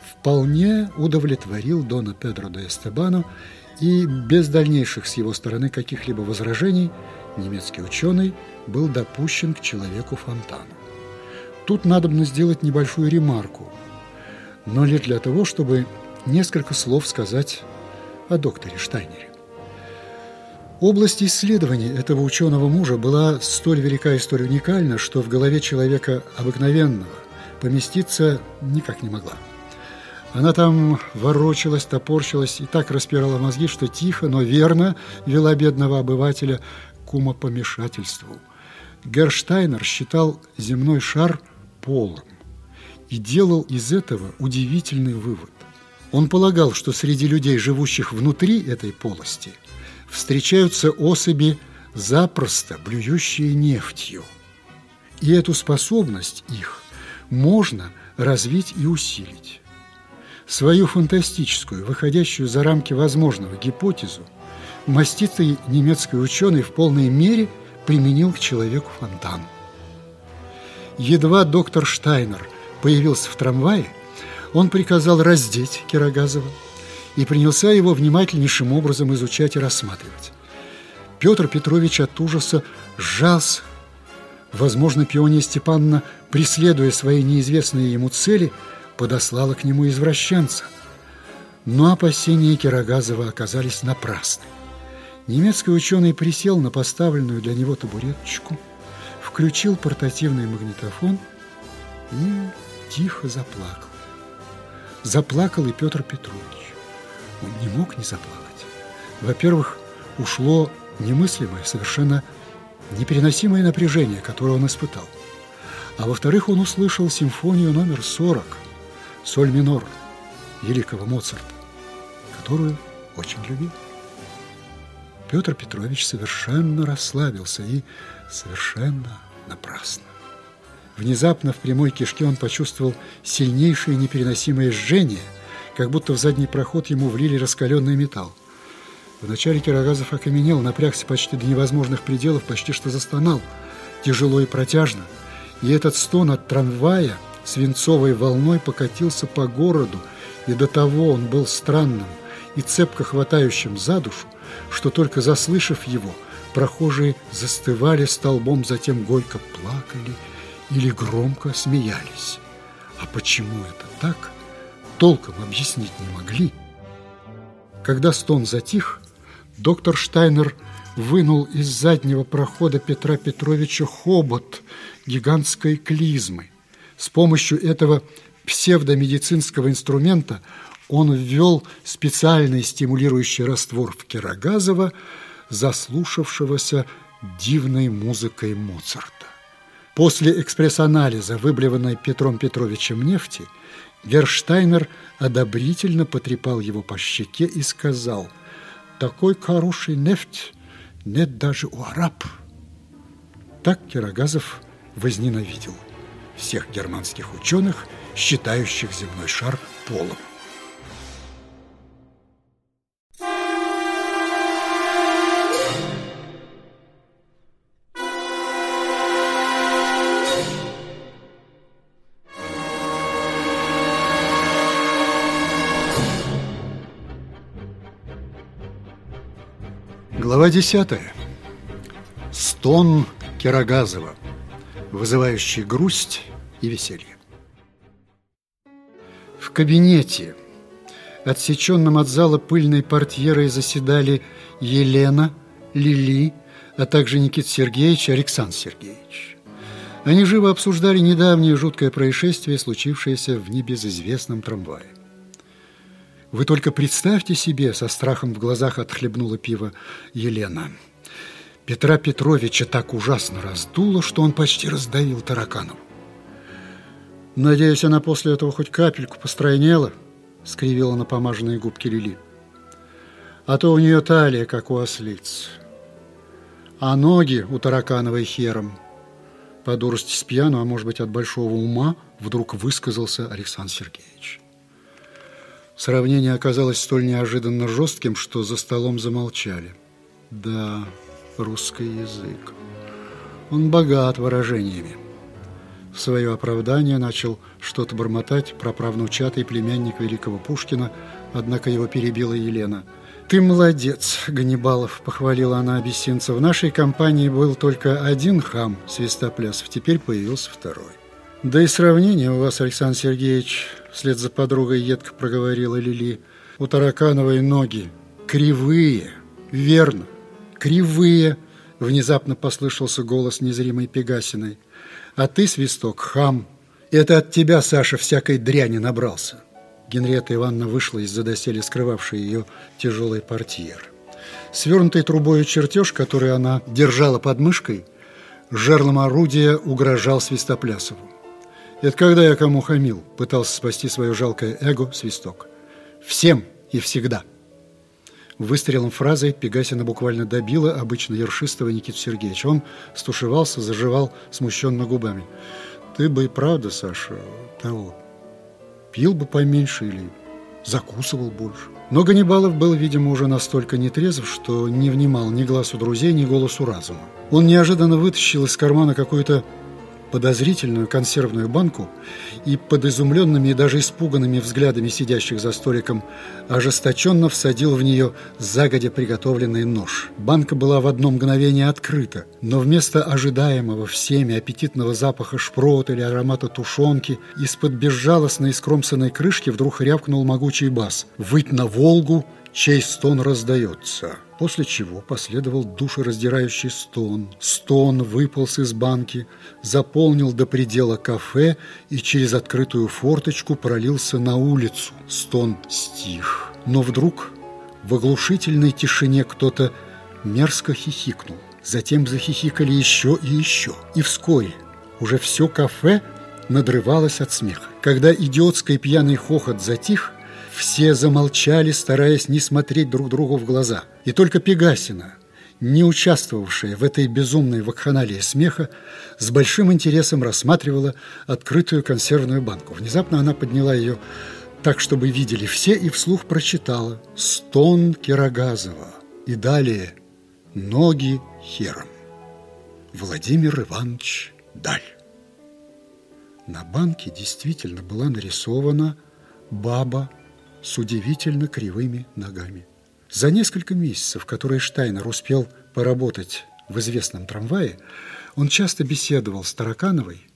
вполне удовлетворил Дона Педро де Эстебану, и без дальнейших с его стороны каких-либо возражений немецкий ученый был допущен к человеку-фонтану. Тут надо бы сделать небольшую ремарку, но лишь для того, чтобы несколько слов сказать о докторе Штайнере. Область исследований этого ученого мужа была столь велика и столь уникальна, что в голове человека обыкновенного поместиться никак не могла. Она там ворочалась, топорщилась и так распирала мозги, что тихо, но верно вела бедного обывателя к умопомешательству. Герштайнер считал земной шар полым и делал из этого удивительный вывод. Он полагал, что среди людей, живущих внутри этой полости, встречаются особи, запросто блюющие нефтью. И эту способность их можно развить и усилить. Свою фантастическую, выходящую за рамки возможного гипотезу, маститый немецкий ученый в полной мере применил к человеку фонтан. Едва доктор Штайнер появился в трамвае, он приказал раздеть Кирогазова и принялся его внимательнейшим образом изучать и рассматривать. Петр Петрович от ужаса сжался. Возможно, Пиония Степановна, преследуя свои неизвестные ему цели, подослала к нему извращенца. Но опасения Кирогазова оказались напрасны. Немецкий ученый присел на поставленную для него табуреточку, включил портативный магнитофон и тихо заплакал. Заплакал и Петр Петрович. Он не мог не заплакать. Во-первых, ушло немыслимое, совершенно непереносимое напряжение, которое он испытал. А во-вторых, он услышал симфонию номер 40 соль минор великого Моцарта, которую очень любил. Петр Петрович совершенно расслабился и совершенно напрасно. Внезапно в прямой кишке он почувствовал сильнейшее непереносимое жжение, как будто в задний проход ему влили раскаленный металл. Вначале Кирогазов окаменел, напрягся почти до невозможных пределов, почти что застонал, тяжело и протяжно. И этот стон от трамвая свинцовой волной покатился по городу, и до того он был странным и цепко хватающим за душу, что только заслышав его, прохожие застывали столбом, затем горько плакали или громко смеялись. А почему это так, толком объяснить не могли. Когда стон затих, доктор Штайнер вынул из заднего прохода Петра Петровича хобот гигантской клизмы. С помощью этого псевдомедицинского инструмента он ввел специальный стимулирующий раствор в Кирогазова, заслушавшегося дивной музыкой Моцарта. После экспресс-анализа, выблеванной Петром Петровичем нефти, Герштайнер одобрительно потрепал его по щеке и сказал «Такой хороший нефть нет даже у араб». Так Кирогазов возненавидел всех германских ученых, считающих земной шар полом. Глава 10. Стон Кирогазова вызывающий грусть и веселье. В кабинете, отсеченном от зала пыльной портьерой, заседали Елена, Лили, а также Никита Сергеевич и Александр Сергеевич. Они живо обсуждали недавнее жуткое происшествие, случившееся в небезызвестном трамвае. «Вы только представьте себе!» – со страхом в глазах отхлебнула пиво Елена – Петра Петровича так ужасно раздуло, что он почти раздавил тараканов. «Надеюсь, она после этого хоть капельку постройнела», — скривила на помаженные губки Лили. «А то у нее талия, как у ослиц, а ноги у таракановой хером». По дурости с пьяну, а может быть от большого ума, вдруг высказался Александр Сергеевич. Сравнение оказалось столь неожиданно жестким, что за столом замолчали. Да, русский язык. Он богат выражениями. В свое оправдание начал что-то бормотать про правнучатый племянник великого Пушкина, однако его перебила Елена – «Ты молодец, Ганнибалов», – похвалила она Абиссинца. «В нашей компании был только один хам, Свистоплясов, теперь появился второй». «Да и сравнение у вас, Александр Сергеевич», – вслед за подругой едко проговорила Лили. «У Таракановой ноги кривые, верно, кривые», – внезапно послышался голос незримой Пегасиной. «А ты, Свисток, хам. Это от тебя, Саша, всякой дряни набрался». Генриетта Ивановна вышла из-за доселе скрывавшей ее тяжелый портьер. Свернутый трубой чертеж, который она держала под мышкой, жерлом орудия угрожал Свистоплясову. «Это когда я кому хамил?» – пытался спасти свое жалкое эго Свисток. «Всем и всегда!» Выстрелом фразой Пегасина буквально добила обычно ершистого Никиту Сергеевича. Он стушевался, заживал смущенно губами. «Ты бы и правда, Саша, того...» пил бы поменьше или закусывал больше. Но Ганнибалов был, видимо, уже настолько нетрезв, что не внимал ни глазу друзей, ни голосу разума. Он неожиданно вытащил из кармана какую-то подозрительную консервную банку и под изумленными и даже испуганными взглядами сидящих за столиком ожесточенно всадил в нее загодя приготовленный нож. Банка была в одно мгновение открыта, но вместо ожидаемого всеми аппетитного запаха шпрот или аромата тушенки из-под безжалостной скромсанной крышки вдруг рявкнул могучий бас «Выть на Волгу, чей стон раздается» после чего последовал душераздирающий стон. Стон выполз из банки, заполнил до предела кафе и через открытую форточку пролился на улицу. Стон стих. Но вдруг в оглушительной тишине кто-то мерзко хихикнул. Затем захихикали еще и еще. И вскоре уже все кафе надрывалось от смеха. Когда идиотский пьяный хохот затих, все замолчали, стараясь не смотреть друг другу в глаза. И только Пегасина, не участвовавшая в этой безумной вакханалии смеха, с большим интересом рассматривала открытую консервную банку. Внезапно она подняла ее так, чтобы видели все, и вслух прочитала «Стон Кирогазова» и далее «Ноги хером». Владимир Иванович Даль. На банке действительно была нарисована баба с удивительно кривыми ногами. За несколько месяцев, которые Штайнер успел поработать в известном трамвае, он часто беседовал с Таракановой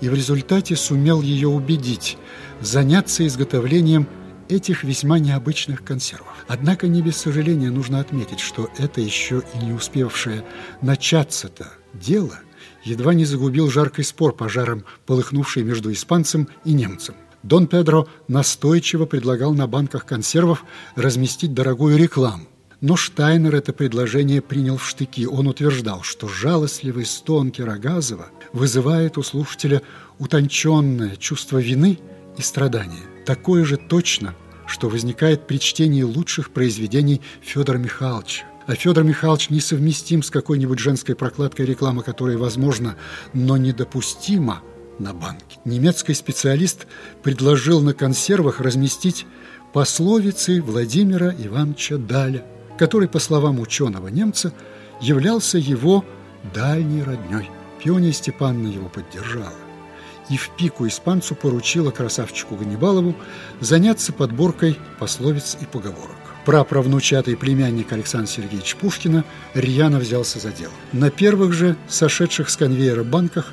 и в результате сумел ее убедить заняться изготовлением этих весьма необычных консервов. Однако не без сожаления нужно отметить, что это еще и не успевшее начаться-то дело едва не загубил жаркий спор пожаром, полыхнувший между испанцем и немцем. Дон Педро настойчиво предлагал на банках консервов разместить дорогую рекламу. Но Штайнер это предложение принял в штыки. Он утверждал, что жалостливый стон Кирогазова вызывает у слушателя утонченное чувство вины и страдания. Такое же точно, что возникает при чтении лучших произведений Федора Михайловича. А Федор Михайлович несовместим с какой-нибудь женской прокладкой рекламы, которая возможна, но недопустима на банке. Немецкий специалист предложил на консервах разместить пословицы Владимира Ивановича Даля, который, по словам ученого немца, являлся его дальней родней. Пиония Степановна его поддержала и в пику испанцу поручила красавчику Ганнибалову заняться подборкой пословиц и поговорок. Праправнучатый племянник Александра Сергеевича Пушкина рьяно взялся за дело. На первых же сошедших с конвейера банках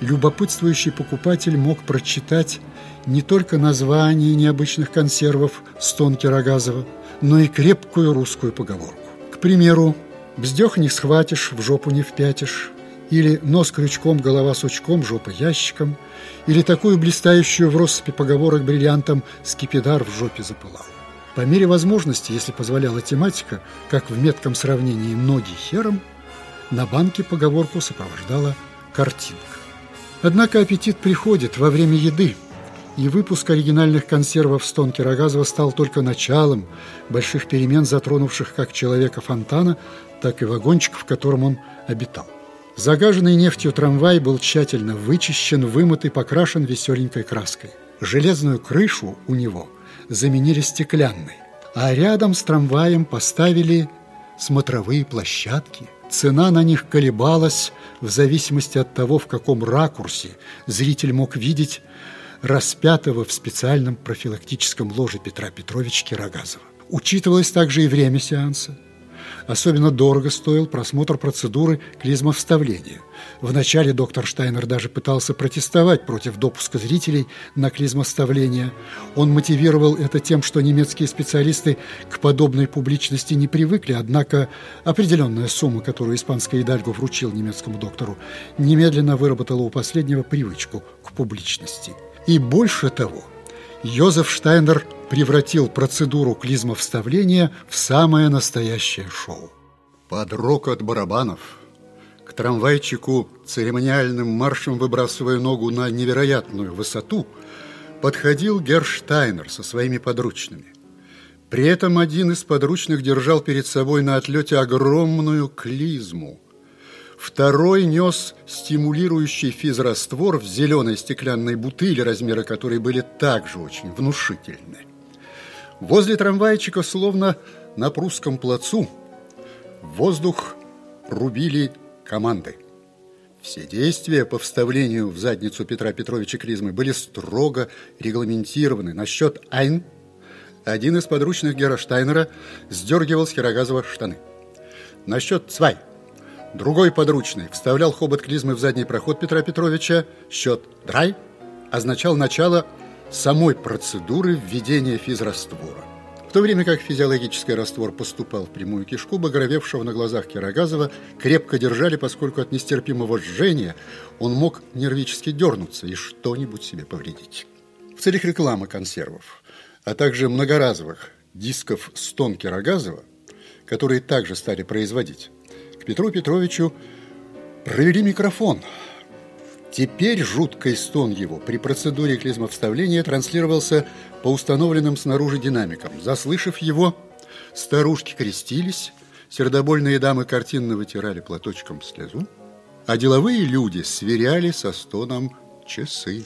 любопытствующий покупатель мог прочитать не только название необычных консервов «Стон Кирогазова», но и крепкую русскую поговорку. К примеру, «Бздех не схватишь, в жопу не впятишь», или «Нос крючком, голова сучком, жопа ящиком», или такую блистающую в россыпи поговорок бриллиантом «Скипидар в жопе запылал». По мере возможности, если позволяла тематика, как в метком сравнении «ноги хером», На банке поговорку сопровождала картинка. Однако аппетит приходит во время еды, и выпуск оригинальных консервов Стонки Рогазова стал только началом больших перемен, затронувших как человека Фонтана, так и вагончик, в котором он обитал. Загаженный нефтью трамвай был тщательно вычищен, вымыт и покрашен веселенькой краской. Железную крышу у него заменили стеклянной, а рядом с трамваем поставили смотровые площадки. Цена на них колебалась в зависимости от того, в каком ракурсе зритель мог видеть распятого в специальном профилактическом ложе Петра Петровича Кирогазова. Учитывалось также и время сеанса. Особенно дорого стоил просмотр процедуры клизмовставления. Вначале доктор Штайнер даже пытался протестовать против допуска зрителей на клизмовставление. Он мотивировал это тем, что немецкие специалисты к подобной публичности не привыкли, однако определенная сумма, которую испанская Идальго вручил немецкому доктору, немедленно выработала у последнего привычку к публичности. И больше того – Йозеф Штайнер превратил процедуру клизмовставления в самое настоящее шоу. Под рокот барабанов к трамвайчику, церемониальным маршем выбрасывая ногу на невероятную высоту, подходил Герштайнер со своими подручными. При этом один из подручных держал перед собой на отлете огромную клизму – Второй нес стимулирующий физраствор в зеленой стеклянной бутыле, размеры которой были также очень внушительны. Возле трамвайчика, словно на прусском плацу, воздух рубили команды. Все действия по вставлению в задницу Петра Петровича Клизмы были строго регламентированы. На счет «Айн» один из подручных Гераштайнера сдергивал с Хирогазова штаны. На счет «Цвай» Другой подручный вставлял хобот клизмы в задний проход Петра Петровича. Счет «драй» означал начало самой процедуры введения физраствора. В то время как физиологический раствор поступал в прямую кишку, багровевшего на глазах Кирогазова крепко держали, поскольку от нестерпимого жжения он мог нервически дернуться и что-нибудь себе повредить. В целях рекламы консервов, а также многоразовых дисков стон Кирогазова, которые также стали производить, Петру Петровичу провели микрофон. Теперь жуткий стон его при процедуре клизмовставления транслировался по установленным снаружи динамикам. Заслышав его, старушки крестились, сердобольные дамы картинно вытирали платочком слезу, а деловые люди сверяли со стоном часы.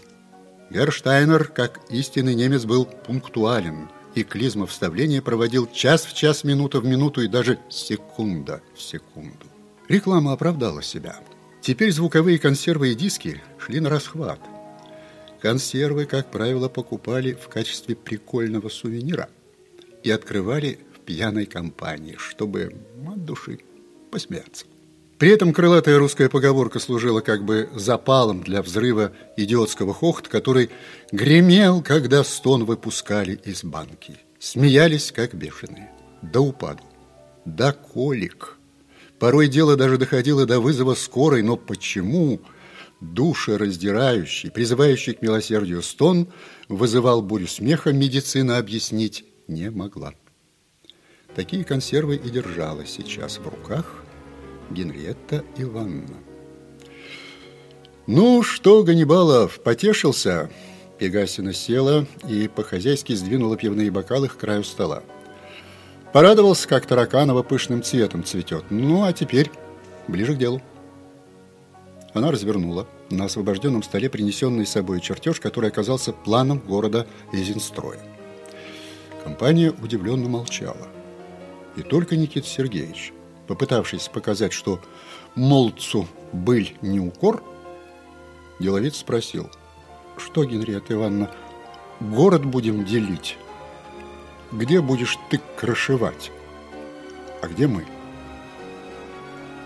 Герштайнер, как истинный немец, был пунктуален – и клизмовставление проводил час в час, минута в минуту и даже секунда в секунду. Реклама оправдала себя. Теперь звуковые консервы и диски шли на расхват. Консервы, как правило, покупали в качестве прикольного сувенира и открывали в пьяной компании, чтобы от души посмеяться. При этом крылатая русская поговорка служила как бы запалом для взрыва идиотского хохота, который гремел, когда стон выпускали из банки. Смеялись, как бешеные. До упаду. До колик. Порой дело даже доходило до вызова скорой, но почему душераздирающий, призывающий к милосердию стон вызывал бурю смеха, медицина объяснить не могла. Такие консервы и держала сейчас в руках – Генриетта Ивановна. «Ну что, Ганнибалов, потешился?» Пегасина села и по-хозяйски сдвинула пивные бокалы к краю стола. Порадовался, как Тараканова пышным цветом цветет. Ну, а теперь ближе к делу. Она развернула на освобожденном столе принесенный с собой чертеж, который оказался планом города Изенстроя. Компания удивленно молчала. И только Никита Сергеевич попытавшись показать, что молодцу быль не укор, деловец спросил, что, Генриетта Ивановна, город будем делить? Где будешь ты крошевать? А где мы?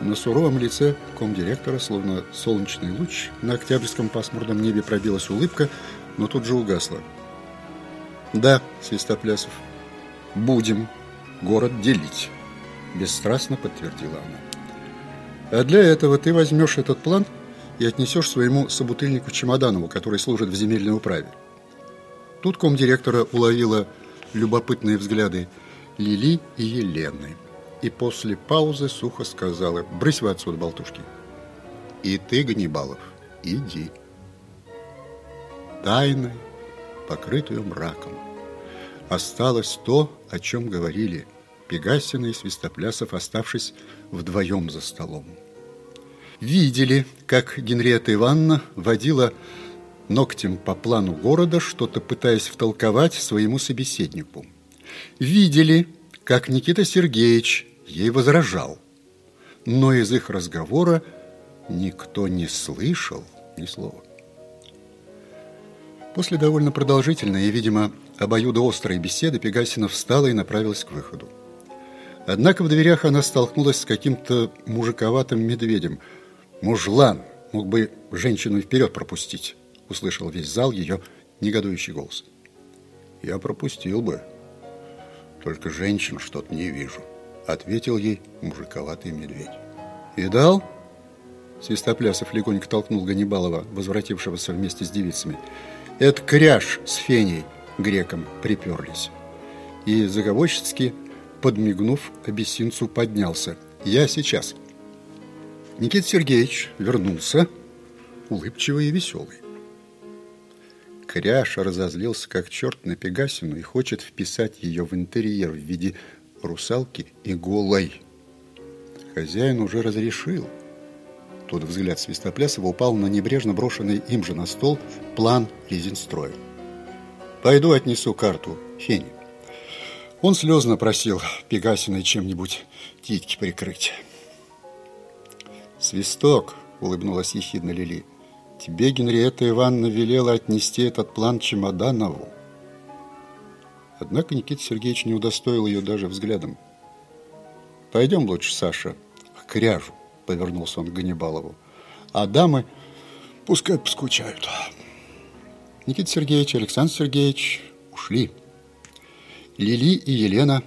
На суровом лице комдиректора, словно солнечный луч, на октябрьском пасмурном небе пробилась улыбка, но тут же угасла. «Да, Свистоплясов, будем город делить» бесстрастно подтвердила она. А для этого ты возьмешь этот план и отнесешь своему собутыльнику Чемоданову, который служит в земельной управе. Тут комдиректора уловила любопытные взгляды Лили и Елены. и после паузы сухо сказала «Брысь вы отсюда, болтушки!» «И ты, Ганнибалов, иди!» Тайной, покрытую мраком, осталось то, о чем говорили Пегасина и Свистоплясов, оставшись вдвоем за столом. Видели, как Генриетта Ивановна водила ногтем по плану города, что-то пытаясь втолковать своему собеседнику. Видели, как Никита Сергеевич ей возражал, но из их разговора никто не слышал ни слова. После довольно продолжительной и, видимо, обоюдоострой беседы Пегасина встала и направилась к выходу. Однако в дверях она столкнулась с каким-то мужиковатым медведем. «Мужлан! Мог бы женщину вперед пропустить!» Услышал весь зал ее негодующий голос. «Я пропустил бы, только женщин что-то не вижу», ответил ей мужиковатый медведь. «Видал?» Свистоплясов легонько толкнул Ганнибалова, возвратившегося вместе с девицами. «Это кряж с феней греком приперлись». И заговорщицки, подмигнув, абиссинцу поднялся. «Я сейчас». Никита Сергеевич вернулся, улыбчивый и веселый. Кряша разозлился как черт на Пегасину и хочет вписать ее в интерьер в виде русалки и голой. Хозяин уже разрешил. Тут взгляд Свистоплясова упал на небрежно брошенный им же на стол план резинстроя. «Пойду отнесу карту Фене». Он слезно просил Пегасиной чем-нибудь титьки прикрыть. «Свисток!» — улыбнулась ехидно Лили. Тебе Генриетта Ивановна велела отнести этот план Чемоданову. Однако Никита Сергеевич не удостоил ее даже взглядом. «Пойдем лучше, Саша, к кряжу», — повернулся он к Ганнибалову. «А дамы пускай поскучают». Никита Сергеевич и Александр Сергеевич ушли. Лили и Елена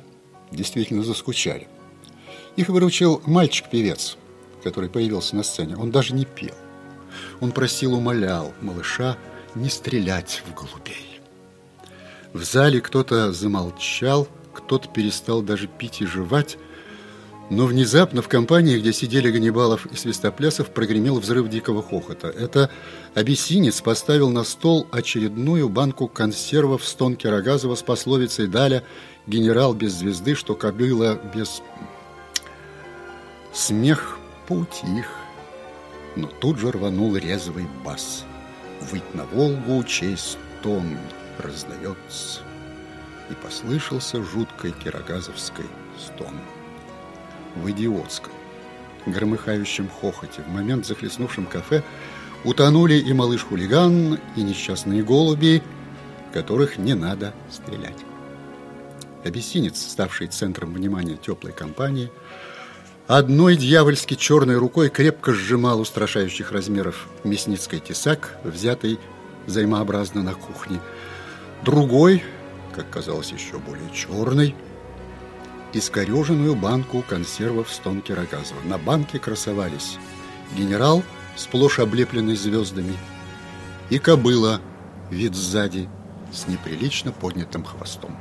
действительно заскучали. Их выручил мальчик-певец, который появился на сцене. Он даже не пел. Он просил, умолял малыша не стрелять в голубей. В зале кто-то замолчал, кто-то перестал даже пить и жевать, но внезапно в компании, где сидели Ганнибалов и Свистоплясов, прогремел взрыв дикого хохота. Это абиссинец поставил на стол очередную банку консервов с тонки Рогазова с пословицей «Даля, генерал без звезды, что кобыла без...» Смех поутих но тут же рванул резвый бас. Выть на Волгу, чей стон раздается. И послышался жуткой кирогазовской стон. В идиотском, громыхающем хохоте, в момент захлестнувшем кафе, утонули и малыш-хулиган, и несчастные голуби, которых не надо стрелять. Абиссинец, ставший центром внимания теплой компании, Одной дьявольски черной рукой крепко сжимал устрашающих размеров мясницкий тесак, взятый взаимообразно на кухне. Другой, как казалось еще более черной, искореженную банку консервов с тонки Рогазова. На банке красовались генерал, сплошь облепленный звездами, и кобыла, вид сзади, с неприлично поднятым хвостом.